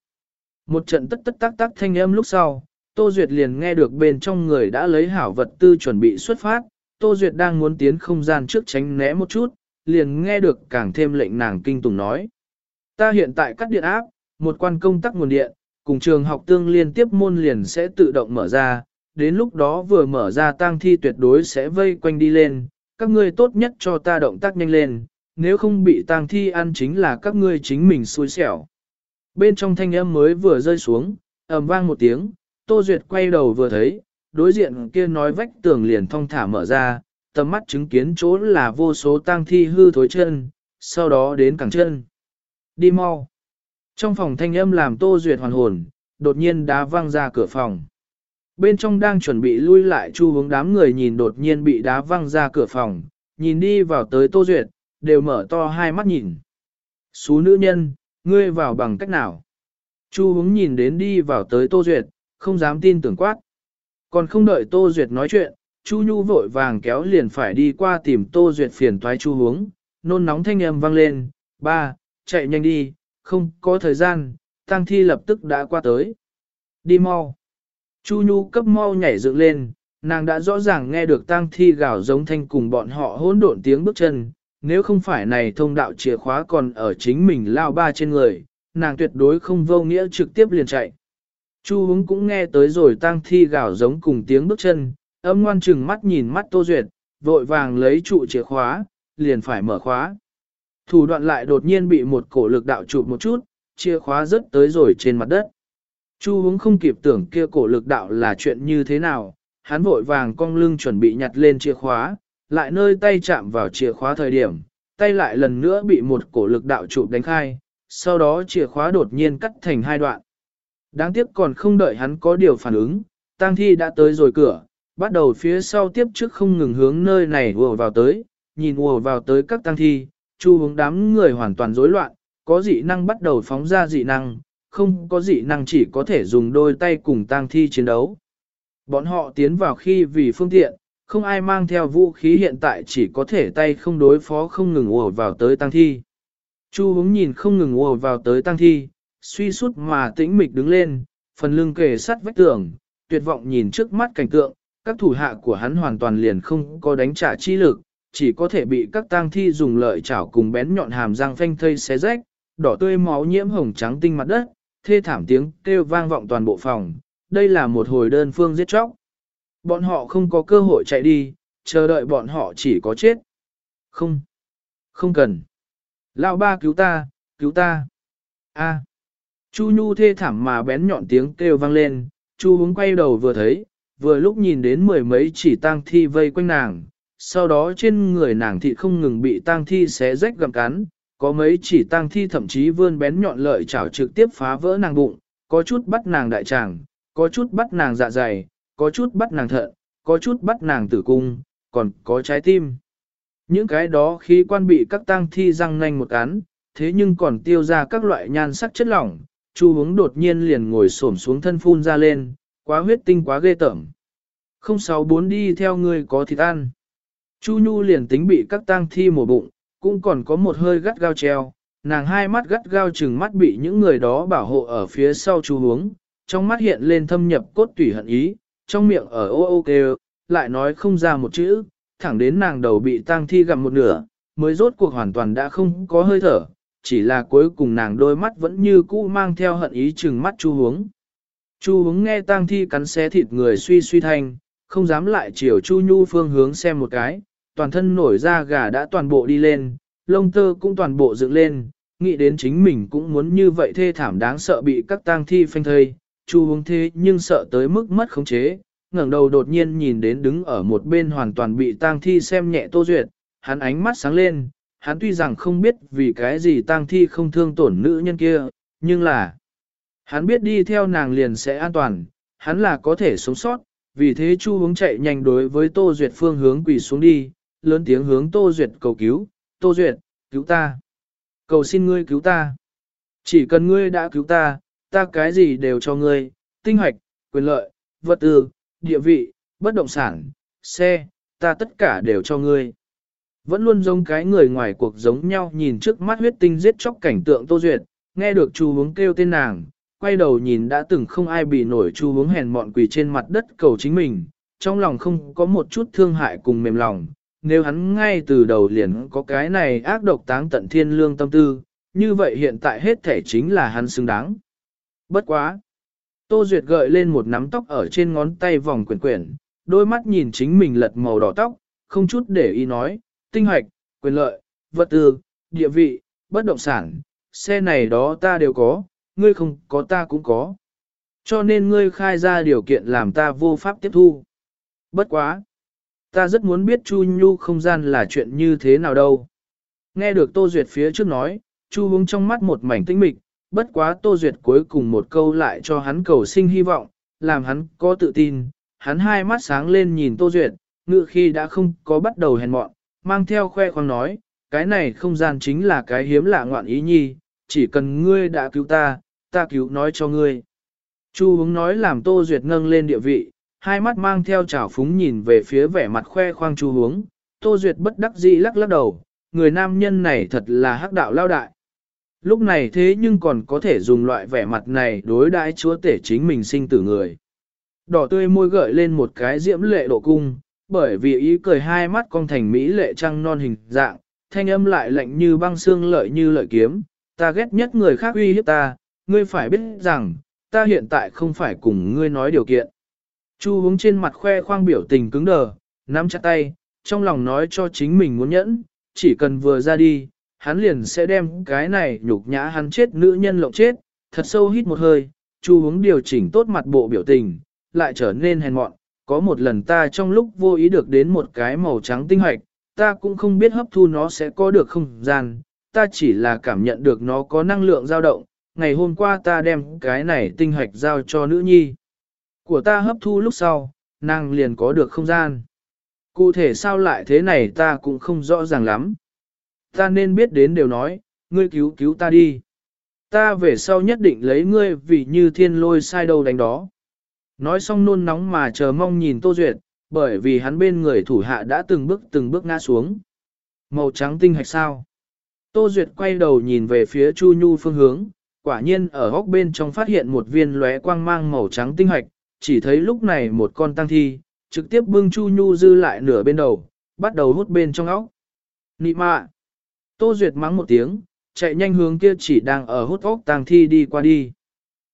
Một trận tất tất tác tác thanh âm lúc sau, Tô Duyệt liền nghe được bên trong người đã lấy hảo vật tư chuẩn bị xuất phát, Tô Duyệt đang muốn tiến không gian trước tránh né một chút, liền nghe được càng thêm lệnh nàng kinh tủng nói. Ta hiện tại cắt điện áp, một quan công tắc nguồn điện, cùng trường học tương liên tiếp môn liền sẽ tự động mở ra, đến lúc đó vừa mở ra tang thi tuyệt đối sẽ vây quanh đi lên, các ngươi tốt nhất cho ta động tác nhanh lên, nếu không bị tang thi ăn chính là các ngươi chính mình xui xẻo. Bên trong thanh âm mới vừa rơi xuống, ầm vang một tiếng, Tô Duyệt quay đầu vừa thấy, đối diện kia nói vách tường liền thong thả mở ra, tầm mắt chứng kiến chỗ là vô số tang thi hư thối chân, sau đó đến cẳng chân. Đi mau. Trong phòng thanh âm làm Tô Duyệt hoàn hồn, đột nhiên đá văng ra cửa phòng. Bên trong đang chuẩn bị lui lại chu hướng đám người nhìn đột nhiên bị đá văng ra cửa phòng, nhìn đi vào tới Tô Duyệt, đều mở to hai mắt nhìn. Xú nữ nhân, ngươi vào bằng cách nào? Chu hướng nhìn đến đi vào tới Tô Duyệt, không dám tin tưởng quát. Còn không đợi Tô Duyệt nói chuyện, Chu Nhu vội vàng kéo liền phải đi qua tìm Tô Duyệt phiền toái Chu hướng, nôn nóng thanh âm vang lên, ba, chạy nhanh đi, không có thời gian, tang thi lập tức đã qua tới. Đi mau. Chu Nhu cấp mau nhảy dựng lên, nàng đã rõ ràng nghe được tang thi gào giống thanh cùng bọn họ hỗn độn tiếng bước chân, nếu không phải này thông đạo chìa khóa còn ở chính mình lao ba trên người, nàng tuyệt đối không vô nghĩa trực tiếp liền chạy. Chu hứng cũng nghe tới rồi tang thi gào giống cùng tiếng bước chân, âm ngoan chừng mắt nhìn mắt Tô Duyệt, vội vàng lấy trụ chìa khóa, liền phải mở khóa. Thủ đoạn lại đột nhiên bị một cổ lực đạo chụp một chút, chìa khóa rớt tới rồi trên mặt đất. Chu hướng không kịp tưởng kia cổ lực đạo là chuyện như thế nào, hắn vội vàng cong lưng chuẩn bị nhặt lên chìa khóa, lại nơi tay chạm vào chìa khóa thời điểm, tay lại lần nữa bị một cổ lực đạo chụp đánh khai, sau đó chìa khóa đột nhiên cắt thành hai đoạn. Đáng tiếc còn không đợi hắn có điều phản ứng, tang thi đã tới rồi cửa, bắt đầu phía sau tiếp trước không ngừng hướng nơi này ùa vào tới, nhìn ùa vào tới các tang thi, chu hướng đám người hoàn toàn rối loạn, có dị năng bắt đầu phóng ra dị năng, không có dị năng chỉ có thể dùng đôi tay cùng tang thi chiến đấu. Bọn họ tiến vào khi vì phương tiện, không ai mang theo vũ khí hiện tại chỉ có thể tay không đối phó không ngừng ùa vào tới tang thi. Chu hướng nhìn không ngừng ùa vào tới tang thi, suy sút mà tĩnh mịch đứng lên, phần lưng kề sắt vách tường, tuyệt vọng nhìn trước mắt cảnh tượng, các thủ hạ của hắn hoàn toàn liền không có đánh trả chi lực, chỉ có thể bị các tang thi dùng lợi chảo cùng bén nhọn hàm răng phanh thây xé rách, đỏ tươi máu nhiễm hồng trắng tinh mặt đất, thê thảm tiếng kêu vang vọng toàn bộ phòng, đây là một hồi đơn phương giết chóc. Bọn họ không có cơ hội chạy đi, chờ đợi bọn họ chỉ có chết. Không, không cần. Lão ba cứu ta, cứu ta. A. Chu Nhu thê thảm mà bén nhọn tiếng kêu vang lên, Chu hướng quay đầu vừa thấy, vừa lúc nhìn đến mười mấy chỉ tang thi vây quanh nàng, sau đó trên người nàng thị không ngừng bị tang thi xé rách gặm cắn, có mấy chỉ tang thi thậm chí vươn bén nhọn lợi chảo trực tiếp phá vỡ nàng bụng, có chút bắt nàng đại tràng, có chút bắt nàng dạ dày, có chút bắt nàng thận, có chút bắt nàng tử cung, còn có trái tim. Những cái đó khí quan bị các tang thi răng nanh một cắn, thế nhưng còn tiêu ra các loại nhan sắc chất lỏng, Chu hướng đột nhiên liền ngồi xổm xuống thân phun ra lên, quá huyết tinh quá ghê tởm. 064 đi theo người có thịt ăn. Chu Nhu liền tính bị các tang thi mổ bụng, cũng còn có một hơi gắt gao treo, nàng hai mắt gắt gao chừng mắt bị những người đó bảo hộ ở phía sau chu hướng, trong mắt hiện lên thâm nhập cốt tủy hận ý, trong miệng ở ô ô kêu, lại nói không ra một chữ, thẳng đến nàng đầu bị tang thi gặm một nửa, mới rốt cuộc hoàn toàn đã không có hơi thở, chỉ là cuối cùng nàng đôi mắt vẫn như cũ mang theo hận ý chừng mắt chu hướng. Chu hướng nghe tang thi cắn xé thịt người suy suy thanh, không dám lại chiều chu nhu phương hướng xem một cái, toàn thân nổi da gà đã toàn bộ đi lên, lông tơ cũng toàn bộ dựng lên, nghĩ đến chính mình cũng muốn như vậy thê thảm đáng sợ bị các tang thi phanh thây, chu hướng thế nhưng sợ tới mức mất khống chế, ngẩng đầu đột nhiên nhìn đến đứng ở một bên hoàn toàn bị tang thi xem nhẹ tô duyệt, hắn ánh mắt sáng lên, hắn tuy rằng không biết vì cái gì tang thi không thương tổn nữ nhân kia, nhưng là hắn biết đi theo nàng liền sẽ an toàn, hắn là có thể sống sót, vì thế Chu hướng chạy nhanh đối với Tô Duyệt phương hướng quỳ xuống đi, lớn tiếng hướng Tô Duyệt cầu cứu, Tô Duyệt, cứu ta. Cầu xin ngươi cứu ta. Chỉ cần ngươi đã cứu ta, ta cái gì đều cho ngươi, tinh hoạch, quyền lợi, vật tư, địa vị, bất động sản, xe, ta tất cả đều cho ngươi. Vẫn luôn giống cái người ngoài cuộc giống nhau nhìn trước mắt huyết tinh giết chóc cảnh tượng Tô Duyệt, nghe được Chu hướng kêu tên nàng, quay đầu nhìn đã từng không ai bị nổi Chu hướng hèn mọn quỳ trên mặt đất cầu chính mình, trong lòng không có một chút thương hại cùng mềm lòng, nếu hắn ngay từ đầu liền có cái này ác độc táng tận thiên lương tâm tư, như vậy hiện tại hết thể chính là hắn xứng đáng. Bất quá! Tô Duyệt gợi lên một nắm tóc ở trên ngón tay vòng quyển quyển, đôi mắt nhìn chính mình lật màu đỏ tóc, không chút để ý nói, tinh hoạch, quyền lợi, vật tư, địa vị, bất động sản, xe này đó ta đều có, ngươi không có ta cũng có. Cho nên ngươi khai ra điều kiện làm ta vô pháp tiếp thu. Bất quá! Ta rất muốn biết Chu Nhu không gian là chuyện như thế nào đâu. Nghe được Tô Duyệt phía trước nói, Chu hướng trong mắt một mảnh tinh mịch, bất quá Tô Duyệt cuối cùng một câu lại cho hắn cầu sinh hy vọng, làm hắn có tự tin, hắn hai mắt sáng lên nhìn Tô Duyệt, ngự khi đã không có bắt đầu hèn mọn, mang theo khoe khoang nói, cái này không gian chính là cái hiếm lạ ngoạn ý nhi, chỉ cần ngươi đã cứu ta, ta cứu nói cho ngươi. Chu hướng nói làm Tô Duyệt nâng lên địa vị, hai mắt mang theo trào phúng nhìn về phía vẻ mặt khoe khoang chu hướng, Tô Duyệt bất đắc dĩ lắc lắc đầu, người nam nhân này thật là hắc đạo lao đại. Lúc này thế nhưng còn có thể dùng loại vẻ mặt này đối đãi chúa tể chính mình sinh tử người. Đỏ tươi môi gợi lên một cái diễm lệ độ cung, bởi vì ý cười hai mắt con thành mỹ lệ trăng non hình dạng, thanh âm lại lạnh như băng xương lợi như lợi kiếm, ta ghét nhất người khác uy hiếp ta, ngươi phải biết rằng, ta hiện tại không phải cùng ngươi nói điều kiện. Chu hướng trên mặt khoe khoang biểu tình cứng đờ, nắm chặt tay, trong lòng nói cho chính mình muốn nhẫn, chỉ cần vừa ra đi, hắn liền sẽ đem cái này nhục nhã hắn chết nữ nhân lộng chết, thật sâu hít một hơi, chu hướng điều chỉnh tốt mặt bộ biểu tình, lại trở nên hèn mọn, có một lần ta trong lúc vô ý được đến một cái màu trắng tinh hoạch, ta cũng không biết hấp thu nó sẽ có được không gian, ta chỉ là cảm nhận được nó có năng lượng dao động, ngày hôm qua ta đem cái này tinh hoạch giao cho nữ nhi của ta hấp thu lúc sau, nàng liền có được không gian. Cụ thể sao lại thế này ta cũng không rõ ràng lắm. Ta nên biết đến đều nói, ngươi cứu cứu ta đi. Ta về sau nhất định lấy ngươi vì như thiên lôi sai đâu đánh đó. Nói xong nôn nóng mà chờ mong nhìn Tô Duyệt, bởi vì hắn bên người thủ hạ đã từng bước từng bước ngã xuống. Màu trắng tinh hạch sao? Tô Duyệt quay đầu nhìn về phía Chu Nhu phương hướng, quả nhiên ở góc bên trong phát hiện một viên lóe quang mang màu trắng tinh hạch, chỉ thấy lúc này một con tăng thi, trực tiếp bưng Chu Nhu dư lại nửa bên đầu, bắt đầu hút bên trong óc. Nị mạ! Tô Duyệt mắng một tiếng, chạy nhanh hướng kia chỉ đang ở hút óc tăng thi đi qua đi.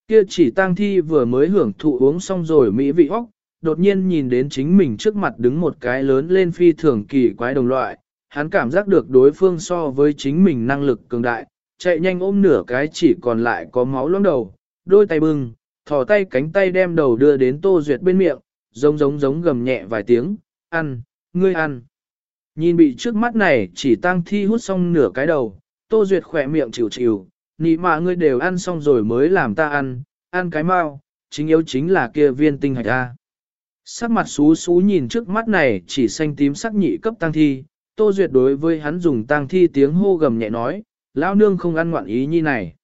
Kia chỉ tăng thi vừa mới hưởng thụ uống xong rồi mỹ vị óc, đột nhiên nhìn đến chính mình trước mặt đứng một cái lớn lên phi thường kỳ quái đồng loại, hắn cảm giác được đối phương so với chính mình năng lực cường đại, chạy nhanh ôm nửa cái chỉ còn lại có máu loãng đầu, đôi tay bưng, thò tay cánh tay đem đầu đưa đến Tô Duyệt bên miệng, giống giống giống gầm nhẹ vài tiếng, ăn, ngươi ăn. Nhìn bị trước mắt này chỉ tăng thi hút xong nửa cái đầu, Tô Duyệt khỏe miệng chịu chịu, nị mà ngươi đều ăn xong rồi mới làm ta ăn, ăn cái mau, chính yếu chính là kia viên tinh hạch A. Sắc mặt xú xú nhìn trước mắt này chỉ xanh tím sắc nhị cấp tăng thi, Tô Duyệt đối với hắn dùng tăng thi tiếng hô gầm nhẹ nói, lão nương không ăn ngoạn ý như này.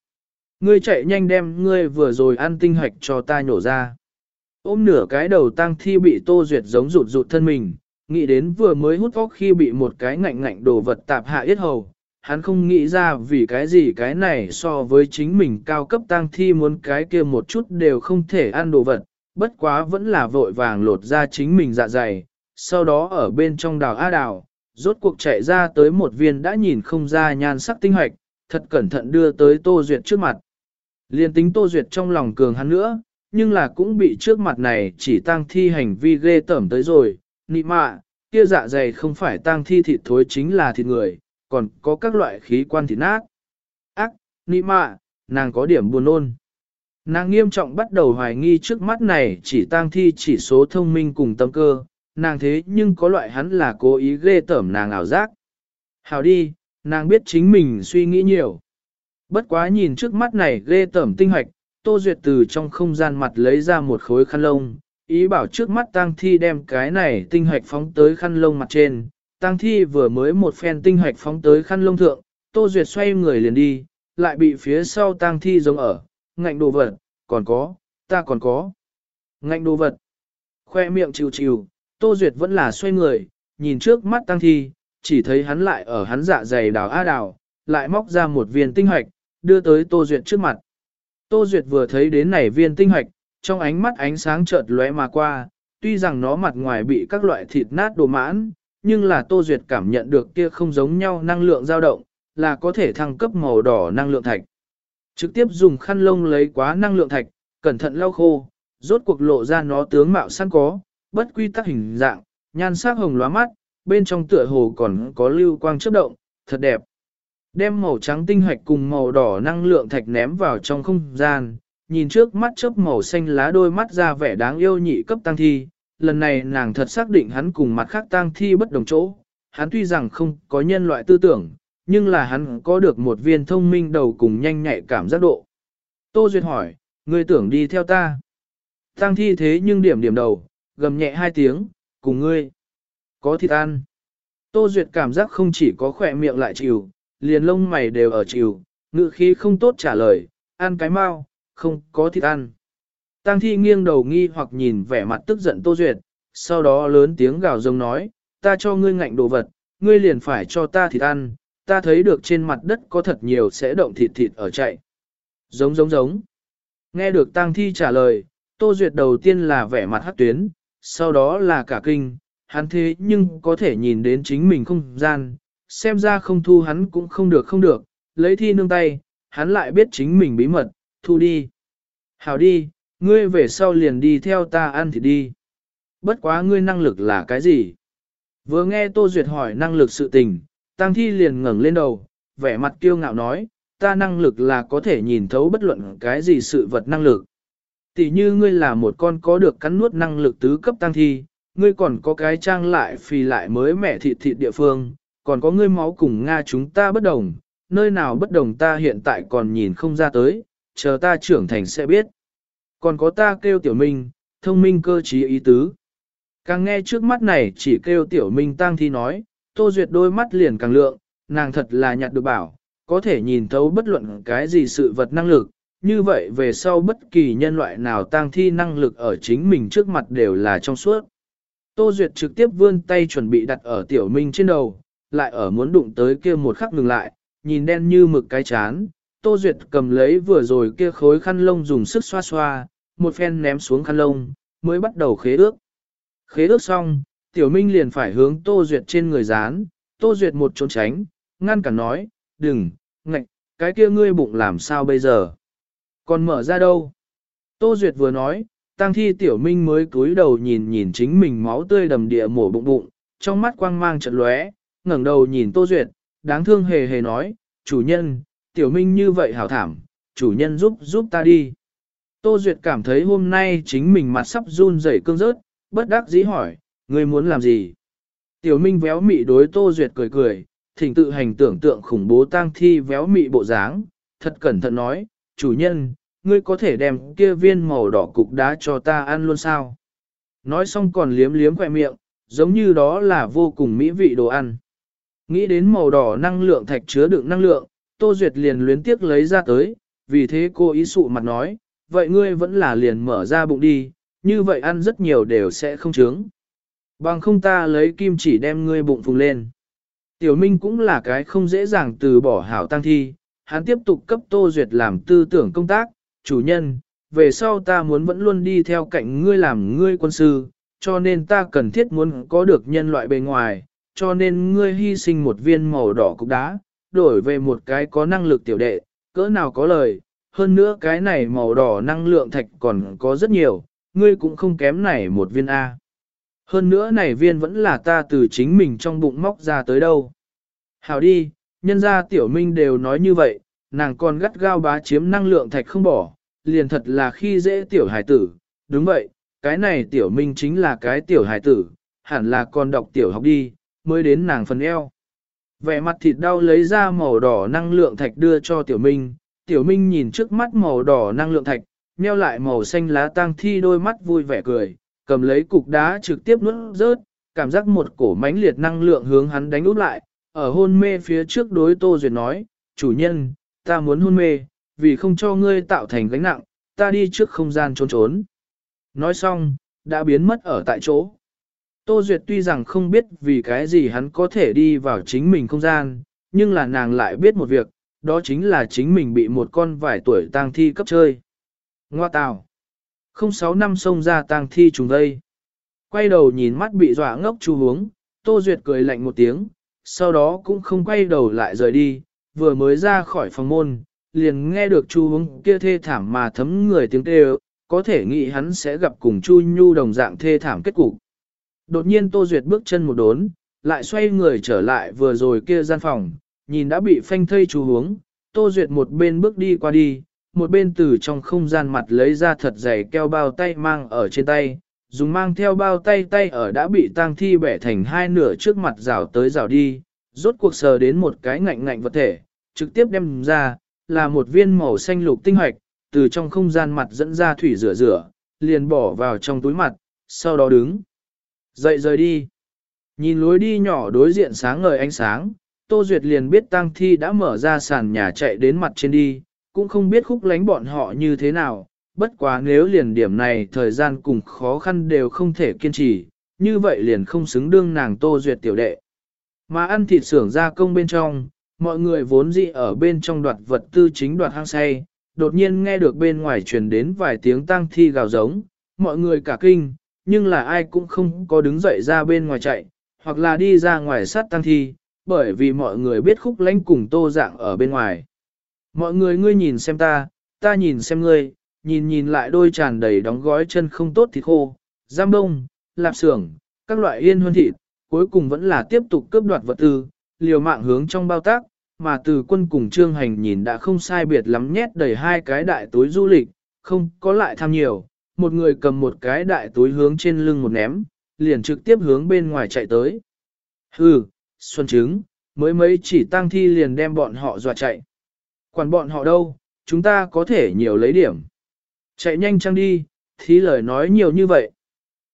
Ngươi chạy nhanh đem ngươi vừa rồi ăn tinh hạch cho ta nhổ ra. Ôm nửa cái đầu tăng thi bị Tô Duyệt giống rụt rụt thân mình, nghĩ đến vừa mới hút óc khi bị một cái ngạnh ngạnh đồ vật tạp hạ yết hầu. Hắn không nghĩ ra vì cái gì cái này so với chính mình cao cấp tăng thi muốn cái kia một chút đều không thể ăn đồ vật, bất quá vẫn là vội vàng lột ra chính mình dạ dày, sau đó ở bên trong đào á đào, rốt cuộc chạy ra tới một viên đã nhìn không ra nhan sắc tinh hoạch, thật cẩn thận đưa tới Tô Duyệt trước mặt. Liên tính Tô Duyệt trong lòng cường hắn nữa, nhưng là cũng bị trước mặt này chỉ tăng thi hành vi ghê tởm tới rồi, nị mạ, kia dạ dày không phải tăng thi thịt thối chính là thịt người, còn có các loại khí quan thịt nát. Ác, nị mạ, nàng có điểm buồn nôn. Nàng nghiêm trọng bắt đầu hoài nghi trước mắt này chỉ tăng thi chỉ số thông minh cùng tâm cơ, nàng thế nhưng có loại hắn là cố ý ghê tởm nàng ảo giác. Hào đi, nàng biết chính mình suy nghĩ nhiều. Bất quá nhìn trước mắt này ghê tởm tinh hoạch, Tô Duyệt từ trong không gian mặt lấy ra một khối khăn lông, ý bảo trước mắt tang thi đem cái này tinh hoạch phóng tới khăn lông mặt trên. Tang thi vừa mới một phen tinh hoạch phóng tới khăn lông thượng, Tô Duyệt xoay người liền đi, lại bị phía sau tang thi giống ở, ngạnh đồ vật, còn có, ta còn có. Ngạnh đồ vật, khoe miệng chiều chiều, Tô Duyệt vẫn là xoay người, nhìn trước mắt tăng thi, chỉ thấy hắn lại ở hắn dạ dày đào á đào, lại móc ra một viên tinh hoạch, đưa tới Tô Duyệt trước mặt. Tô Duyệt vừa thấy đến này viên tinh hoạch, trong ánh mắt ánh sáng chợt lóe mà qua, tuy rằng nó mặt ngoài bị các loại thịt nát đồ mãn, nhưng là Tô Duyệt cảm nhận được kia không giống nhau năng lượng dao động, là có thể thăng cấp màu đỏ năng lượng thạch. Trực tiếp dùng khăn lông lấy quá năng lượng thạch, cẩn thận lau khô, rốt cuộc lộ ra nó tướng mạo săn có, bất quy tắc hình dạng, nhan sắc hồng lóa mắt, bên trong tựa hồ còn có lưu quang chớp động, thật đẹp. Đem màu trắng tinh hạch cùng màu đỏ năng lượng thạch ném vào trong không gian, nhìn trước mắt chớp màu xanh lá đôi mắt ra vẻ đáng yêu nhị cấp tăng thi, lần này nàng thật xác định hắn cùng mặt khác tang thi bất đồng chỗ, hắn tuy rằng không có nhân loại tư tưởng, nhưng là hắn có được một viên thông minh đầu cùng nhanh nhạy cảm giác độ. Tô Duyệt hỏi, ngươi tưởng đi theo ta. Tăng thi thế nhưng điểm điểm đầu, gầm nhẹ hai tiếng, cùng ngươi. Có thịt ăn. Tô Duyệt cảm giác không chỉ có khỏe miệng lại chịu, liền lông mày đều ở chịu, ngự khí không tốt trả lời, ăn cái mau, không có thịt ăn. Tang thi nghiêng đầu nghi hoặc nhìn vẻ mặt tức giận Tô Duyệt, sau đó lớn tiếng gào rông nói, ta cho ngươi ngạnh đồ vật, ngươi liền phải cho ta thịt ăn, ta thấy được trên mặt đất có thật nhiều sẽ động thịt thịt ở chạy. Giống giống giống. Nghe được Tang thi trả lời, Tô Duyệt đầu tiên là vẻ mặt hắc tuyến, sau đó là cả kinh, hắn thế nhưng có thể nhìn đến chính mình không gian, xem ra không thu hắn cũng không được không được, lấy thi nương tay, hắn lại biết chính mình bí mật, thu đi. Hảo đi, ngươi về sau liền đi theo ta ăn thì đi. Bất quá ngươi năng lực là cái gì? Vừa nghe Tô Duyệt hỏi năng lực sự tình, Tăng Thi liền ngẩng lên đầu, vẻ mặt kiêu ngạo nói, ta năng lực là có thể nhìn thấu bất luận cái gì sự vật năng lực. Tỷ như ngươi là một con có được cắn nuốt năng lực tứ cấp Tăng Thi, ngươi còn có cái trang lại phì lại mới mẻ thịt thịt địa phương, còn có ngươi máu cùng Nga chúng ta bất đồng, nơi nào bất đồng ta hiện tại còn nhìn không ra tới, chờ ta trưởng thành sẽ biết. Còn có ta kêu tiểu minh, thông minh cơ trí ý tứ. Càng nghe trước mắt này chỉ kêu tiểu minh tăng thi nói, tô duyệt đôi mắt liền càng lượng, nàng thật là nhặt được bảo, có thể nhìn thấu bất luận cái gì sự vật năng lực, như vậy về sau bất kỳ nhân loại nào tăng thi năng lực ở chính mình trước mặt đều là trong suốt. Tô Duyệt trực tiếp vươn tay chuẩn bị đặt ở tiểu minh trên đầu, lại ở muốn đụng tới kia một khắc ngừng lại, nhìn đen như mực cái chán. Tô Duyệt cầm lấy vừa rồi kia khối khăn lông dùng sức xoa xoa, một phen ném xuống khăn lông, mới bắt đầu khế ước. Khế ước xong, tiểu minh liền phải hướng Tô Duyệt trên người dán, Tô Duyệt một trốn tránh, ngăn cản nói, đừng, ngạch, cái kia ngươi bụng làm sao bây giờ? Còn mở ra đâu? Tô Duyệt vừa nói, tang thi tiểu minh mới cúi đầu nhìn nhìn chính mình máu tươi đầm địa mổ bụng bụng, trong mắt quang mang chợt lóe, ngẩng đầu nhìn Tô Duyệt, đáng thương hề hề nói, chủ nhân, tiểu minh như vậy hảo thảm, chủ nhân giúp giúp ta đi. Tô Duyệt cảm thấy hôm nay chính mình mặt sắp run rẩy cương rớt, bất đắc dĩ hỏi, ngươi muốn làm gì? Tiểu Minh véo mị đối Tô Duyệt cười cười, thỉnh tự hành tưởng tượng khủng bố tang thi véo mị bộ dáng, thật cẩn thận nói, chủ nhân, ngươi có thể đem kia viên màu đỏ cục đá cho ta ăn luôn sao? Nói xong còn liếm liếm khỏe miệng, giống như đó là vô cùng mỹ vị đồ ăn. Nghĩ đến màu đỏ năng lượng thạch chứa đựng năng lượng, Tô Duyệt liền luyến tiếc lấy ra tới, vì thế cô ý sụ mặt nói, vậy ngươi vẫn là liền mở ra bụng đi, như vậy ăn rất nhiều đều sẽ không trướng. Bằng không ta lấy kim chỉ đem ngươi bụng phùng lên. Tiểu Minh cũng là cái không dễ dàng từ bỏ hảo tăng thi, hắn tiếp tục cấp Tô Duyệt làm tư tưởng công tác, chủ nhân, về sau ta muốn vẫn luôn đi theo cạnh ngươi làm ngươi quân sư, cho nên ta cần thiết muốn có được nhân loại bề ngoài, cho nên ngươi hy sinh một viên màu đỏ cục đá, đổi về một cái có năng lực tiểu đệ, cỡ nào có lời, hơn nữa cái này màu đỏ năng lượng thạch còn có rất nhiều, ngươi cũng không kém này một viên A. Hơn nữa này viên vẫn là ta từ chính mình trong bụng móc ra tới đâu. Hảo đi, nhân gia tiểu minh đều nói như vậy, nàng còn gắt gao bá chiếm năng lượng thạch không bỏ, liền thật là khi dễ tiểu hải tử. Đúng vậy, cái này tiểu minh chính là cái tiểu hải tử, hẳn là còn đọc tiểu học đi, mới đến nàng phần eo. Vẻ mặt thịt đau lấy ra màu đỏ năng lượng thạch đưa cho tiểu minh, tiểu minh nhìn trước mắt màu đỏ năng lượng thạch, nheo lại màu xanh lá tang thi đôi mắt vui vẻ cười, cầm lấy cục đá trực tiếp nuốt rớt, cảm giác một cổ mãnh liệt năng lượng hướng hắn đánh úp lại, ở hôn mê phía trước đối Tô Duyệt nói, chủ nhân, ta muốn hôn mê, vì không cho ngươi tạo thành gánh nặng, ta đi trước không gian trốn trốn. Nói xong, đã biến mất ở tại chỗ. Tô Duyệt tuy rằng không biết vì cái gì hắn có thể đi vào chính mình không gian, nhưng là nàng lại biết một việc, đó chính là chính mình bị một con vài tuổi tang thi cấp chơi. Ngoa tào. Không sáu năm xông ra tang thi trùng đây. Quay đầu nhìn mắt bị dọa ngốc chu hướng, Tô Duyệt cười lạnh một tiếng, sau đó cũng không quay đầu lại rời đi, vừa mới ra khỏi phòng môn, liền nghe được chu hướng kia thê thảm mà thấm người tiếng kêu, có thể nghĩ hắn sẽ gặp cùng chu nhu đồng dạng thê thảm kết cục. Đột nhiên Tô Duyệt bước chân một đốn, lại xoay người trở lại vừa rồi kia gian phòng, nhìn đã bị phanh thây chú hướng, Tô Duyệt một bên bước đi qua đi, một bên từ trong không gian mặt lấy ra thật dày keo bao tay mang ở trên tay, dùng mang theo bao tay tay ở đã bị tang thi bẻ thành hai nửa trước mặt rào tới rào đi, rốt cuộc sờ đến một cái ngạnh ngạnh vật thể, trực tiếp đem ra, là một viên màu xanh lục tinh hoạch, từ trong không gian mặt dẫn ra thủy rửa rửa, liền bỏ vào trong túi mặt, sau đó đứng. Dậy rời đi. Nhìn lối đi nhỏ đối diện sáng ngời ánh sáng, Tô Duyệt liền biết tang thi đã mở ra sàn nhà chạy đến mặt trên đi, cũng không biết khúc lánh bọn họ như thế nào, bất quá nếu liền điểm này thời gian cùng khó khăn đều không thể kiên trì, như vậy liền không xứng đương nàng Tô Duyệt tiểu đệ. Mà ăn thịt xưởng gia công bên trong, mọi người vốn dị ở bên trong đoạt vật tư chính đoạt hang say, đột nhiên nghe được bên ngoài truyền đến vài tiếng tang thi gào giống, mọi người cả kinh, nhưng là ai cũng không có đứng dậy ra bên ngoài chạy, hoặc là đi ra ngoài sát tang thi, bởi vì mọi người biết khúc lãnh cùng tô dạng ở bên ngoài. Mọi người ngươi nhìn xem ta, ta nhìn xem ngươi, nhìn nhìn lại đôi tràn đầy đóng gói chân không tốt thịt khô, giam đông, lạp xưởng, các loại yên huân thịt, cuối cùng vẫn là tiếp tục cướp đoạt vật tư, liều mạng hướng trong bao tác, mà từ quân cùng trương hành nhìn đã không sai biệt lắm nhét đầy hai cái đại túi du lịch, không có lại tham nhiều, một người cầm một cái đại túi hướng trên lưng một ném, liền trực tiếp hướng bên ngoài chạy tới. Hừ, xuân trứng, mới mấy chỉ tăng thi liền đem bọn họ dọa chạy. Quản bọn họ đâu, chúng ta có thể nhiều lấy điểm. Chạy nhanh chăng đi, thí lời nói nhiều như vậy.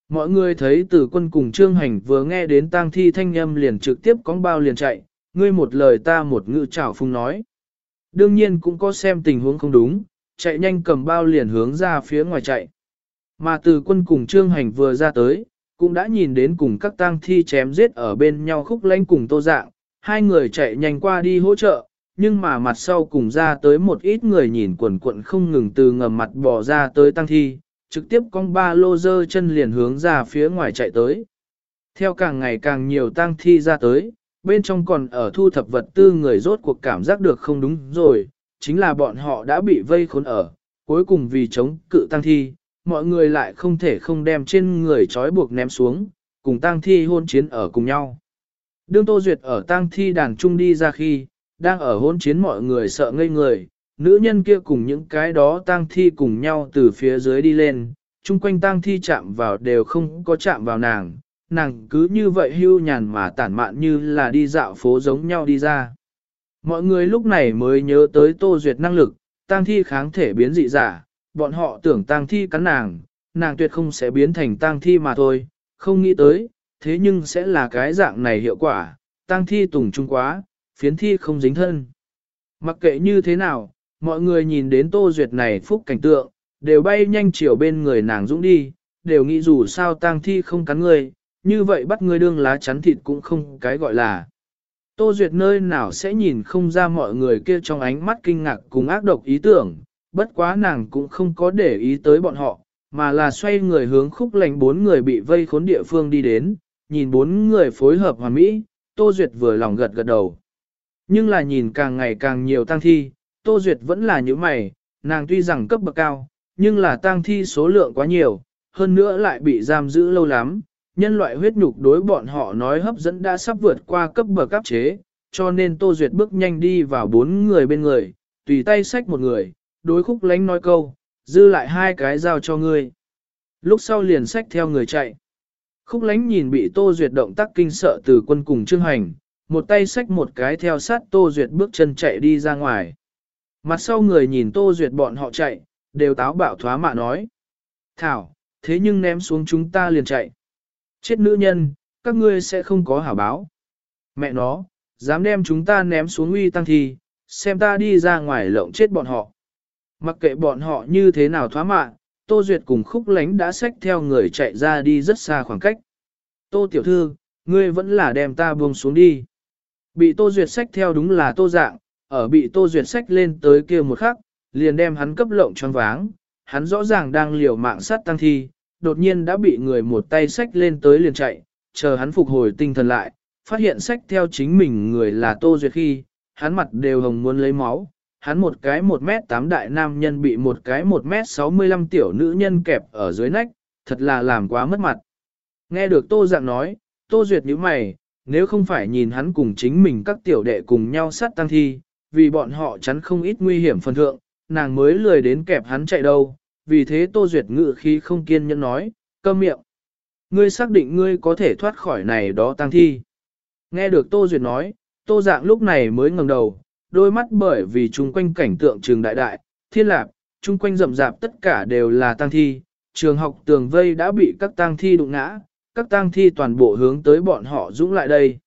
Mọi người thấy từ quân cùng trương hành vừa nghe đến tang thi thanh âm liền trực tiếp cóng bao liền chạy, ngươi một lời ta một ngữ trào phung nói. Đương nhiên cũng có xem tình huống không đúng, chạy nhanh cầm bao liền hướng ra phía ngoài chạy. Mà từ quân cùng trương hành vừa ra tới, cũng đã nhìn đến cùng các tang thi chém giết ở bên nhau khúc lanh cùng tô dạng, hai người chạy nhanh qua đi hỗ trợ, nhưng mà mặt sau cùng ra tới một ít người nhìn quần quận không ngừng từ ngầm mặt bỏ ra tới tăng thi, trực tiếp con ba lô dơ chân liền hướng ra phía ngoài chạy tới. Theo càng ngày càng nhiều tăng thi ra tới, bên trong còn ở thu thập vật tư người rốt cuộc cảm giác được không đúng rồi, chính là bọn họ đã bị vây khốn ở, cuối cùng vì chống cự tăng thi, mọi người lại không thể không đem trên người trói buộc ném xuống, cùng tang thi hôn chiến ở cùng nhau. Đương Tô Duyệt ở tang thi đàn trung đi ra khi, đang ở hôn chiến mọi người sợ ngây người, nữ nhân kia cùng những cái đó tang thi cùng nhau từ phía dưới đi lên, chung quanh tang thi chạm vào đều không có chạm vào nàng, nàng cứ như vậy hưu nhàn mà tản mạn như là đi dạo phố giống nhau đi ra. Mọi người lúc này mới nhớ tới Tô Duyệt năng lực, tang thi kháng thể biến dị giả, bọn họ tưởng tang thi cắn nàng, nàng tuyệt không sẽ biến thành tang thi mà thôi, không nghĩ tới, thế nhưng sẽ là cái dạng này hiệu quả, tang thi tùng trung quá, phiến thi không dính thân. Mặc kệ như thế nào, mọi người nhìn đến Tô Duyệt này phúc cảnh tượng, đều bay nhanh chiều bên người nàng dũng đi, đều nghĩ dù sao tang thi không cắn người, như vậy bắt người đương lá chắn thịt cũng không cái gọi là. Tô Duyệt nơi nào sẽ nhìn không ra mọi người kia trong ánh mắt kinh ngạc cùng ác độc ý tưởng, bất quá nàng cũng không có để ý tới bọn họ, mà là xoay người hướng khúc lành bốn người bị vây khốn địa phương đi đến, nhìn bốn người phối hợp hoàn mỹ, Tô Duyệt vừa lòng gật gật đầu. Nhưng là nhìn càng ngày càng nhiều tang thi, Tô Duyệt vẫn là những mày, nàng tuy rằng cấp bậc cao, nhưng là tang thi số lượng quá nhiều, hơn nữa lại bị giam giữ lâu lắm, nhân loại huyết nhục đối bọn họ nói hấp dẫn đã sắp vượt qua cấp bậc cấp chế, cho nên Tô Duyệt bước nhanh đi vào bốn người bên người, tùy tay xách một người, đối khúc lánh nói câu, dư lại hai cái giao cho ngươi. Lúc sau liền xách theo người chạy. Khúc lánh nhìn bị Tô Duyệt động tác kinh sợ từ quân cùng trương hành, một tay xách một cái theo sát Tô Duyệt bước chân chạy đi ra ngoài. Mặt sau người nhìn Tô Duyệt bọn họ chạy, đều táo bạo thoá mạ nói. Thảo, thế nhưng ném xuống chúng ta liền chạy. Chết nữ nhân, các ngươi sẽ không có hảo báo. Mẹ nó, dám đem chúng ta ném xuống uy tăng thì, xem ta đi ra ngoài lộng chết bọn họ. Mặc kệ bọn họ như thế nào thoá mạ, Tô Duyệt cùng khúc lánh đã xách theo người chạy ra đi rất xa khoảng cách. Tô tiểu thư, ngươi vẫn là đem ta buông xuống đi. Bị Tô Duyệt xách theo đúng là Tô dạng, ở bị Tô Duyệt xách lên tới kia một khắc, liền đem hắn cấp lộng choáng váng. Hắn rõ ràng đang liều mạng sát tăng thi, đột nhiên đã bị người một tay xách lên tới liền chạy, chờ hắn phục hồi tinh thần lại, phát hiện xách theo chính mình người là Tô Duyệt khi, hắn mặt đều hồng muốn lấy máu, hắn một cái 1 mét 8 đại nam nhân bị một cái 1 mét 65 tiểu nữ nhân kẹp ở dưới nách, thật là làm quá mất mặt. Nghe được Tô Dạng nói, Tô Duyệt nhíu mày, nếu không phải nhìn hắn cùng chính mình các tiểu đệ cùng nhau sát tăng thi, vì bọn họ chắn không ít nguy hiểm phần thượng, nàng mới lười đến kẹp hắn chạy đâu, vì thế Tô Duyệt ngự khi không kiên nhẫn nói, câm miệng. Ngươi xác định ngươi có thể thoát khỏi này đó tăng thi. Nghe được Tô Duyệt nói, Tô Dạng lúc này mới ngẩng đầu, đôi mắt bởi vì chung quanh cảnh tượng trường đại đại, thiên lạc, chung quanh rậm rạp tất cả đều là tang thi, trường học tường vây đã bị các tang thi đụng ngã, các tang thi toàn bộ hướng tới bọn họ dũng lại đây.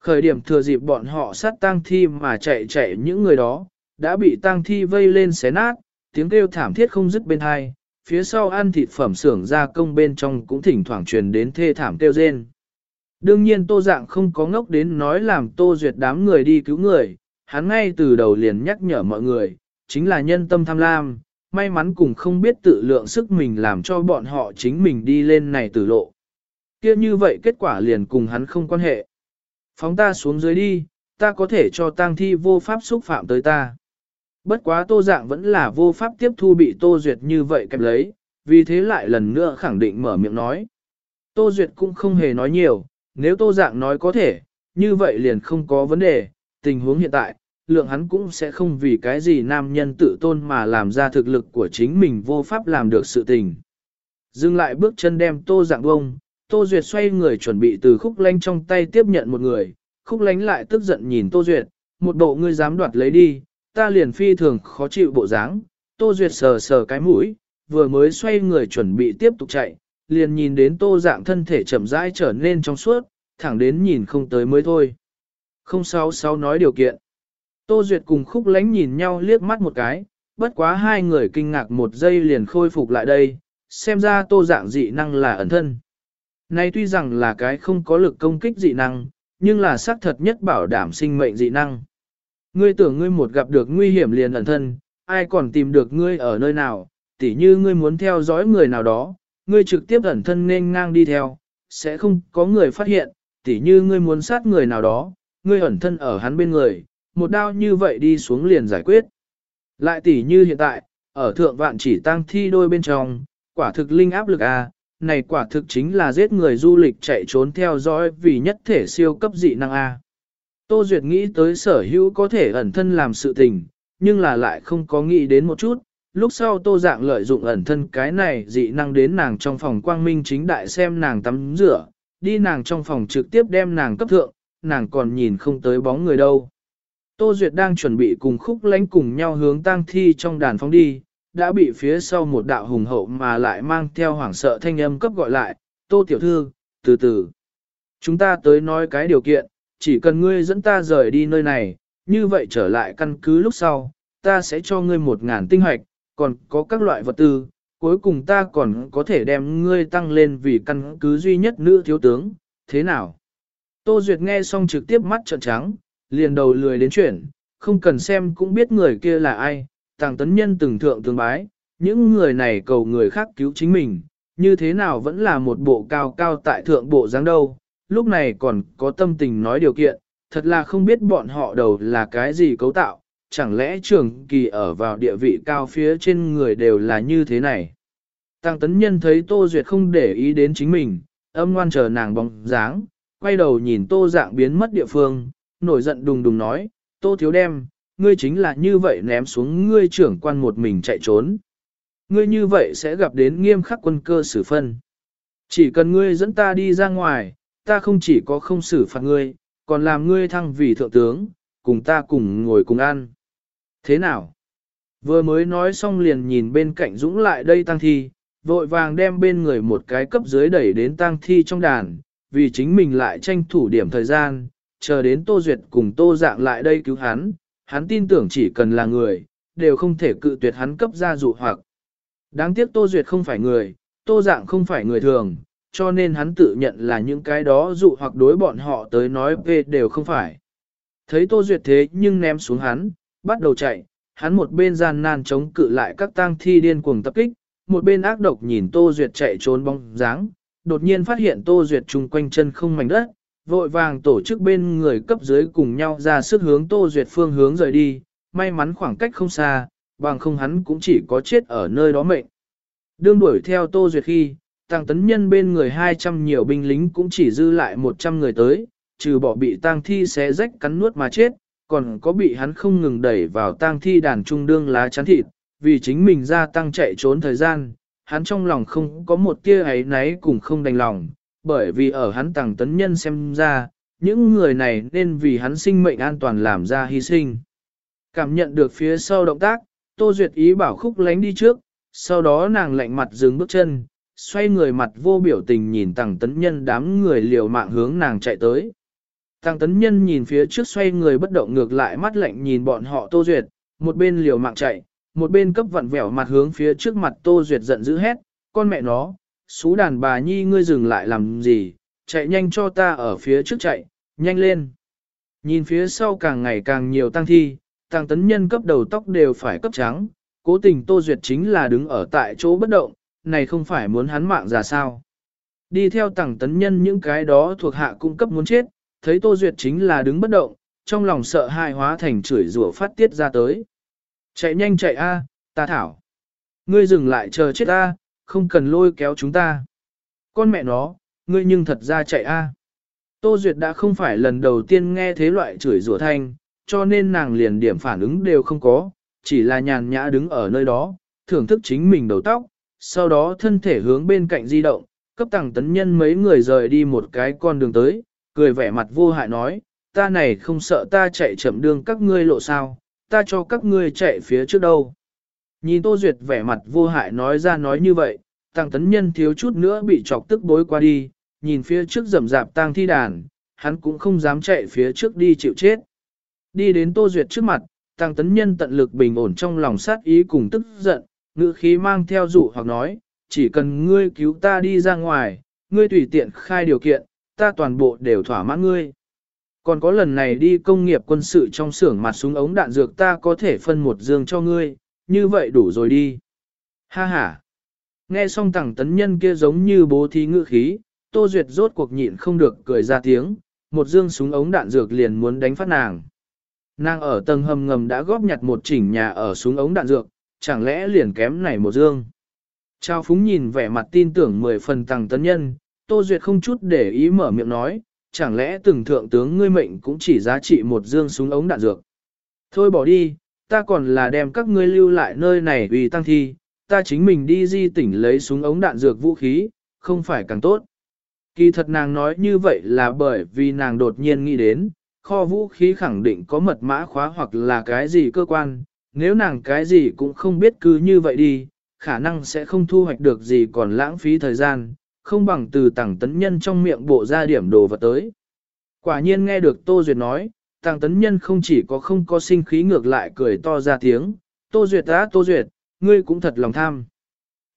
Khởi điểm thừa dịp bọn họ sát tang thi mà chạy chạy những người đó, đã bị tang thi vây lên xé nát, tiếng kêu thảm thiết không dứt bên hai, phía sau ăn thịt phẩm xưởng gia công bên trong cũng thỉnh thoảng truyền đến thê thảm kêu rên. Đương nhiên tô dạng không có ngốc đến nói làm tô duyệt đám người đi cứu người, hắn ngay từ đầu liền nhắc nhở mọi người, chính là nhân tâm tham lam, may mắn cùng không biết tự lượng sức mình làm cho bọn họ chính mình đi lên này tử lộ. kia như vậy kết quả liền cùng hắn không quan hệ. Phóng ta xuống dưới đi, ta có thể cho tang thi vô pháp xúc phạm tới ta. Bất quá tô dạng vẫn là vô pháp tiếp thu bị tô duyệt như vậy kẹp lấy, vì thế lại lần nữa khẳng định mở miệng nói. Tô duyệt cũng không hề nói nhiều, nếu tô dạng nói có thể, như vậy liền không có vấn đề, tình huống hiện tại, lượng hắn cũng sẽ không vì cái gì nam nhân tự tôn mà làm ra thực lực của chính mình vô pháp làm được sự tình. Dừng lại bước chân đem tô dạng bông, tô duyệt xoay người chuẩn bị từ khúc lánh trong tay tiếp nhận một người, khúc lánh lại tức giận nhìn tô duyệt, một bộ ngươi dám đoạt lấy đi, ta liền phi thường khó chịu bộ dáng, tô duyệt sờ sờ cái mũi, vừa mới xoay người chuẩn bị tiếp tục chạy, liền nhìn đến tô dạng thân thể chậm rãi trở nên trong suốt, thẳng đến nhìn không tới mới thôi. Không sao sao nói điều kiện. Tô Duyệt cùng khúc lánh nhìn nhau liếc mắt một cái, bất quá hai người kinh ngạc một giây liền khôi phục lại đây, xem ra tô dạng dị năng là ẩn thân. Này tuy rằng là cái không có lực công kích dị năng, nhưng là xác thật nhất bảo đảm sinh mệnh dị năng. Ngươi tưởng ngươi một gặp được nguy hiểm liền ẩn thân, ai còn tìm được ngươi ở nơi nào, tỉ như ngươi muốn theo dõi người nào đó, ngươi trực tiếp ẩn thân nên ngang đi theo, sẽ không có người phát hiện, tỉ như ngươi muốn sát người nào đó, ngươi ẩn thân ở hắn bên người, một đao như vậy đi xuống liền giải quyết. Lại tỉ như hiện tại, ở thượng vạn chỉ tăng thi đôi bên trong, quả thực linh áp lực a, này quả thực chính là giết người du lịch chạy trốn theo dõi vì nhất thể siêu cấp dị năng a. Tô Duyệt nghĩ tới sở hữu có thể ẩn thân làm sự tình, nhưng là lại không có nghĩ đến một chút. Lúc sau tô dạng lợi dụng ẩn thân cái này dị năng đến nàng trong phòng quang minh chính đại xem nàng tắm rửa, đi nàng trong phòng trực tiếp đem nàng cấp thượng, nàng còn nhìn không tới bóng người đâu. Tô Duyệt đang chuẩn bị cùng khúc lánh cùng nhau hướng tang thi trong đàn phóng đi, đã bị phía sau một đạo hùng hậu mà lại mang theo hoảng sợ thanh âm cấp gọi lại, Tô Tiểu Thư, từ từ. Chúng ta tới nói cái điều kiện, chỉ cần ngươi dẫn ta rời đi nơi này, như vậy trở lại căn cứ lúc sau, ta sẽ cho ngươi một ngàn tinh hoạch, còn có các loại vật tư, cuối cùng ta còn có thể đem ngươi tăng lên vì căn cứ duy nhất nữ thiếu tướng, thế nào? Tô Duyệt nghe xong trực tiếp mắt trợn trắng, liền đầu lười đến chuyển, không cần xem cũng biết người kia là ai, tàng tấn nhân từng thượng tương bái, những người này cầu người khác cứu chính mình, như thế nào vẫn là một bộ cao cao tại thượng bộ dáng đâu, lúc này còn có tâm tình nói điều kiện, thật là không biết bọn họ đầu là cái gì cấu tạo, chẳng lẽ trường kỳ ở vào địa vị cao phía trên người đều là như thế này. Tăng tấn nhân thấy Tô Duyệt không để ý đến chính mình, âm ngoan chờ nàng bóng dáng, quay đầu nhìn Tô dạng biến mất địa phương, nổi giận đùng đùng nói, Tô thiếu đem, ngươi chính là như vậy ném xuống ngươi trưởng quan một mình chạy trốn. Ngươi như vậy sẽ gặp đến nghiêm khắc quân cơ xử phân. Chỉ cần ngươi dẫn ta đi ra ngoài, ta không chỉ có không xử phạt ngươi, còn làm ngươi thăng vì thượng tướng, cùng ta cùng ngồi cùng ăn. Thế nào? Vừa mới nói xong liền nhìn bên cạnh Dũng lại đây tăng thi, vội vàng đem bên người một cái cấp dưới đẩy đến tăng thi trong đàn, vì chính mình lại tranh thủ điểm thời gian, chờ đến Tô Duyệt cùng Tô Dạng lại đây cứu hắn, hắn tin tưởng chỉ cần là người, đều không thể cự tuyệt hắn cấp ra dụ hoặc. Đáng tiếc Tô Duyệt không phải người, Tô Dạng không phải người thường, cho nên hắn tự nhận là những cái đó dụ hoặc đối bọn họ tới nói về đều không phải. Thấy Tô Duyệt thế nhưng ném xuống hắn, bắt đầu chạy, hắn một bên gian nan chống cự lại các tang thi điên cuồng tập kích, một bên ác độc nhìn Tô Duyệt chạy trốn bóng dáng, đột nhiên phát hiện Tô Duyệt chung quanh chân không mảnh đất, vội vàng tổ chức bên người cấp dưới cùng nhau ra sức hướng Tô Duyệt phương hướng rời đi, may mắn khoảng cách không xa, bằng không hắn cũng chỉ có chết ở nơi đó mệnh. Đương đuổi theo Tô Duyệt khi, tăng tấn nhân bên người 200 nhiều binh lính cũng chỉ dư lại 100 người tới, trừ bỏ bị tang thi xé rách cắn nuốt mà chết, còn có bị hắn không ngừng đẩy vào tang thi đàn trung đương lá chắn thịt, vì chính mình ra tăng chạy trốn thời gian, hắn trong lòng không có một tia ấy náy cùng không đành lòng, bởi vì ở hắn tăng tấn nhân xem ra, những người này nên vì hắn sinh mệnh an toàn làm ra hy sinh. Cảm nhận được phía sau động tác, Tô Duyệt ý bảo khúc lánh đi trước, sau đó nàng lạnh mặt dừng bước chân, xoay người mặt vô biểu tình nhìn tăng tấn nhân đám người liều mạng hướng nàng chạy tới. Tăng tấn nhân nhìn phía trước xoay người bất động ngược lại mắt lạnh nhìn bọn họ Tô Duyệt, một bên liều mạng chạy, một bên cấp vặn vẹo mặt hướng phía trước mặt Tô Duyệt giận dữ hét, con mẹ nó, xú đàn bà nhi ngươi dừng lại làm gì, chạy nhanh cho ta ở phía trước chạy, nhanh lên. Nhìn phía sau càng ngày càng nhiều tăng thi, tăng tấn nhân cấp đầu tóc đều phải cấp trắng, cố tình Tô Duyệt chính là đứng ở tại chỗ bất động, này không phải muốn hắn mạng ra sao. Đi theo tăng tấn nhân những cái đó thuộc hạ cung cấp muốn chết, thấy Tô Duyệt chính là đứng bất động, trong lòng sợ hãi hóa thành chửi rủa phát tiết ra tới. Chạy nhanh chạy a, ta thảo. Ngươi dừng lại chờ chết a, không cần lôi kéo chúng ta. Con mẹ nó, ngươi nhưng thật ra chạy a. Tô Duyệt đã không phải lần đầu tiên nghe thế loại chửi rủa thanh, cho nên nàng liền điểm phản ứng đều không có, chỉ là nhàn nhã đứng ở nơi đó, thưởng thức chính mình đầu tóc, sau đó thân thể hướng bên cạnh di động, cấp tàng tấn nhân mấy người rời đi một cái con đường tới, cười vẻ mặt vô hại nói, ta này không sợ ta chạy chậm đường các ngươi lộ sao, ta cho các ngươi chạy phía trước đâu. Nhìn Tô Duyệt vẻ mặt vô hại nói ra nói như vậy, tăng tấn nhân thiếu chút nữa bị chọc tức bối qua đi, nhìn phía trước rầm rạp tang thi đàn, hắn cũng không dám chạy phía trước đi chịu chết. Đi đến Tô Duyệt trước mặt, tăng tấn nhân tận lực bình ổn trong lòng sát ý cùng tức giận, ngữ khí mang theo dụ hoặc nói, chỉ cần ngươi cứu ta đi ra ngoài, ngươi tùy tiện khai điều kiện, ta toàn bộ đều thỏa mãn ngươi. Còn có lần này đi công nghiệp quân sự trong xưởng mặt súng ống đạn dược ta có thể phân một dương cho ngươi, như vậy đủ rồi đi. Ha ha. Nghe xong tẳng tấn nhân kia giống như bố thí ngữ khí, Tô Duyệt rốt cuộc nhịn không được cười ra tiếng, một dương súng ống đạn dược liền muốn đánh phát nàng. Nàng ở tầng hầm ngầm đã góp nhặt một chỉnh nhà ở súng ống đạn dược, chẳng lẽ liền kém này một dương. Trao phúng nhìn vẻ mặt tin tưởng mười phần tàng tấn nhân, Tô Duyệt không chút để ý mở miệng nói, chẳng lẽ từng thượng tướng ngươi mệnh cũng chỉ giá trị một dương súng ống đạn dược. Thôi bỏ đi, ta còn là đem các ngươi lưu lại nơi này vì tăng thi, ta chính mình đi di tỉnh lấy súng ống đạn dược vũ khí, không phải càng tốt. Kỳ thật nàng nói như vậy là bởi vì nàng đột nhiên nghĩ đến, kho vũ khí khẳng định có mật mã khóa hoặc là cái gì cơ quan, nếu nàng cái gì cũng không biết cứ như vậy đi, khả năng sẽ không thu hoạch được gì còn lãng phí thời gian, không bằng từ tảng tấn nhân trong miệng bộ ra điểm đồ vật tới. Quả nhiên nghe được Tô Duyệt nói, tàng tấn nhân không chỉ có không có sinh khí ngược lại cười to ra tiếng, Tô Duyệt đã Tô Duyệt, ngươi cũng thật lòng tham.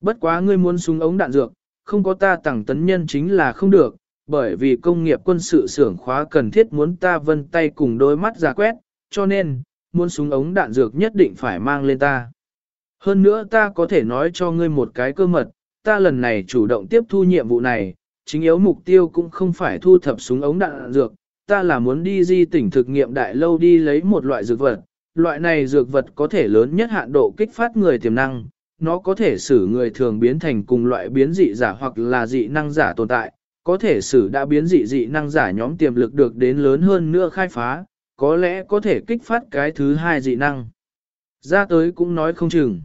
Bất quá ngươi muốn súng ống đạn dược, không có ta tàng tấn nhân chính là không được, bởi vì công nghiệp quân sự xưởng khóa cần thiết muốn ta vân tay cùng đôi mắt ra quét, cho nên, muốn súng ống đạn dược nhất định phải mang lên ta. Hơn nữa ta có thể nói cho ngươi một cái cơ mật, ta lần này chủ động tiếp thu nhiệm vụ này, chính yếu mục tiêu cũng không phải thu thập súng ống đạn dược, ta là muốn đi di tỉnh thực nghiệm đại lâu đi lấy một loại dược vật. Loại này dược vật có thể lớn nhất hạn độ kích phát người tiềm năng, nó có thể xử người thường biến thành cùng loại biến dị giả hoặc là dị năng giả tồn tại, có thể xử đã biến dị dị năng giả nhóm tiềm lực được đến lớn hơn nữa khai phá, có lẽ có thể kích phát cái thứ hai dị năng. Ra tới cũng nói không chừng.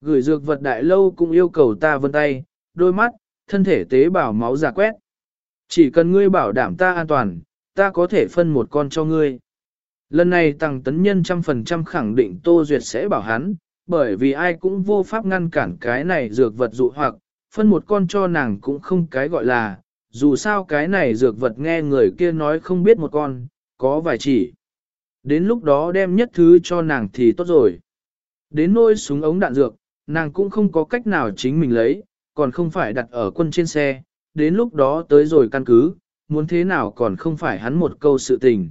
Gửi dược vật đại lâu cũng yêu cầu ta vân tay, đôi mắt, thân thể tế bào máu giả quét. Chỉ cần ngươi bảo đảm ta an toàn, ta có thể phân một con cho ngươi. Lần này tăng tấn nhân trăm phần trăm khẳng định Tô Duyệt sẽ bảo hắn, bởi vì ai cũng vô pháp ngăn cản cái này dược vật dụ hoặc, phân một con cho nàng cũng không cái gọi là, dù sao cái này dược vật nghe người kia nói không biết một con, có vài chỉ. Đến lúc đó đem nhất thứ cho nàng thì tốt rồi. Đến nôi súng ống đạn dược, nàng cũng không có cách nào chính mình lấy, còn không phải đặt ở quân trên xe, đến lúc đó tới rồi căn cứ, muốn thế nào còn không phải hắn một câu sự tình.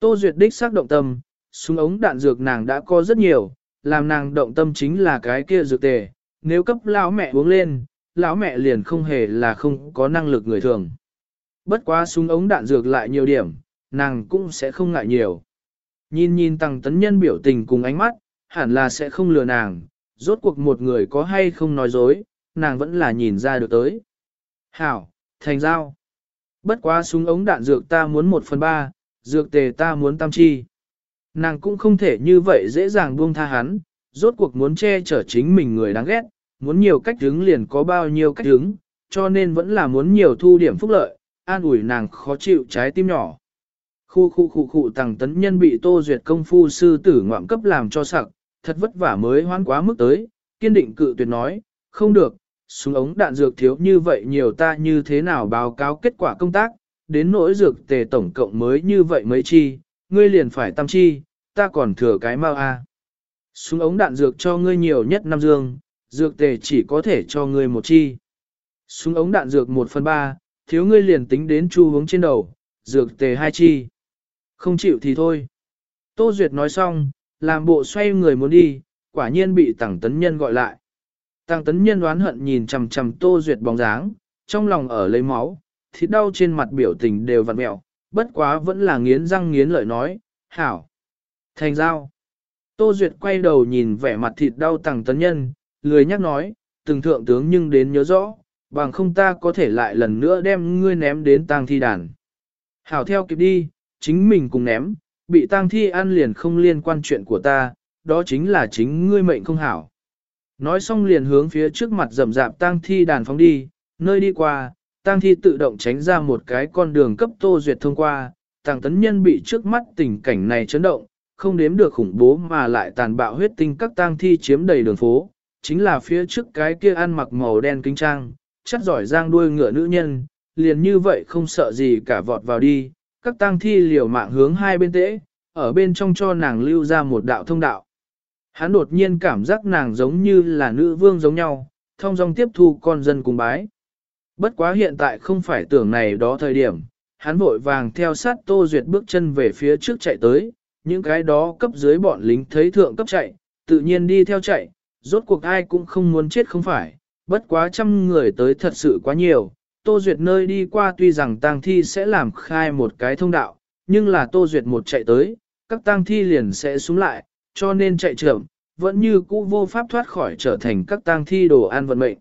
Tô Duyệt đích xác động tâm, súng ống đạn dược nàng đã có rất nhiều, làm nàng động tâm chính là cái kia dược tề, nếu cấp lão mẹ uống lên, lão mẹ liền không hề là không có năng lực người thường. Bất quá súng ống đạn dược lại nhiều điểm, nàng cũng sẽ không ngại nhiều. Nhìn nhìn tăng tấn nhân biểu tình cùng ánh mắt, hẳn là sẽ không lừa nàng, rốt cuộc một người có hay không nói dối, nàng vẫn là nhìn ra được tới. Hảo, thành giao. Bất quá súng ống đạn dược ta muốn một phần ba, dược tề ta muốn tam chi. Nàng cũng không thể như vậy dễ dàng buông tha hắn, rốt cuộc muốn che chở chính mình người đáng ghét, muốn nhiều cách đứng liền có bao nhiêu cách đứng, cho nên vẫn là muốn nhiều thu điểm phúc lợi, an ủi nàng khó chịu trái tim nhỏ. Khu khu khu khu tàng tấn nhân bị tô duyệt công phu sư tử ngoạm cấp làm cho sặc, thật vất vả mới hoán quá mức tới, kiên định cự tuyệt nói, không được, súng ống đạn dược thiếu như vậy nhiều ta như thế nào báo cáo kết quả công tác, đến nỗi dược tề tổng cộng mới như vậy mấy chi, ngươi liền phải tam chi, ta còn thừa cái mau a. Súng ống đạn dược cho ngươi nhiều nhất năm dương, dược tề chỉ có thể cho ngươi một chi. Súng ống đạn dược một phần ba, thiếu ngươi liền tính đến chu hướng trên đầu, dược tề hai chi. Không chịu thì thôi. Tô Duyệt nói xong, làm bộ xoay người muốn đi, quả nhiên bị tẳng tấn nhân gọi lại. Tăng tấn nhân đoán hận nhìn chằm chằm Tô Duyệt bóng dáng, trong lòng ở lấy máu, thịt đau trên mặt biểu tình đều vặn mẹo, bất quá vẫn là nghiến răng nghiến lợi nói, hảo. Thành giao. Tô Duyệt quay đầu nhìn vẻ mặt thịt đau tăng tấn nhân, lười nhắc nói, từng thượng tướng nhưng đến nhớ rõ, bằng không ta có thể lại lần nữa đem ngươi ném đến tang thi đàn. Hảo theo kịp đi, chính mình cùng ném, bị tang thi ăn liền không liên quan chuyện của ta, đó chính là chính ngươi mệnh không hảo. Nói xong liền hướng phía trước mặt rầm rạp tang thi đàn phóng đi, nơi đi qua, tang thi tự động tránh ra một cái con đường cấp tô duyệt thông qua, tàng tấn nhân bị trước mắt tình cảnh này chấn động, không đếm được khủng bố mà lại tàn bạo huyết tinh các tang thi chiếm đầy đường phố, chính là phía trước cái kia ăn mặc màu đen kính trang, chắc giỏi giang đuôi ngựa nữ nhân, liền như vậy không sợ gì cả vọt vào đi, các tang thi liều mạng hướng hai bên tễ, ở bên trong cho nàng lưu ra một đạo thông đạo. Hắn đột nhiên cảm giác nàng giống như là nữ vương giống nhau, thông dong tiếp thu con dân cùng bái. Bất quá hiện tại không phải tưởng này đó thời điểm, hắn vội vàng theo sát Tô Duyệt bước chân về phía trước chạy tới, những cái đó cấp dưới bọn lính thấy thượng cấp chạy, tự nhiên đi theo chạy, rốt cuộc ai cũng không muốn chết không phải, bất quá trăm người tới thật sự quá nhiều, Tô Duyệt nơi đi qua tuy rằng tang thi sẽ làm khai một cái thông đạo, nhưng là Tô Duyệt một chạy tới, các tang thi liền sẽ xuống lại, cho nên chạy chậm, vẫn như cũ vô pháp thoát khỏi trở thành các tang thi đồ an vận mệnh.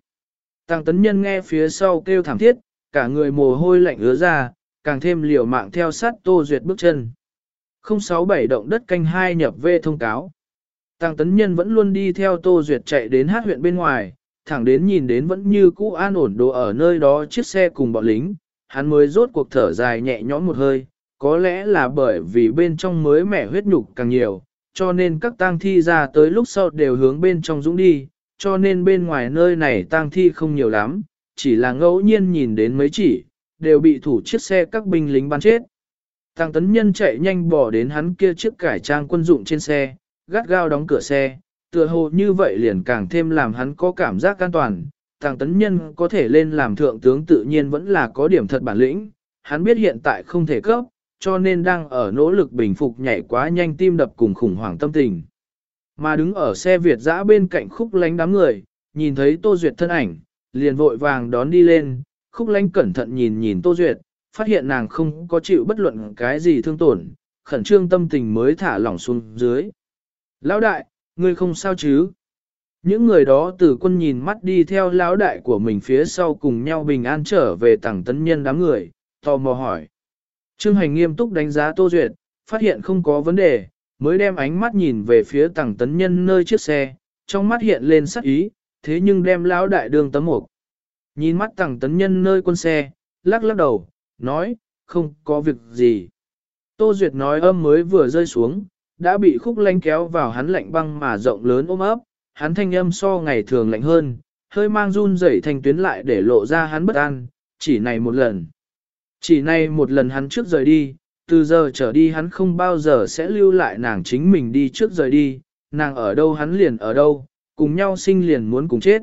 Tăng tấn nhân nghe phía sau kêu thảm thiết, cả người mồ hôi lạnh ứa ra, càng thêm liều mạng theo sát Tô Duyệt bước chân. 067 động đất canh hai nhập về thông cáo. Tăng tấn nhân vẫn luôn đi theo Tô Duyệt chạy đến hát huyện bên ngoài, thẳng đến nhìn đến vẫn như cũ an ổn đồ ở nơi đó chiếc xe cùng bọn lính, hắn mới rốt cuộc thở dài nhẹ nhõm một hơi, có lẽ là bởi vì bên trong mới mẻ huyết nhục càng nhiều, cho nên các tang thi ra tới lúc sau đều hướng bên trong dũng đi, cho nên bên ngoài nơi này tang thi không nhiều lắm, chỉ là ngẫu nhiên nhìn đến mấy chỉ, đều bị thủ chiếc xe các binh lính bắn chết. Tăng tấn nhân chạy nhanh bỏ đến hắn kia chiếc cải trang quân dụng trên xe, gắt gao đóng cửa xe, tựa hồ như vậy liền càng thêm làm hắn có cảm giác an toàn. Tăng tấn nhân có thể lên làm thượng tướng tự nhiên vẫn là có điểm thật bản lĩnh, hắn biết hiện tại không thể cấp, cho nên đang ở nỗ lực bình phục nhảy quá nhanh tim đập cùng khủng hoảng tâm tình. Mà đứng ở xe Việt dã bên cạnh khúc lánh đám người, nhìn thấy Tô Duyệt thân ảnh, liền vội vàng đón đi lên, khúc lánh cẩn thận nhìn nhìn Tô Duyệt, phát hiện nàng không có chịu bất luận cái gì thương tổn, khẩn trương tâm tình mới thả lỏng xuống dưới. Lão đại, ngươi không sao chứ? Những người đó từ quân nhìn mắt đi theo lão đại của mình phía sau cùng nhau bình an trở về tảng tấn nhân đám người, tò mò hỏi. Trương Hành nghiêm túc đánh giá Tô Duyệt, phát hiện không có vấn đề, mới đem ánh mắt nhìn về phía tàng tấn nhân nơi chiếc xe, trong mắt hiện lên sắc ý, thế nhưng đem lão đại đường tấm mục. Nhìn mắt tàng tấn nhân nơi quân xe, lắc lắc đầu, nói, không có việc gì. Tô Duyệt nói âm mới vừa rơi xuống, đã bị khúc lanh kéo vào hắn lạnh băng mà rộng lớn ôm ấp, hắn thanh âm so ngày thường lạnh hơn, hơi mang run rẩy thành tuyến lại để lộ ra hắn bất an, chỉ này một lần. Chỉ nay một lần hắn trước rời đi, từ giờ trở đi hắn không bao giờ sẽ lưu lại nàng chính mình đi trước rời đi, nàng ở đâu hắn liền ở đâu, cùng nhau sinh liền muốn cùng chết.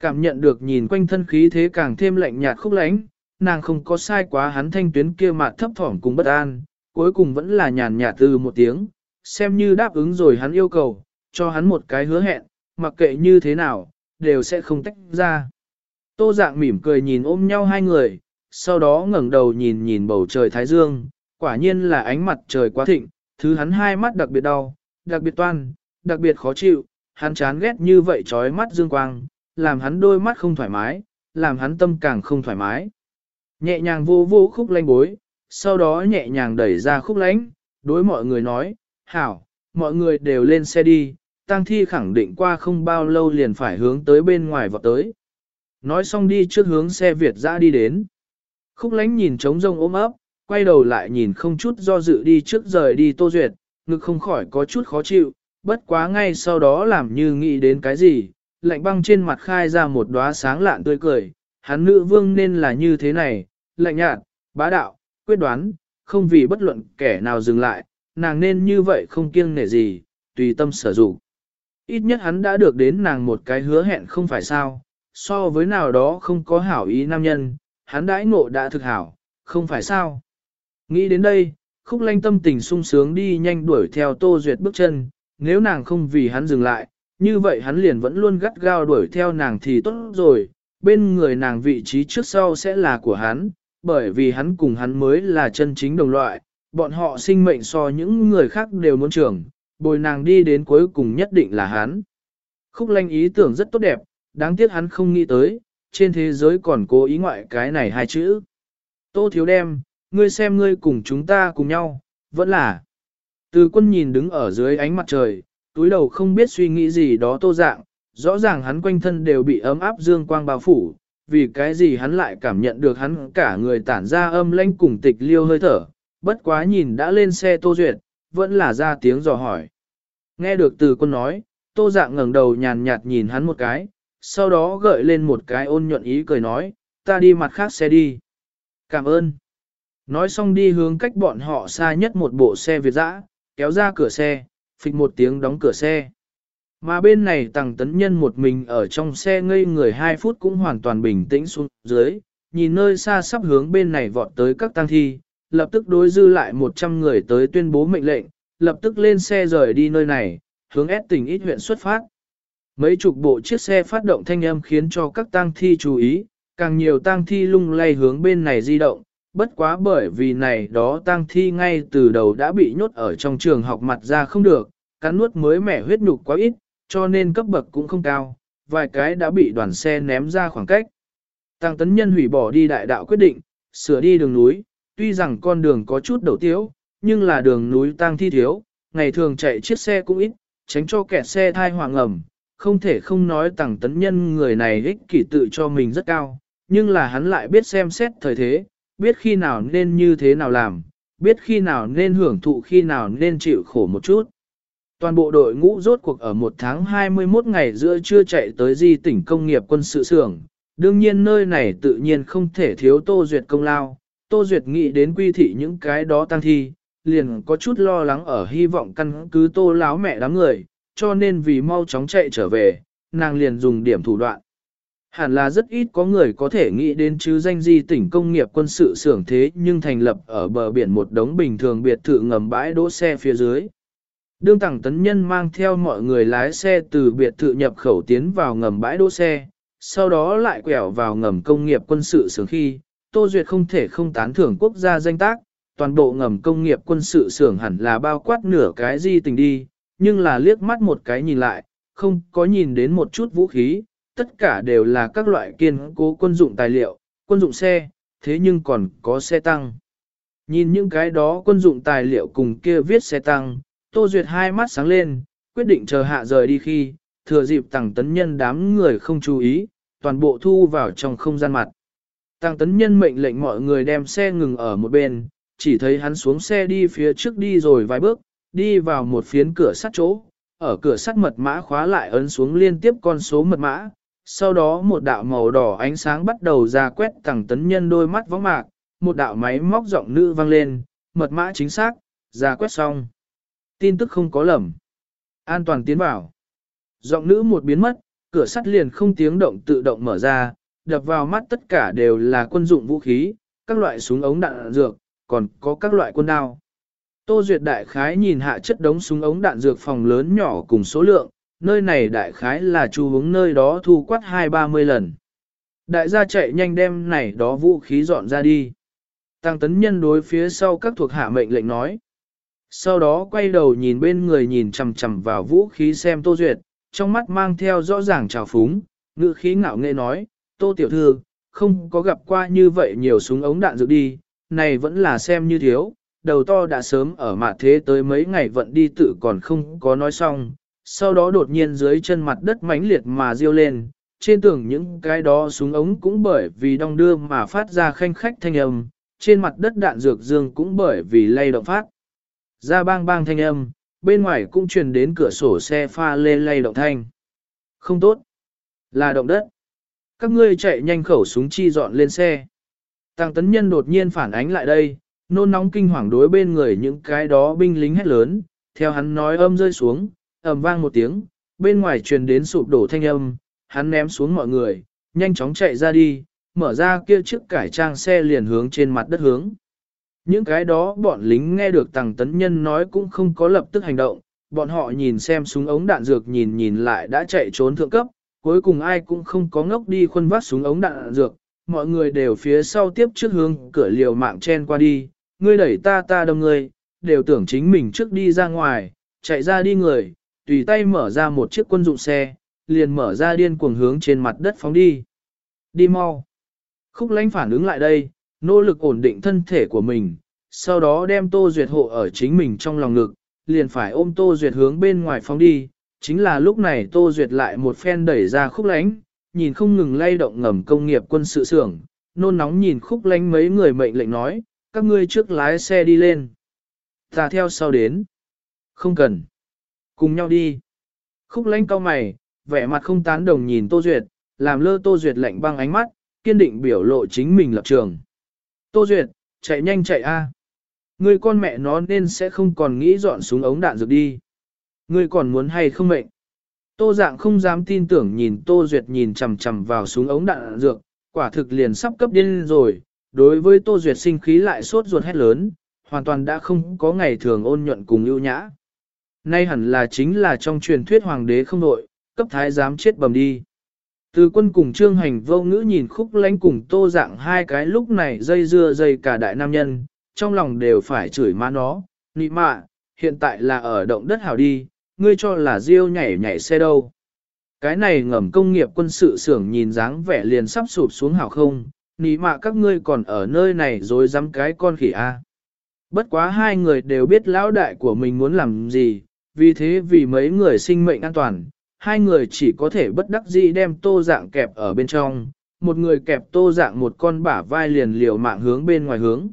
Cảm nhận được nhìn quanh thân khí thế càng thêm lạnh nhạt khúc lánh, nàng không có sai quá hắn thanh tuyến kia mà thấp thỏm cùng bất an, cuối cùng vẫn là nhàn nhạt từ một tiếng, xem như đáp ứng rồi hắn yêu cầu, cho hắn một cái hứa hẹn, mặc kệ như thế nào, đều sẽ không tách ra. Tô dạng mỉm cười nhìn ôm nhau hai người, sau đó ngẩng đầu nhìn nhìn bầu trời thái dương, quả nhiên là ánh mặt trời quá thịnh, thứ hắn hai mắt đặc biệt đau, đặc biệt toan, đặc biệt khó chịu, hắn chán ghét như vậy trói mắt dương quang, làm hắn đôi mắt không thoải mái, làm hắn tâm càng không thoải mái. Nhẹ nhàng vô vô khúc lanh bối, sau đó nhẹ nhàng đẩy ra khúc lánh, đối mọi người nói, hảo, mọi người đều lên xe đi, tang thi khẳng định qua không bao lâu liền phải hướng tới bên ngoài vọt tới. Nói xong đi trước hướng xe Việt ra đi đến. Khúc lánh nhìn trống rông ôm ấp, quay đầu lại nhìn không chút do dự đi trước rời đi Tô Duyệt, ngực không khỏi có chút khó chịu, bất quá ngay sau đó làm như nghĩ đến cái gì, lạnh băng trên mặt khai ra một đóa sáng lạn tươi cười, hắn nữ vương nên là như thế này, lạnh nhạt, bá đạo, quyết đoán, không vì bất luận kẻ nào dừng lại, nàng nên như vậy không kiêng nể gì, tùy tâm sở dụng. Ít nhất hắn đã được đến nàng một cái hứa hẹn không phải sao, so với nào đó không có hảo ý nam nhân, hắn đãi ngộ đã thực hảo, không phải sao. Nghĩ đến đây, khúc lanh tâm tình sung sướng đi nhanh đuổi theo Tô Duyệt bước chân, nếu nàng không vì hắn dừng lại, như vậy hắn liền vẫn luôn gắt gao đuổi theo nàng thì tốt rồi, bên người nàng vị trí trước sau sẽ là của hắn, bởi vì hắn cùng hắn mới là chân chính đồng loại, bọn họ sinh mệnh so những người khác đều muốn trưởng, bồi nàng đi đến cuối cùng nhất định là hắn. Khúc lanh ý tưởng rất tốt đẹp, đáng tiếc hắn không nghĩ tới, trên thế giới còn cố ý ngoại cái này hai chữ. Tô thiếu đem, ngươi xem ngươi cùng chúng ta cùng nhau, vẫn là. Từ quân nhìn đứng ở dưới ánh mặt trời, túi đầu không biết suy nghĩ gì đó tô dạng, rõ ràng hắn quanh thân đều bị ấm áp dương quang bao phủ, vì cái gì hắn lại cảm nhận được hắn cả người tản ra âm lãnh cùng tịch liêu hơi thở, bất quá nhìn đã lên xe tô duyệt, vẫn là ra tiếng dò hỏi. Nghe được từ quân nói, tô dạng ngẩng đầu nhàn nhạt nhìn hắn một cái, sau đó gợi lên một cái ôn nhuận ý cười nói, ta đi mặt khác xe đi. Cảm ơn. Nói xong đi hướng cách bọn họ xa nhất một bộ xe Việt dã, kéo ra cửa xe, phịch một tiếng đóng cửa xe. Mà bên này tàng tấn nhân một mình ở trong xe ngây người 2 phút cũng hoàn toàn bình tĩnh xuống dưới, nhìn nơi xa sắp hướng bên này vọt tới các tang thi, lập tức đối dư lại 100 người tới tuyên bố mệnh lệnh, lập tức lên xe rời đi nơi này, hướng ép tỉnh ít huyện xuất phát. Mấy chục bộ chiếc xe phát động thanh âm khiến cho các tang thi chú ý, càng nhiều tang thi lung lay hướng bên này di động, bất quá bởi vì này đó tang thi ngay từ đầu đã bị nhốt ở trong trường học mặt ra không được, cắn nuốt mới mẻ huyết nhục quá ít, cho nên cấp bậc cũng không cao, vài cái đã bị đoàn xe ném ra khoảng cách. Tăng tấn nhân hủy bỏ đi đại đạo quyết định, sửa đi đường núi, tuy rằng con đường có chút đầu tiếu, nhưng là đường núi tăng thi thiếu, ngày thường chạy chiếc xe cũng ít, tránh cho kẹt xe thai hoàng ẩm, không thể không nói tăng tấn nhân người này ích kỷ tự cho mình rất cao, nhưng là hắn lại biết xem xét thời thế, biết khi nào nên như thế nào làm, biết khi nào nên hưởng thụ khi nào nên chịu khổ một chút. Toàn bộ đội ngũ rốt cuộc ở một tháng 21 ngày giữa trưa chạy tới di tỉnh công nghiệp quân sự xưởng. Đương nhiên nơi này tự nhiên không thể thiếu Tô Duyệt công lao. Tô Duyệt nghĩ đến quy thị những cái đó tăng thi, liền có chút lo lắng ở hy vọng căn cứ tô láo mẹ đám người, cho nên vì mau chóng chạy trở về, nàng liền dùng điểm thủ đoạn. Hẳn là rất ít có người có thể nghĩ đến chứ danh di tỉnh công nghiệp quân sự xưởng thế nhưng thành lập ở bờ biển một đống bình thường biệt thự ngầm bãi đỗ xe phía dưới. Đương tẳng tấn nhân mang theo mọi người lái xe từ biệt thự nhập khẩu tiến vào ngầm bãi đỗ xe, sau đó lại quẹo vào ngầm công nghiệp quân sự xưởng khi, Tô Duyệt không thể không tán thưởng quốc gia danh tác, toàn bộ ngầm công nghiệp quân sự xưởng hẳn là bao quát nửa cái di tình đi, nhưng là liếc mắt một cái nhìn lại, không có nhìn đến một chút vũ khí, tất cả đều là các loại kiên cố quân dụng tài liệu, quân dụng xe, thế nhưng còn có xe tăng. Nhìn những cái đó quân dụng tài liệu cùng kia viết xe tăng, Tô Duyệt hai mắt sáng lên, quyết định chờ hạ rời đi khi, thừa dịp tàng tấn nhân đám người không chú ý, toàn bộ thu vào trong không gian mặt. Tàng tấn nhân mệnh lệnh mọi người đem xe ngừng ở một bên, chỉ thấy hắn xuống xe đi phía trước đi rồi vài bước, đi vào một phiến cửa sắt chỗ, ở cửa sắt mật mã khóa lại ấn xuống liên tiếp con số mật mã, sau đó một đạo màu đỏ ánh sáng bắt đầu ra quét thẳng tấn nhân đôi mắt võng mạc, một đạo máy móc giọng nữ vang lên, mật mã chính xác, ra quét xong. Tin tức không có lầm. An toàn tiến vào. Giọng nữ một biến mất, cửa sắt liền không tiếng động tự động mở ra, đập vào mắt tất cả đều là quân dụng vũ khí, các loại súng ống đạn dược, còn có các loại quân đao. Tô Duyệt đại khái nhìn hạ chất đống súng ống đạn dược phòng lớn nhỏ cùng số lượng, nơi này đại khái là chu hướng nơi đó thu quát hai ba mươi lần. Đại gia chạy nhanh đem này đó vũ khí dọn ra đi. Tăng tấn nhân đối phía sau các thuộc hạ mệnh lệnh nói. Sau đó quay đầu nhìn bên người nhìn chằm chằm vào vũ khí xem Tô Duyệt, trong mắt mang theo rõ ràng trào phúng, ngữ khí ngạo nghệ nói, Tô Tiểu Thư, không có gặp qua như vậy nhiều súng ống đạn dược đi, này vẫn là xem như thiếu, đầu to đã sớm ở mạ thế tới mấy ngày vận đi tự còn không có nói xong, sau đó đột nhiên dưới chân mặt đất mãnh liệt mà riêu lên, trên tường những cái đó súng ống cũng bởi vì đong đưa mà phát ra khanh khách thanh âm, trên mặt đất đạn dược dương cũng bởi vì lay động phát. Ra bang bang thanh âm, bên ngoài cũng truyền đến cửa sổ xe pha lê lay động thanh. Không tốt. Là động đất. Các ngươi chạy nhanh khẩu súng chi dọn lên xe. Tăng tấn nhân đột nhiên phản ánh lại đây, nôn nóng kinh hoàng đối bên người những cái đó binh lính hét lớn, theo hắn nói âm rơi xuống, ầm vang một tiếng, bên ngoài truyền đến sụp đổ thanh âm, hắn ném xuống mọi người, nhanh chóng chạy ra đi, mở ra kia chiếc cải trang xe liền hướng trên mặt đất hướng. Những cái đó bọn lính nghe được tàng Tấn Nhân nói cũng không có lập tức hành động, bọn họ nhìn xem súng ống đạn dược nhìn nhìn lại đã chạy trốn thượng cấp, cuối cùng ai cũng không có ngốc đi khuân vác súng ống đạn dược, mọi người đều phía sau tiếp trước hướng cửa liều mạng chen qua đi, ngươi đẩy ta ta đâm ngươi, đều tưởng chính mình trước đi ra ngoài, chạy ra đi người, tùy tay mở ra một chiếc quân dụng xe, liền mở ra điên cuồng hướng trên mặt đất phóng đi. Đi mau. Khúc lánh phản ứng lại đây, nỗ lực ổn định thân thể của mình, sau đó đem Tô Duyệt hộ ở chính mình trong lòng ngực, liền phải ôm Tô Duyệt hướng bên ngoài phóng đi. Chính là lúc này Tô Duyệt lại một phen đẩy ra khúc lánh, nhìn không ngừng lay động ngầm công nghiệp quân sự xưởng, nôn nóng nhìn khúc lánh mấy người mệnh lệnh nói, các ngươi trước lái xe đi lên. Ta theo sau đến. Không cần. Cùng nhau đi. Khúc lãnh cao mày, vẻ mặt không tán đồng nhìn Tô Duyệt, làm lơ Tô Duyệt lạnh băng ánh mắt, kiên định biểu lộ chính mình lập trường. Tô Duyệt, chạy nhanh chạy a. người con mẹ nó nên sẽ không còn nghĩ dọn súng ống đạn dược đi. người còn muốn hay không mệnh? Tô dạng không dám tin tưởng nhìn Tô Duyệt nhìn chằm chằm vào súng ống đạn dược, quả thực liền sắp cấp điên rồi, đối với Tô Duyệt sinh khí lại sốt ruột hét lớn, hoàn toàn đã không có ngày thường ôn nhuận cùng ưu nhã. Nay hẳn là chính là trong truyền thuyết hoàng đế không nội, cấp thái giám chết bầm đi. Từ quân cùng trương hành vô ngữ nhìn khúc lánh cùng tô dạng hai cái lúc này dây dưa dây cả đại nam nhân, trong lòng đều phải chửi má nó, nị mạ, hiện tại là ở động đất hào đi, ngươi cho là riêu nhảy nhảy xe đâu. Cái này ngầm công nghiệp quân sự xưởng nhìn dáng vẻ liền sắp sụp xuống hảo không, nỉ mạ các ngươi còn ở nơi này rồi dám cái con khỉ a. Bất quá hai người đều biết lão đại của mình muốn làm gì, vì thế vì mấy người sinh mệnh an toàn, hai người chỉ có thể bất đắc dĩ đem tô dạng kẹp ở bên trong, một người kẹp tô dạng một con bả vai liền liều mạng hướng bên ngoài hướng.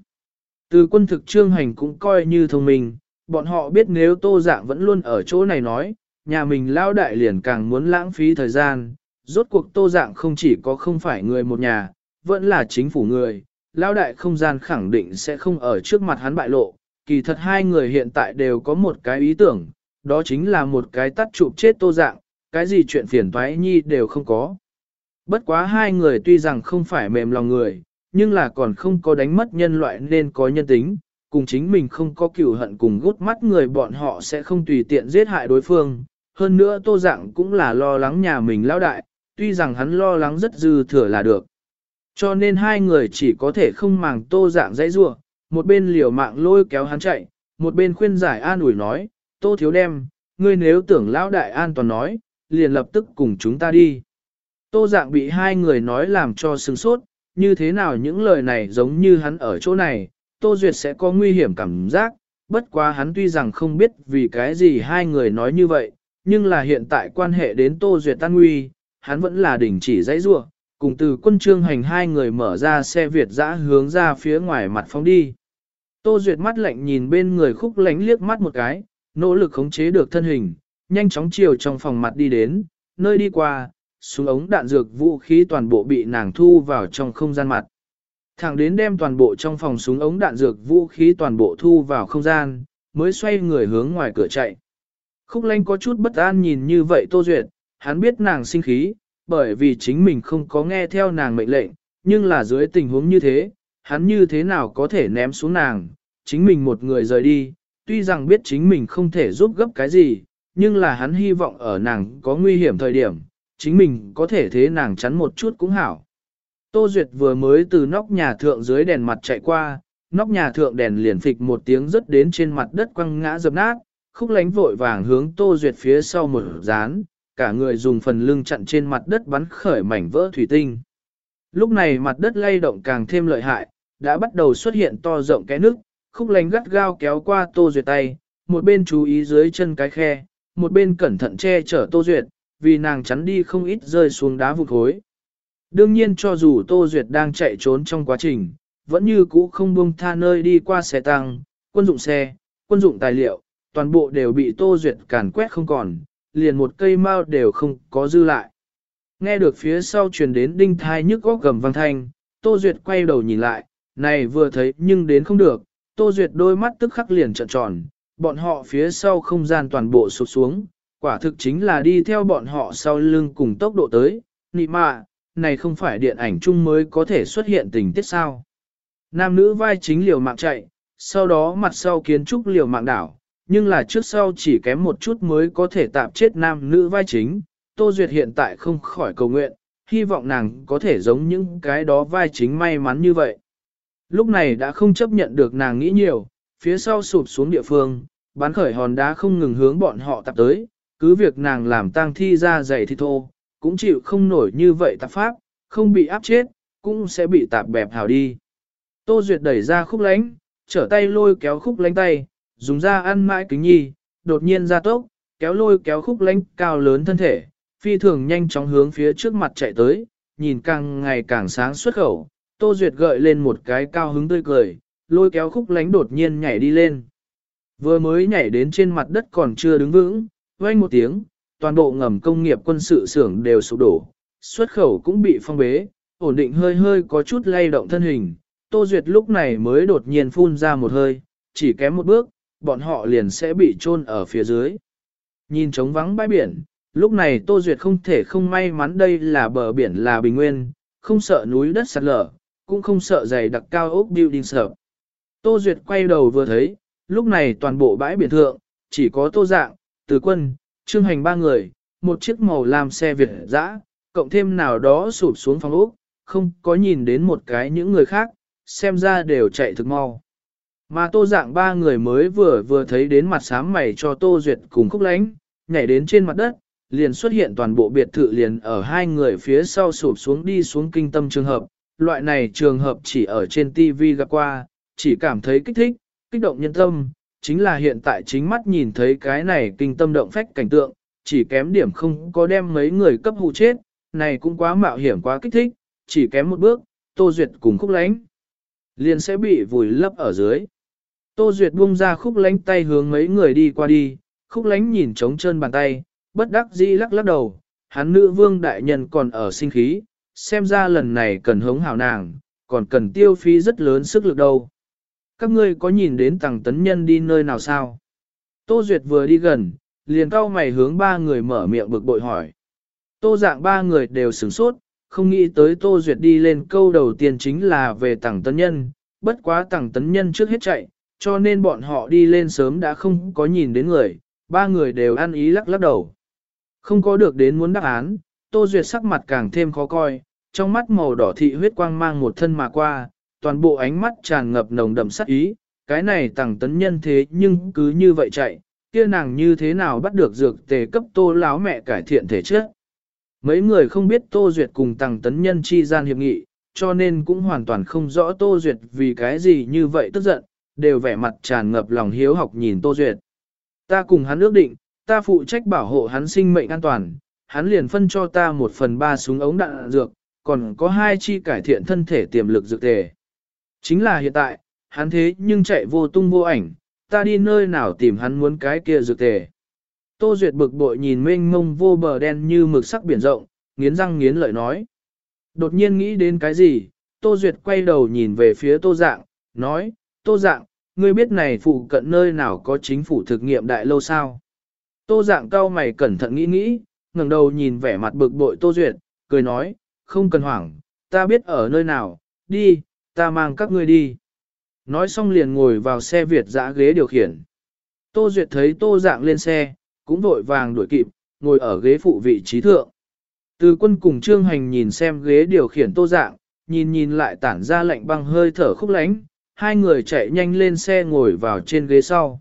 Từ quân thực trương hành cũng coi như thông minh, bọn họ biết nếu tô dạng vẫn luôn ở chỗ này nói, nhà mình lao đại liền càng muốn lãng phí thời gian, rốt cuộc tô dạng không chỉ có không phải người một nhà, vẫn là chính phủ người, lão đại không gian khẳng định sẽ không ở trước mặt hắn bại lộ, kỳ thật hai người hiện tại đều có một cái ý tưởng, đó chính là một cái tắt chụp chết tô dạng, cái gì chuyện phiền toái nhi đều không có. Bất quá hai người tuy rằng không phải mềm lòng người, nhưng là còn không có đánh mất nhân loại nên có nhân tính, cùng chính mình không có cửu hận cùng gút mắt người bọn họ sẽ không tùy tiện giết hại đối phương. Hơn nữa tô dạng cũng là lo lắng nhà mình lão đại, tuy rằng hắn lo lắng rất dư thừa là được. Cho nên hai người chỉ có thể không màng tô dạng dãy rua, một bên liều mạng lôi kéo hắn chạy, một bên khuyên giải an ủi nói, tô thiếu đem, ngươi nếu tưởng lão đại an toàn nói, liền lập tức cùng chúng ta đi. Tô dạng bị hai người nói làm cho sừng sốt, như thế nào những lời này giống như hắn ở chỗ này, Tô Duyệt sẽ có nguy hiểm cảm giác, bất quá hắn tuy rằng không biết vì cái gì hai người nói như vậy, nhưng là hiện tại quan hệ đến Tô Duyệt tan nguy, hắn vẫn là đỉnh chỉ dãy ruộng, cùng từ quân trương hành hai người mở ra xe Việt dã hướng ra phía ngoài mặt phóng đi. Tô Duyệt mắt lạnh nhìn bên người khúc lánh liếc mắt một cái, nỗ lực khống chế được thân hình, nhanh chóng chiều trong phòng mặt đi đến, nơi đi qua, súng ống đạn dược vũ khí toàn bộ bị nàng thu vào trong không gian mặt. Thẳng đến đem toàn bộ trong phòng súng ống đạn dược vũ khí toàn bộ thu vào không gian, mới xoay người hướng ngoài cửa chạy. Khúc lanh có chút bất an nhìn như vậy Tô Duyệt, hắn biết nàng sinh khí, bởi vì chính mình không có nghe theo nàng mệnh lệnh, nhưng là dưới tình huống như thế, hắn như thế nào có thể ném xuống nàng, chính mình một người rời đi, tuy rằng biết chính mình không thể giúp gấp cái gì, nhưng là hắn hy vọng ở nàng có nguy hiểm thời điểm, chính mình có thể thế nàng chắn một chút cũng hảo. Tô Duyệt vừa mới từ nóc nhà thượng dưới đèn mặt chạy qua, nóc nhà thượng đèn liền phịch một tiếng rớt đến trên mặt đất quăng ngã dập nát, khúc lánh vội vàng hướng Tô Duyệt phía sau một dán, cả người dùng phần lưng chặn trên mặt đất bắn khởi mảnh vỡ thủy tinh. Lúc này mặt đất lay động càng thêm lợi hại, đã bắt đầu xuất hiện to rộng cái nước, khúc lánh gắt gao kéo qua Tô Duyệt tay, một bên chú ý dưới chân cái khe, một bên cẩn thận che chở Tô Duyệt, vì nàng chắn đi không ít rơi xuống đá vụt khối. Đương nhiên cho dù Tô Duyệt đang chạy trốn trong quá trình, vẫn như cũ không buông tha nơi đi qua xe tăng, quân dụng xe, quân dụng tài liệu, toàn bộ đều bị Tô Duyệt càn quét không còn, liền một cây mao đều không có dư lại. Nghe được phía sau truyền đến đinh thai nhức góc gầm vang thanh, Tô Duyệt quay đầu nhìn lại, này vừa thấy nhưng đến không được, Tô Duyệt đôi mắt tức khắc liền trợn tròn, bọn họ phía sau không gian toàn bộ sụp xuống, quả thực chính là đi theo bọn họ sau lưng cùng tốc độ tới, nị mạ, này không phải điện ảnh chung mới có thể xuất hiện tình tiết sao. Nam nữ vai chính liều mạng chạy, sau đó mặt sau kiến trúc liều mạng đảo, nhưng là trước sau chỉ kém một chút mới có thể tạp chết nam nữ vai chính. Tô Duyệt hiện tại không khỏi cầu nguyện, hy vọng nàng có thể giống những cái đó vai chính may mắn như vậy. Lúc này đã không chấp nhận được nàng nghĩ nhiều, phía sau sụp xuống địa phương, bán khởi hòn đá không ngừng hướng bọn họ tập tới, cứ việc nàng làm tang thi ra dày thì thô, cũng chịu không nổi như vậy tạp pháp, không bị áp chết, cũng sẽ bị tạp bẹp hào đi. Tô Duyệt đẩy ra khúc lánh, trở tay lôi kéo khúc lánh tay, dùng ra ăn mãi kính nhi, đột nhiên ra tốc, kéo lôi kéo khúc lánh cao lớn thân thể, phi thường nhanh chóng hướng phía trước mặt chạy tới, nhìn càng ngày càng sáng xuất khẩu. Tô Duyệt gợi lên một cái cao hứng tươi cười, lôi kéo khúc lánh đột nhiên nhảy đi lên. Vừa mới nhảy đến trên mặt đất còn chưa đứng vững, vang một tiếng, toàn bộ ngầm công nghiệp quân sự xưởng đều sụp đổ, xuất khẩu cũng bị phong bế, ổn định hơi hơi có chút lay động thân hình. Tô Duyệt lúc này mới đột nhiên phun ra một hơi, chỉ kém một bước, bọn họ liền sẽ bị chôn ở phía dưới. Nhìn trống vắng bãi biển, lúc này Tô Duyệt không thể không may mắn đây là bờ biển là bình nguyên, không sợ núi đất sạt lở, cũng không sợ dày đặc cao ốc building sợ. Tô Duyệt quay đầu vừa thấy, lúc này toàn bộ bãi biển thượng, chỉ có Tô Dạng, Từ Quân, Trương Hành ba người, một chiếc màu lam xe Việt dã, cộng thêm nào đó sụp xuống phòng ốc, không có nhìn đến một cái những người khác, xem ra đều chạy thực mau. Mà tô dạng ba người mới vừa vừa thấy đến mặt sám mày cho tô duyệt cùng khúc lánh, nhảy đến trên mặt đất, liền xuất hiện toàn bộ biệt thự liền ở hai người phía sau sụp xuống đi xuống kinh tâm trường hợp. Loại này trường hợp chỉ ở trên TV gặp qua, chỉ cảm thấy kích thích, kích động nhân tâm, chính là hiện tại chính mắt nhìn thấy cái này kinh tâm động phách cảnh tượng, chỉ kém điểm không có đem mấy người cấp hụ chết, này cũng quá mạo hiểm quá kích thích, chỉ kém một bước, Tô Duyệt cùng khúc lánh, liền sẽ bị vùi lấp ở dưới. Tô Duyệt buông ra khúc lánh tay hướng mấy người đi qua đi, khúc lánh nhìn trống chân bàn tay, bất đắc dĩ lắc lắc đầu, hắn nữ vương đại nhân còn ở sinh khí, xem ra lần này cần hống hảo nàng, còn cần tiêu phí rất lớn sức lực đâu. Các ngươi có nhìn đến tàng tấn nhân đi nơi nào sao? Tô Duyệt vừa đi gần, liền cau mày hướng ba người mở miệng bực bội hỏi. Tô dạng ba người đều sửng sốt, không nghĩ tới Tô Duyệt đi lên câu đầu tiên chính là về tàng tấn nhân, bất quá tàng tấn nhân trước hết chạy, cho nên bọn họ đi lên sớm đã không có nhìn đến người, ba người đều ăn ý lắc lắc đầu. Không có được đến muốn đáp án, Tô Duyệt sắc mặt càng thêm khó coi, trong mắt màu đỏ thị huyết quang mang một thân mà qua, toàn bộ ánh mắt tràn ngập nồng đậm sắc ý, cái này tàng tấn nhân thế nhưng cứ như vậy chạy, kia nàng như thế nào bắt được dược tề cấp tô láo mẹ cải thiện thể chất. Mấy người không biết Tô Duyệt cùng tàng tấn nhân chi gian hiệp nghị, cho nên cũng hoàn toàn không rõ Tô Duyệt vì cái gì như vậy tức giận, đều vẻ mặt tràn ngập lòng hiếu học nhìn Tô Duyệt. Ta cùng hắn ước định, ta phụ trách bảo hộ hắn sinh mệnh an toàn, hắn liền phân cho ta một phần ba súng ống đạn dược, còn có hai chi cải thiện thân thể tiềm lực dược tề. Chính là hiện tại, hắn thế nhưng chạy vô tung vô ảnh, ta đi nơi nào tìm hắn muốn cái kia dược tề. Tô Duyệt bực bội nhìn mênh mông vô bờ đen như mực sắc biển rộng, nghiến răng nghiến lợi nói. Đột nhiên nghĩ đến cái gì, Tô Duyệt quay đầu nhìn về phía Tô Dạng, nói, Tô Dạng, ngươi biết này phụ cận nơi nào có chính phủ thực nghiệm đại lâu sao? Tô Dạng cao mày cẩn thận nghĩ nghĩ, ngẩng đầu nhìn vẻ mặt bực bội Tô Duyệt, cười nói, không cần hoảng, ta biết ở nơi nào, đi, ta mang các ngươi đi. Nói xong liền ngồi vào xe Việt dã ghế điều khiển. Tô Duyệt thấy Tô Dạng lên xe, cũng vội vàng đuổi kịp, ngồi ở ghế phụ vị trí thượng. Từ quân cùng Trương Hành nhìn xem ghế điều khiển Tô Dạng, nhìn nhìn lại tản ra lạnh băng hơi thở khúc lánh, hai người chạy nhanh lên xe ngồi vào trên ghế sau.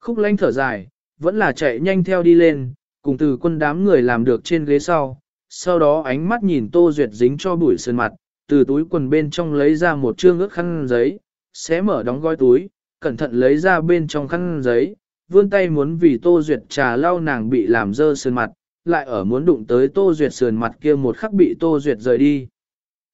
Khúc lánh thở dài, vẫn là chạy nhanh theo đi lên, cùng từ quân đám người làm được trên ghế sau, sau đó ánh mắt nhìn Tô Duyệt dính cho bụi sơn mặt, từ túi quần bên trong lấy ra một trương ước khăn giấy, xé mở đóng gói túi, cẩn thận lấy ra bên trong khăn giấy, vươn tay muốn vì Tô Duyệt trà lau nàng bị làm dơ sườn mặt, lại ở muốn đụng tới Tô Duyệt sườn mặt kia một khắc bị Tô Duyệt rời đi.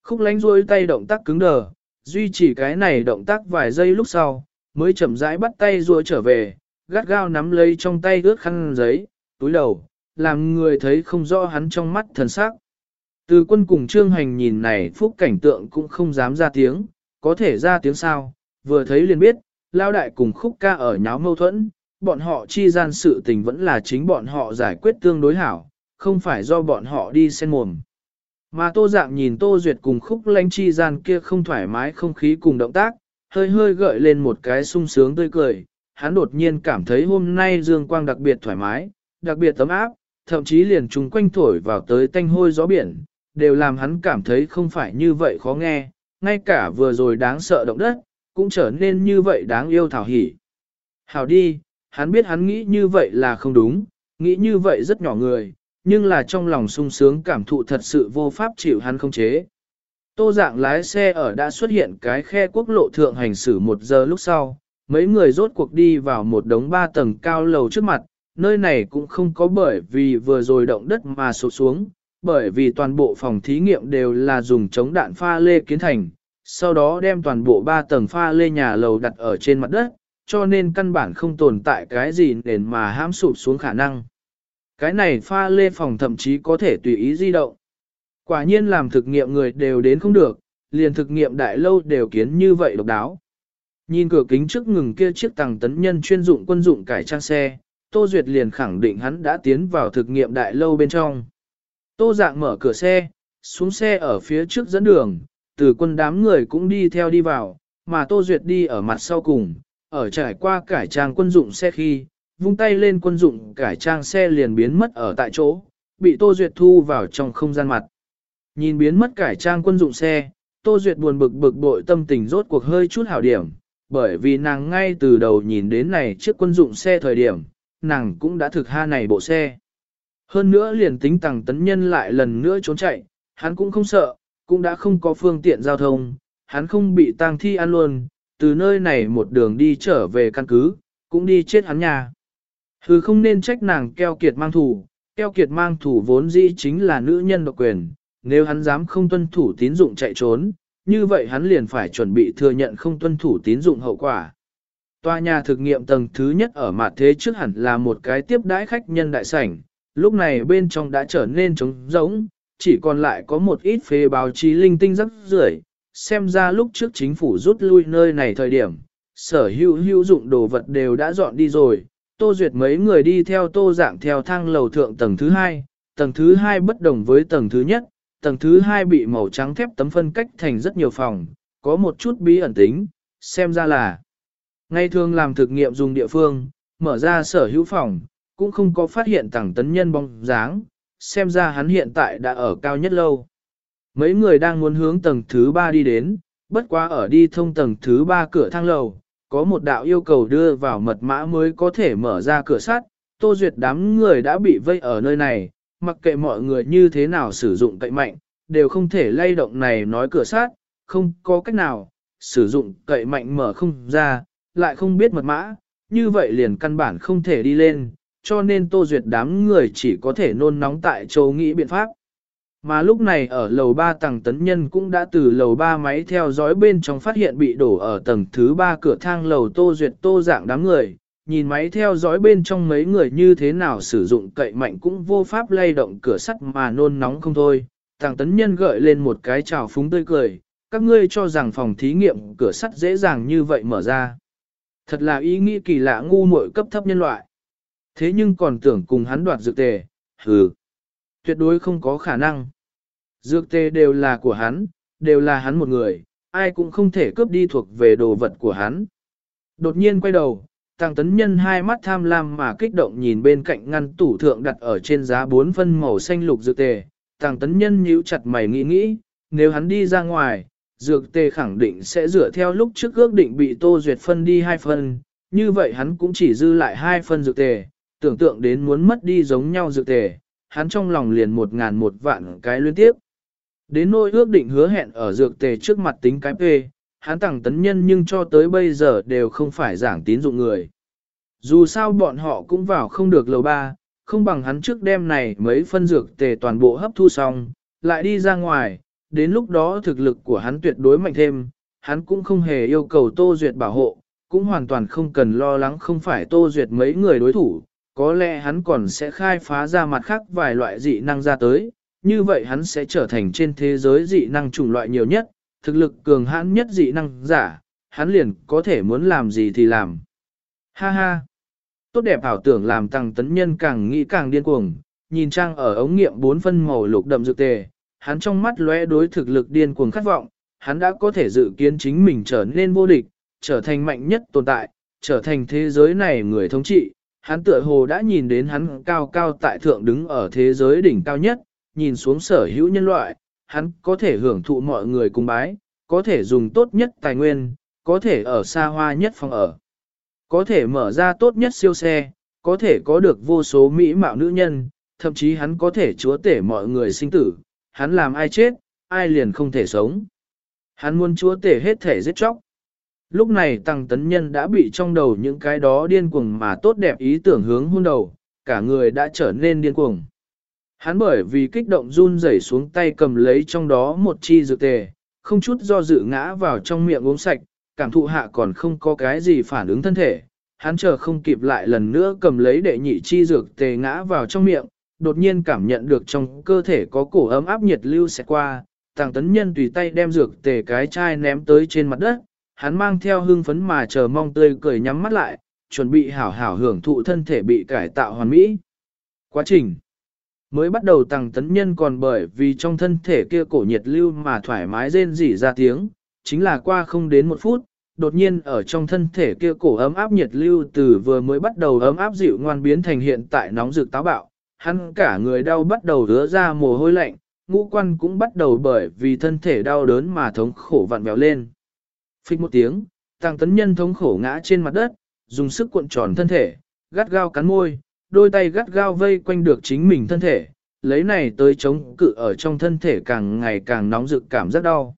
Khúc lánh rôi tay động tác cứng đờ, duy trì cái này động tác vài giây lúc sau, mới chậm rãi bắt tay rùa trở về, gắt gao nắm lấy trong tay ướt khăn giấy, túi đầu, làm người thấy không rõ hắn trong mắt thần sắc. Từ quân cùng trương hành nhìn này phúc cảnh tượng cũng không dám ra tiếng, có thể ra tiếng sao, vừa thấy liền biết, lao đại cùng khúc ca ở nháo mâu thuẫn, bọn họ chi gian sự tình vẫn là chính bọn họ giải quyết tương đối hảo, không phải do bọn họ đi xen mồm. Mà tô dạng nhìn tô duyệt cùng khúc lanh chi gian kia không thoải mái không khí cùng động tác, hơi hơi gợi lên một cái sung sướng tươi cười, hắn đột nhiên cảm thấy hôm nay dương quang đặc biệt thoải mái, đặc biệt tấm áp, thậm chí liền trùng quanh thổi vào tới tanh hôi gió biển, đều làm hắn cảm thấy không phải như vậy khó nghe, ngay cả vừa rồi đáng sợ động đất, cũng trở nên như vậy đáng yêu thảo hỉ. Hảo đi, hắn biết hắn nghĩ như vậy là không đúng, nghĩ như vậy rất nhỏ người, nhưng là trong lòng sung sướng cảm thụ thật sự vô pháp chịu hắn không chế. Tô dạng lái xe ở đã xuất hiện cái khe quốc lộ thượng hành xử một giờ lúc sau, mấy người rốt cuộc đi vào một đống ba tầng cao lầu trước mặt, nơi này cũng không có bởi vì vừa rồi động đất mà sụt xuống, bởi vì toàn bộ phòng thí nghiệm đều là dùng chống đạn pha lê kiến thành, sau đó đem toàn bộ ba tầng pha lê nhà lầu đặt ở trên mặt đất, cho nên căn bản không tồn tại cái gì nền mà hãm sụp xuống khả năng. Cái này pha lê phòng thậm chí có thể tùy ý di động. Quả nhiên làm thực nghiệm người đều đến không được, liền thực nghiệm đại lâu đều kiến như vậy độc đáo. Nhìn cửa kính trước ngừng kia chiếc tàng tấn nhân chuyên dụng quân dụng cải trang xe, Tô Duyệt liền khẳng định hắn đã tiến vào thực nghiệm đại lâu bên trong. Tô dạng mở cửa xe, xuống xe ở phía trước dẫn đường, từ quân đám người cũng đi theo đi vào, mà Tô Duyệt đi ở mặt sau cùng, ở trải qua cải trang quân dụng xe khi, vung tay lên quân dụng cải trang xe liền biến mất ở tại chỗ, bị Tô Duyệt thu vào trong không gian mặt. Nhìn biến mất cải trang quân dụng xe, Tô Duyệt buồn bực bực bội tâm tình rốt cuộc hơi chút hảo điểm, bởi vì nàng ngay từ đầu nhìn đến này chiếc quân dụng xe thời điểm, nàng cũng đã thực ha này bộ xe. Hơn nữa liền tính tàng tấn nhân lại lần nữa trốn chạy, hắn cũng không sợ, cũng đã không có phương tiện giao thông, hắn không bị tang thi ăn luôn, từ nơi này một đường đi trở về căn cứ, cũng đi chết hắn nhà. Hừ không nên trách nàng keo kiệt mang thủ, keo kiệt mang thủ vốn dĩ chính là nữ nhân độc quyền, nếu hắn dám không tuân thủ tín dụng chạy trốn, như vậy hắn liền phải chuẩn bị thừa nhận không tuân thủ tín dụng hậu quả. Tòa nhà thực nghiệm tầng thứ nhất ở mặt thế trước hẳn là một cái tiếp đãi khách nhân đại sảnh, lúc này bên trong đã trở nên trống rỗng, chỉ còn lại có một ít phê báo chí linh tinh rắc rưởi. xem ra lúc trước chính phủ rút lui nơi này thời điểm, sở hữu hữu dụng đồ vật đều đã dọn đi rồi, tô duyệt mấy người đi theo tô dạng theo thang lầu thượng tầng thứ hai, tầng thứ hai bất đồng với tầng thứ nhất, tầng thứ hai bị màu trắng thép tấm phân cách thành rất nhiều phòng, có một chút bí ẩn tính, xem ra là ngày thường làm thực nghiệm dùng địa phương, mở ra sở hữu phòng, cũng không có phát hiện tảng tấn nhân bóng dáng, xem ra hắn hiện tại đã ở cao nhất lâu. Mấy người đang muốn hướng tầng thứ ba đi đến, bất quá ở đi thông tầng thứ ba cửa thang lầu, có một đạo yêu cầu đưa vào mật mã mới có thể mở ra cửa sắt, tô duyệt đám người đã bị vây ở nơi này, mặc kệ mọi người như thế nào sử dụng cậy mạnh, đều không thể lay động này nói cửa sắt, không có cách nào, sử dụng cậy mạnh mở không ra, lại không biết mật mã, như vậy liền căn bản không thể đi lên, cho nên tô duyệt đám người chỉ có thể nôn nóng tại châu nghĩ biện pháp. Mà lúc này ở lầu 3 tầng tấn nhân cũng đã từ lầu 3 máy theo dõi bên trong phát hiện bị đổ ở tầng thứ 3 cửa thang lầu tô duyệt tô dạng đám người, nhìn máy theo dõi bên trong mấy người như thế nào sử dụng cậy mạnh cũng vô pháp lay động cửa sắt mà nôn nóng không thôi. Tàng tấn nhân gợi lên một cái trào phúng tươi cười, các ngươi cho rằng phòng thí nghiệm cửa sắt dễ dàng như vậy mở ra. Thật là ý nghĩ kỳ lạ ngu muội cấp thấp nhân loại. Thế nhưng còn tưởng cùng hắn đoạt dược tề, hừ. Tuyệt đối không có khả năng. Dược tê đều là của hắn, đều là hắn một người, ai cũng không thể cướp đi thuộc về đồ vật của hắn. Đột nhiên quay đầu, Tàng tấn nhân hai mắt tham lam mà kích động nhìn bên cạnh ngăn tủ thượng đặt ở trên giá bốn phân màu xanh lục dược tề. Tàng tấn nhân nhíu chặt mày nghĩ nghĩ, nếu hắn đi ra ngoài, dược tề khẳng định sẽ dựa theo lúc trước ước định bị tô duyệt phân đi hai phân, như vậy hắn cũng chỉ dư lại hai phân dược tề, tưởng tượng đến muốn mất đi giống nhau dược tề, hắn trong lòng liền một ngàn một vạn cái liên tiếp. Đến nỗi ước định hứa hẹn ở dược tề trước mặt tính cái phê, hắn tặng tấn nhân nhưng cho tới bây giờ đều không phải giảng tín dụng người. Dù sao bọn họ cũng vào không được lầu ba, không bằng hắn trước đêm này mấy phân dược tề toàn bộ hấp thu xong, lại đi ra ngoài, đến lúc đó thực lực của hắn tuyệt đối mạnh thêm, hắn cũng không hề yêu cầu Tô Duyệt bảo hộ, cũng hoàn toàn không cần lo lắng không phải Tô Duyệt mấy người đối thủ, có lẽ hắn còn sẽ khai phá ra mặt khác vài loại dị năng ra tới, như vậy hắn sẽ trở thành trên thế giới dị năng chủng loại nhiều nhất, thực lực cường hãn nhất dị năng giả, hắn liền có thể muốn làm gì thì làm. Ha ha! Tốt đẹp ảo tưởng làm tăng tấn nhân càng nghĩ càng điên cuồng, nhìn trang ở ống nghiệm bốn phân màu lục đậm dược tề, hắn trong mắt lóe đối thực lực điên cuồng khát vọng, hắn đã có thể dự kiến chính mình trở nên vô địch, trở thành mạnh nhất tồn tại, trở thành thế giới này người thống trị. Hắn tựa hồ đã nhìn đến hắn cao cao tại thượng đứng ở thế giới đỉnh cao nhất, nhìn xuống sở hữu nhân loại, hắn có thể hưởng thụ mọi người cùng bái, có thể dùng tốt nhất tài nguyên, có thể ở xa hoa nhất phòng ở, có thể mở ra tốt nhất siêu xe, có thể có được vô số mỹ mạo nữ nhân, thậm chí hắn có thể chúa tể mọi người sinh tử, hắn làm ai chết, ai liền không thể sống. Hắn muốn chúa tể hết thể giết chóc. Lúc này tăng tấn nhân đã bị trong đầu những cái đó điên cuồng mà tốt đẹp ý tưởng hướng hôn đầu, cả người đã trở nên điên cuồng. Hắn bởi vì kích động run rẩy xuống tay cầm lấy trong đó một chi dược tề, không chút do dự ngã vào trong miệng uống sạch, cảm thụ hạ còn không có cái gì phản ứng thân thể. Hắn chờ không kịp lại lần nữa cầm lấy đệ nhị chi dược tề ngã vào trong miệng, đột nhiên cảm nhận được trong cơ thể có cổ ấm áp nhiệt lưu sẽ qua, tàng tấn nhân tùy tay đem dược tề cái chai ném tới trên mặt đất, hắn mang theo hưng phấn mà chờ mong tươi cười nhắm mắt lại, chuẩn bị hảo hảo hưởng thụ thân thể bị cải tạo hoàn mỹ. Quá trình Mới bắt đầu tăng tấn nhân còn bởi vì trong thân thể kia cổ nhiệt lưu mà thoải mái rên rỉ ra tiếng, chính là qua không đến một phút, đột nhiên ở trong thân thể kia cổ ấm áp nhiệt lưu từ vừa mới bắt đầu ấm áp dịu ngoan biến thành hiện tại nóng rực táo bạo, hắn cả người đau bắt đầu rứa ra mồ hôi lạnh, ngũ quan cũng bắt đầu bởi vì thân thể đau đớn mà thống khổ vặn vẹo lên. Phích một tiếng, tăng tấn nhân thống khổ ngã trên mặt đất, dùng sức cuộn tròn thân thể, gắt gao cắn môi, đôi tay gắt gao vây quanh được chính mình thân thể, lấy này tới chống cự ở trong thân thể càng ngày càng nóng rực cảm giác đau.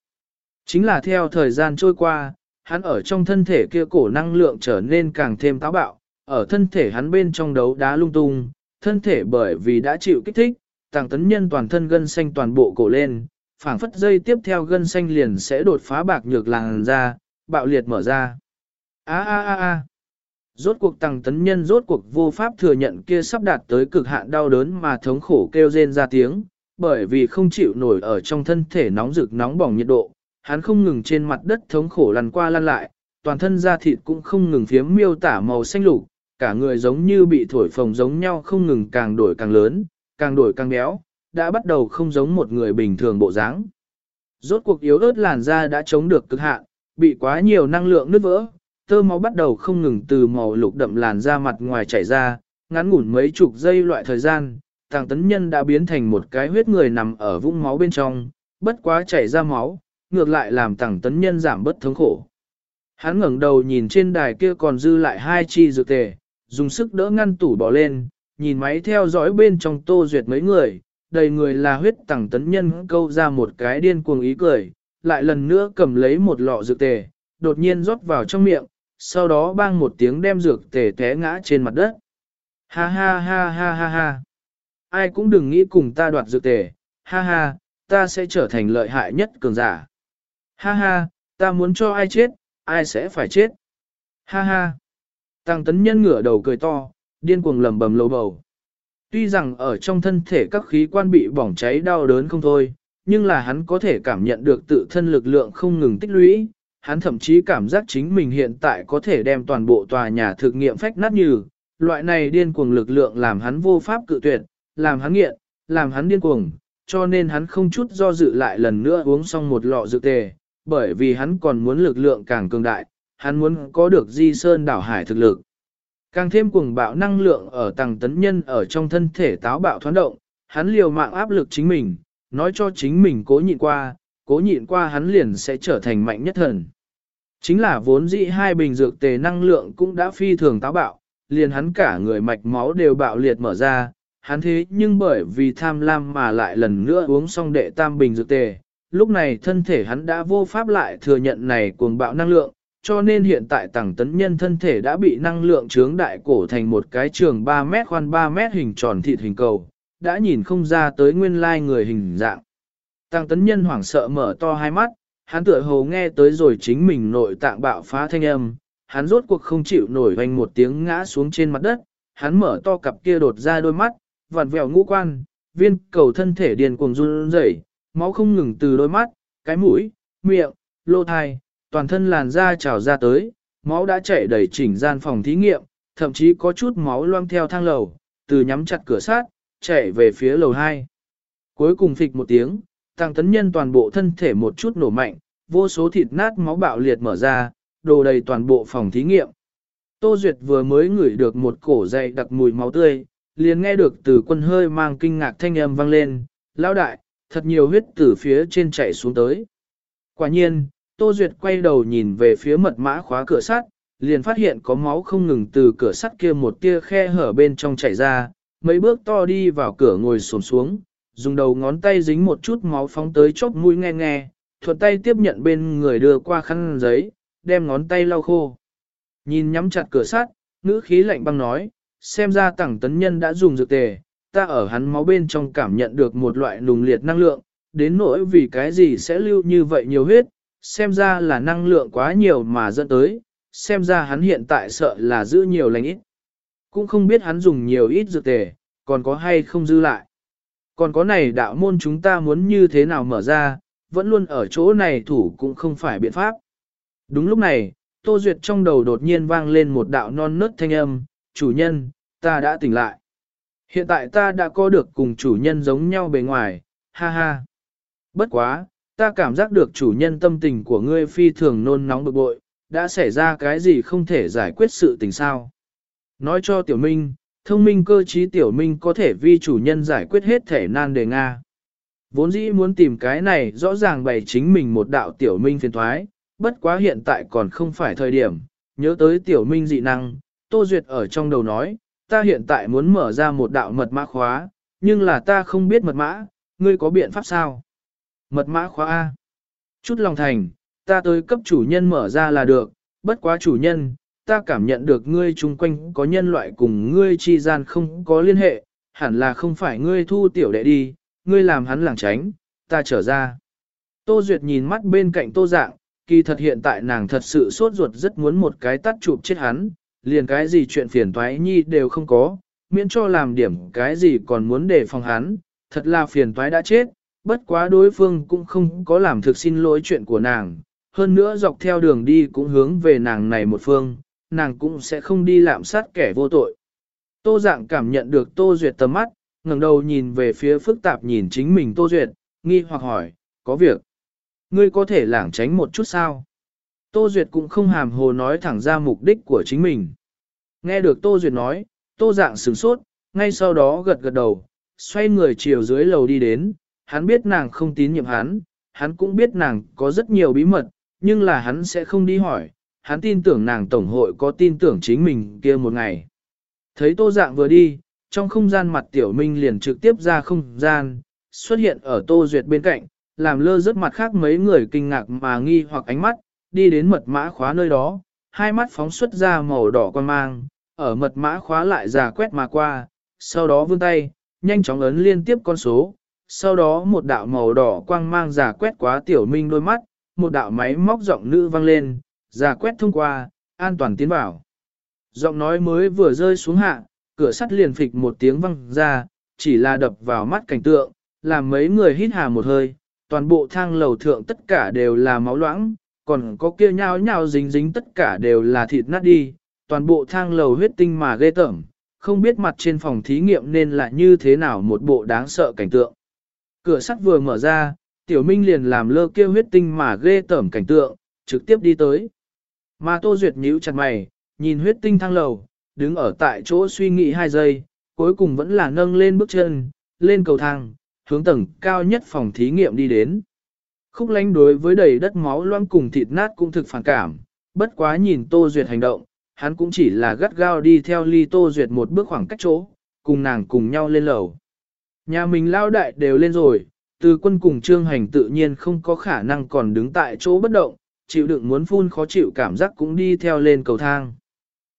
Chính là theo thời gian trôi qua, hắn ở trong thân thể kia cổ năng lượng trở nên càng thêm táo bạo, ở thân thể hắn bên trong đấu đá lung tung, thân thể bởi vì đã chịu kích thích, tàng tấn nhân toàn thân gân xanh toàn bộ cổ lên, phảng phất dây tiếp theo gân xanh liền sẽ đột phá bạc nhược làn ra, bạo liệt mở ra. A a a a. Rốt cuộc tăng tấn nhân rốt cuộc vô pháp thừa nhận kia sắp đạt tới cực hạn đau đớn mà thống khổ kêu rên ra tiếng, bởi vì không chịu nổi ở trong thân thể nóng rực nóng bỏng nhiệt độ, hắn không ngừng trên mặt đất thống khổ lăn qua lăn lại, toàn thân da thịt cũng không ngừng phiếm miêu tả màu xanh lục, cả người giống như bị thổi phồng giống nhau không ngừng càng đổi càng lớn, càng đổi càng béo, đã bắt đầu không giống một người bình thường bộ dáng. Rốt cuộc yếu ớt làn da đã chống được cực hạn, bị quá nhiều năng lượng nứt vỡ, tơ máu bắt đầu không ngừng từ màu lục đậm làn da mặt ngoài chảy ra, ngắn ngủn mấy chục giây loại thời gian, tàng tấn nhân đã biến thành một cái huyết người nằm ở vũng máu bên trong, bất quá chảy ra máu, ngược lại làm tàng tấn nhân giảm bất thống khổ. Hắn ngẩng đầu nhìn trên đài kia còn dư lại hai chi dược tề, dùng sức đỡ ngăn tủ bỏ lên, nhìn máy theo dõi bên trong tô duyệt mấy người, đầy người là huyết tàng tấn nhân câu ra một cái điên cuồng ý cười, lại lần nữa cầm lấy một lọ dược tề, đột nhiên rót vào trong miệng, sau đó bang một tiếng đem dược tề té ngã trên mặt đất. Ha ha ha ha ha ha. Ai cũng đừng nghĩ cùng ta đoạt dược tề, ha ha, ta sẽ trở thành lợi hại nhất cường giả. Ha ha, ta muốn cho ai chết, ai sẽ phải chết. Ha ha. Tăng tấn nhân ngửa đầu cười to, điên cuồng lầm bầm lầu bầu. Tuy rằng ở trong thân thể các khí quan bị bỏng cháy đau đớn không thôi, nhưng là hắn có thể cảm nhận được tự thân lực lượng không ngừng tích lũy, hắn thậm chí cảm giác chính mình hiện tại có thể đem toàn bộ tòa nhà thực nghiệm phách nát như, loại này điên cuồng lực lượng làm hắn vô pháp cự tuyệt, làm hắn nghiện, làm hắn điên cuồng, cho nên hắn không chút do dự lại lần nữa uống xong một lọ dược tề, bởi vì hắn còn muốn lực lượng càng cường đại, hắn muốn có được di sơn đảo hải thực lực. Càng thêm cuồng bạo năng lượng ở tầng tấn nhân ở trong thân thể táo bạo thoán động, hắn liều mạng áp lực chính mình, nói cho chính mình cố nhịn qua, cố nhịn qua hắn liền sẽ trở thành mạnh nhất thần. Chính là vốn dĩ hai bình dược tề năng lượng cũng đã phi thường táo bạo, liền hắn cả người mạch máu đều bạo liệt mở ra, hắn thế nhưng bởi vì tham lam mà lại lần nữa uống xong đệ tam bình dược tề, lúc này thân thể hắn đã vô pháp lại thừa nhận này cuồng bạo năng lượng, cho nên hiện tại tàng tấn nhân thân thể đã bị năng lượng trướng đại cổ thành một cái trường 3 mét khoan 3 mét hình tròn thịt hình cầu, đã nhìn không ra tới nguyên lai người hình dạng. Tàng tấn nhân hoảng sợ mở to hai mắt, hắn tựa hồ nghe tới rồi chính mình nội tạng bạo phá thanh âm, hắn rốt cuộc không chịu nổi hoành một tiếng ngã xuống trên mặt đất, hắn mở to cặp kia đột ra đôi mắt, vặn vẹo ngũ quan, viên cầu thân thể điền cuồng run rẩy, máu không ngừng từ đôi mắt, cái mũi, miệng, lô thai, toàn thân làn da trào ra tới, máu đã chảy đầy chỉnh gian phòng thí nghiệm, thậm chí có chút máu loang theo thang lầu, từ nhắm chặt cửa sát, chạy về phía lầu 2. Cuối cùng phịch một tiếng, tăng tấn nhân toàn bộ thân thể một chút nổ mạnh, vô số thịt nát máu bạo liệt mở ra, đồ đầy toàn bộ phòng thí nghiệm. Tô Duyệt vừa mới ngửi được một cổ dày đặc mùi máu tươi, liền nghe được từ quân hơi mang kinh ngạc thanh âm vang lên, lão đại, thật nhiều huyết từ phía trên chảy xuống tới. Quả nhiên, Tô Duyệt quay đầu nhìn về phía mật mã khóa cửa sắt, liền phát hiện có máu không ngừng từ cửa sắt kia một tia khe hở bên trong chảy ra, mấy bước to đi vào cửa ngồi xổm xuống, dùng đầu ngón tay dính một chút máu phóng tới chóp mũi nghe nghe, thuận tay tiếp nhận bên người đưa qua khăn giấy, đem ngón tay lau khô. Nhìn nhắm chặt cửa sắt, ngữ khí lạnh băng nói, xem ra tẳng tấn nhân đã dùng dược tề, ta ở hắn máu bên trong cảm nhận được một loại nùng liệt năng lượng, đến nỗi vì cái gì sẽ lưu như vậy nhiều huyết, xem ra là năng lượng quá nhiều mà dẫn tới, xem ra hắn hiện tại sợ là giữ nhiều lành ít. Cũng không biết hắn dùng nhiều ít dược tề, còn có hay không dư lại. Còn có này đạo môn chúng ta muốn như thế nào mở ra, vẫn luôn ở chỗ này thủ cũng không phải biện pháp. Đúng lúc này, Tô Duyệt trong đầu đột nhiên vang lên một đạo non nớt thanh âm, chủ nhân, ta đã tỉnh lại. Hiện tại ta đã có được cùng chủ nhân giống nhau bề ngoài, ha ha. Bất quá, ta cảm giác được chủ nhân tâm tình của ngươi phi thường nôn nóng bực bội, đã xảy ra cái gì không thể giải quyết sự tình sao. Nói cho tiểu minh, thông minh cơ trí tiểu minh có thể vi chủ nhân giải quyết hết thể nan đề Nga. Vốn dĩ muốn tìm cái này rõ ràng bày chính mình một đạo tiểu minh phiền thoái, bất quá hiện tại còn không phải thời điểm, nhớ tới tiểu minh dị năng, Tô Duyệt ở trong đầu nói, ta hiện tại muốn mở ra một đạo mật mã khóa, nhưng là ta không biết mật mã, ngươi có biện pháp sao? Mật mã khóa A. Chút lòng thành, ta tới cấp chủ nhân mở ra là được, bất quá chủ nhân, ta cảm nhận được ngươi chung quanh có nhân loại cùng ngươi chi gian không có liên hệ, hẳn là không phải ngươi thu tiểu đệ đi, ngươi làm hắn lảng tránh, ta trở ra. Tô Duyệt nhìn mắt bên cạnh tô dạng, kỳ thật hiện tại nàng thật sự sốt ruột rất muốn một cái tắt chụp chết hắn, liền cái gì chuyện phiền toái nhi đều không có, miễn cho làm điểm cái gì còn muốn để phòng hắn, thật là phiền toái đã chết, bất quá đối phương cũng không có làm thực xin lỗi chuyện của nàng, hơn nữa dọc theo đường đi cũng hướng về nàng này một phương, nàng cũng sẽ không đi lạm sát kẻ vô tội. Tô dạng cảm nhận được Tô Duyệt tầm mắt, ngẩng đầu nhìn về phía phức tạp nhìn chính mình Tô Duyệt, nghi hoặc hỏi, có việc. Ngươi có thể lảng tránh một chút sao? Tô Duyệt cũng không hàm hồ nói thẳng ra mục đích của chính mình. Nghe được Tô Duyệt nói, Tô dạng sửng sốt, ngay sau đó gật gật đầu, xoay người chiều dưới lầu đi đến, hắn biết nàng không tín nhiệm hắn, hắn cũng biết nàng có rất nhiều bí mật, nhưng là hắn sẽ không đi hỏi, hắn tin tưởng nàng tổng hội có tin tưởng chính mình kia một ngày. Thấy tô dạng vừa đi, trong không gian mặt tiểu minh liền trực tiếp ra không gian, xuất hiện ở tô duyệt bên cạnh, làm lơ rất mặt khác mấy người kinh ngạc mà nghi hoặc ánh mắt, đi đến mật mã khóa nơi đó, hai mắt phóng xuất ra màu đỏ quan mang, ở mật mã khóa lại giả quét mà qua, sau đó vươn tay, nhanh chóng ấn liên tiếp con số, sau đó một đạo màu đỏ quang mang giả quét quá tiểu minh đôi mắt, một đạo máy móc giọng nữ vang lên, giả quét thông qua, an toàn tiến vào. Giọng nói mới vừa rơi xuống hạ, cửa sắt liền phịch một tiếng vang ra, chỉ là đập vào mắt cảnh tượng, làm mấy người hít hà một hơi, toàn bộ thang lầu thượng tất cả đều là máu loãng, còn có kia nhao nhao dính dính tất cả đều là thịt nát đi, toàn bộ thang lầu huyết tinh mà ghê tởm, không biết mặt trên phòng thí nghiệm nên là như thế nào một bộ đáng sợ cảnh tượng. Cửa sắt vừa mở ra, tiểu minh liền làm lơ kêu huyết tinh mà ghê tởm cảnh tượng, trực tiếp đi tới. Mà Tô Duyệt nhíu chặt mày, nhìn huyết tinh thang lầu, đứng ở tại chỗ suy nghĩ hai giây, cuối cùng vẫn là nâng lên bước chân, lên cầu thang, hướng tầng cao nhất phòng thí nghiệm đi đến. Khúc lánh đối với đầy đất máu loang cùng thịt nát cũng thực phản cảm, bất quá nhìn Tô Duyệt hành động, hắn cũng chỉ là gắt gao đi theo ly Tô Duyệt một bước khoảng cách chỗ, cùng nàng cùng nhau lên lầu. Nhà mình lao đại đều lên rồi, từ quân cùng trương hành tự nhiên không có khả năng còn đứng tại chỗ bất động, chịu đựng muốn phun khó chịu cảm giác cũng đi theo lên cầu thang.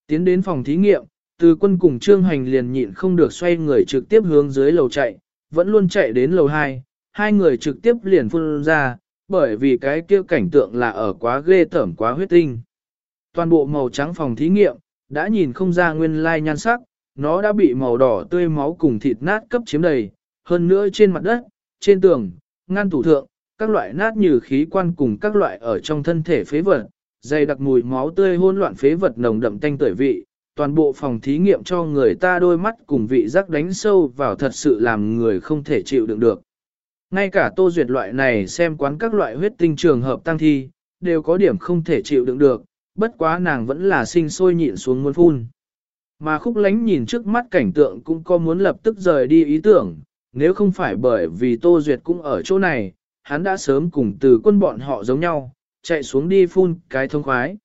Tiến đến phòng thí nghiệm, từ quân cùng trương hành liền nhịn không được xoay người trực tiếp hướng dưới lầu chạy, vẫn luôn chạy đến lầu 2, hai người trực tiếp liền phun ra, bởi vì cái kia cảnh tượng là ở quá ghê tởm quá huyết tinh. Toàn bộ màu trắng phòng thí nghiệm, đã nhìn không ra nguyên lai nhan sắc, nó đã bị màu đỏ tươi máu cùng thịt nát cấp chiếm đầy, hơn nữa trên mặt đất, trên tường, ngăn tủ thượng, các loại nát như khí quan cùng các loại ở trong thân thể phế vật, dày đặc mùi máu tươi hỗn loạn phế vật nồng đậm tanh tưởi vị, toàn bộ phòng thí nghiệm cho người ta đôi mắt cùng vị giác đánh sâu vào thật sự làm người không thể chịu đựng được. Ngay cả tô duyệt loại này xem quán các loại huyết tinh trường hợp tăng thi, đều có điểm không thể chịu đựng được, bất quá nàng vẫn là sinh sôi nhịn xuống muốn phun. Mà khúc lánh nhìn trước mắt cảnh tượng cũng có muốn lập tức rời đi ý tưởng, nếu không phải bởi vì Tô Duyệt cũng ở chỗ này, hắn đã sớm cùng từ quân bọn họ giống nhau, chạy xuống đi phun cái thông khoái.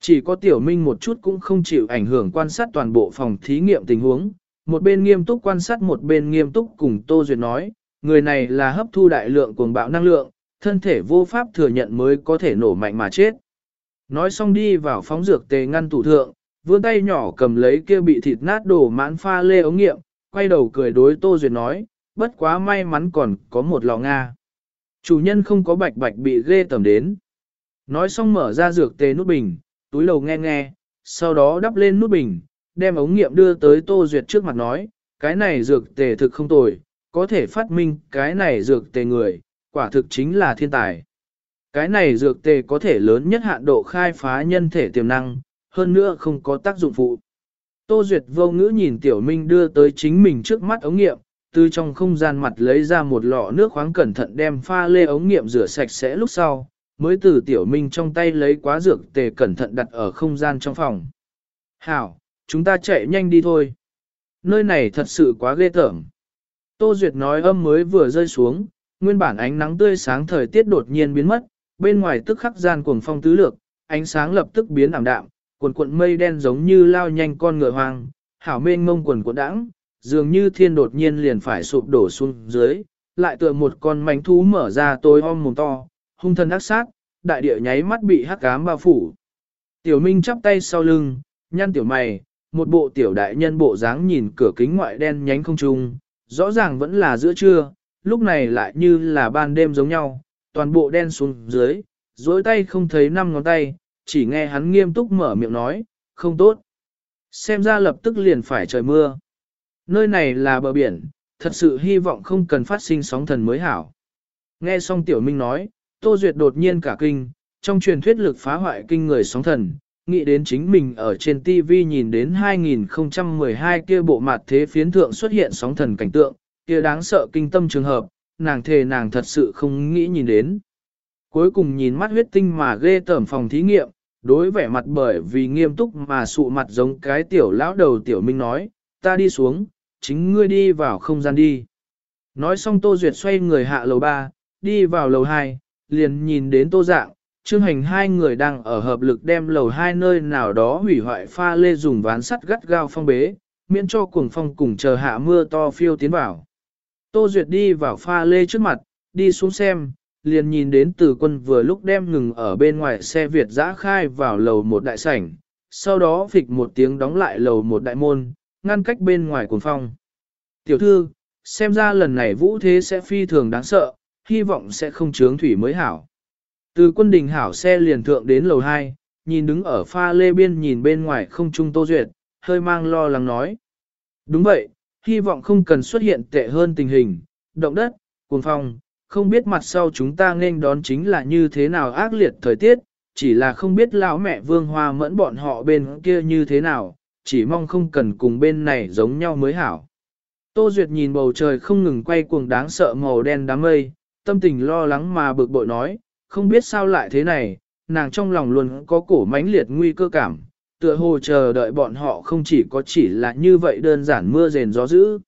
Chỉ có tiểu minh một chút cũng không chịu ảnh hưởng quan sát toàn bộ phòng thí nghiệm tình huống, một bên nghiêm túc quan sát một bên nghiêm túc cùng Tô Duyệt nói, người này là hấp thu đại lượng cuồng bạo năng lượng, thân thể vô pháp thừa nhận mới có thể nổ mạnh mà chết. Nói xong đi vào phóng dược tề ngăn tủ thượng, vươn tay nhỏ cầm lấy kia bị thịt nát đổ mãn pha lê ống nghiệm, quay đầu cười đối Tô Duyệt nói, bất quá may mắn còn có một lò Nga. Chủ nhân không có bạch bạch bị ghê tầm đến. Nói xong mở ra dược tê nút bình, túi đầu nghe nghe, sau đó đắp lên nút bình, đem ống nghiệm đưa tới Tô Duyệt trước mặt nói, cái này dược tề thực không tồi, có thể phát minh cái này dược tề người, quả thực chính là thiên tài. Cái này dược tề có thể lớn nhất hạn độ khai phá nhân thể tiềm năng, hơn nữa không có tác dụng phụ. Tô Duyệt vô ngữ nhìn Tiểu Minh đưa tới chính mình trước mắt ống nghiệm, từ trong không gian mặt lấy ra một lọ nước khoáng cẩn thận đem pha lê ống nghiệm rửa sạch sẽ lúc sau, mới từ Tiểu Minh trong tay lấy quá dược tề cẩn thận đặt ở không gian trong phòng. Hảo, chúng ta chạy nhanh đi thôi. Nơi này thật sự quá ghê tởm. Tô Duyệt nói âm mới vừa rơi xuống, nguyên bản ánh nắng tươi sáng thời tiết đột nhiên biến mất, bên ngoài tức khắc gian cuồng phong tứ lược, ánh sáng lập tức biến ảm đạm, cuộn cuộn mây đen giống như lao nhanh con ngựa hoang, hảo mênh ngông quần cuộn đãng, dường như thiên đột nhiên liền phải sụp đổ xuống dưới, lại tựa một con mánh thú mở ra tối om mồm to, hung thân ác sát, đại địa nháy mắt bị hắc ám bao phủ. Tiểu Minh chắp tay sau lưng, nhăn tiểu mày, một bộ tiểu đại nhân bộ dáng nhìn cửa kính ngoại đen nhánh không trung, rõ ràng vẫn là giữa trưa, lúc này lại như là ban đêm giống nhau, toàn bộ đen xuống dưới, dối tay không thấy năm ngón tay, chỉ nghe hắn nghiêm túc mở miệng nói, không tốt. Xem ra lập tức liền phải trời mưa. Nơi này là bờ biển, thật sự hy vọng không cần phát sinh sóng thần mới hảo. Nghe xong tiểu minh nói, Tô Duyệt đột nhiên cả kinh, trong truyền thuyết lực phá hoại kinh người sóng thần, nghĩ đến chính mình ở trên TV nhìn đến 2012 kia bộ mặt thế phiến thượng xuất hiện sóng thần cảnh tượng, kia đáng sợ kinh tâm trường hợp, nàng thề nàng thật sự không nghĩ nhìn đến. Cuối cùng nhìn mắt huyết tinh mà ghê tởm phòng thí nghiệm, đối vẻ mặt bởi vì nghiêm túc mà sụ mặt giống cái tiểu lão đầu tiểu minh nói, ta đi xuống, chính ngươi đi vào không gian đi. Nói xong Tô Duyệt xoay người hạ lầu 3, đi vào lầu 2, liền nhìn đến Tô Dạng, Trương Hành hai người đang ở hợp lực đem lầu hai nơi nào đó hủy hoại pha lê dùng ván sắt gắt gao phong bế, miễn cho cuồng phong cùng chờ hạ mưa to phiêu tiến vào. Tô Duyệt đi vào pha lê trước mặt, đi xuống xem, liền nhìn đến từ quân vừa lúc đem ngừng ở bên ngoài xe Việt giã khai vào lầu một đại sảnh, sau đó phịch một tiếng đóng lại lầu một đại môn, ngăn cách bên ngoài cuồng phong. Tiểu thư, xem ra lần này vũ thế sẽ phi thường đáng sợ, hy vọng sẽ không chướng thủy mới hảo. Từ quân đình hảo xe liền thượng đến lầu 2, nhìn đứng ở pha lê biên nhìn bên ngoài không trung tô duyệt, hơi mang lo lắng nói. Đúng vậy, hy vọng không cần xuất hiện tệ hơn tình hình, động đất, cuồng phong, không biết mặt sau chúng ta nên đón chính là như thế nào ác liệt thời tiết, chỉ là không biết lão mẹ vương hoa mẫn bọn họ bên kia như thế nào, chỉ mong không cần cùng bên này giống nhau mới hảo. Tô Duyệt nhìn bầu trời không ngừng quay cuồng đáng sợ màu đen đám mây, tâm tình lo lắng mà bực bội nói, không biết sao lại thế này, nàng trong lòng luôn có cổ mãnh liệt nguy cơ cảm, tựa hồ chờ đợi bọn họ không chỉ có chỉ là như vậy đơn giản mưa rền gió dữ.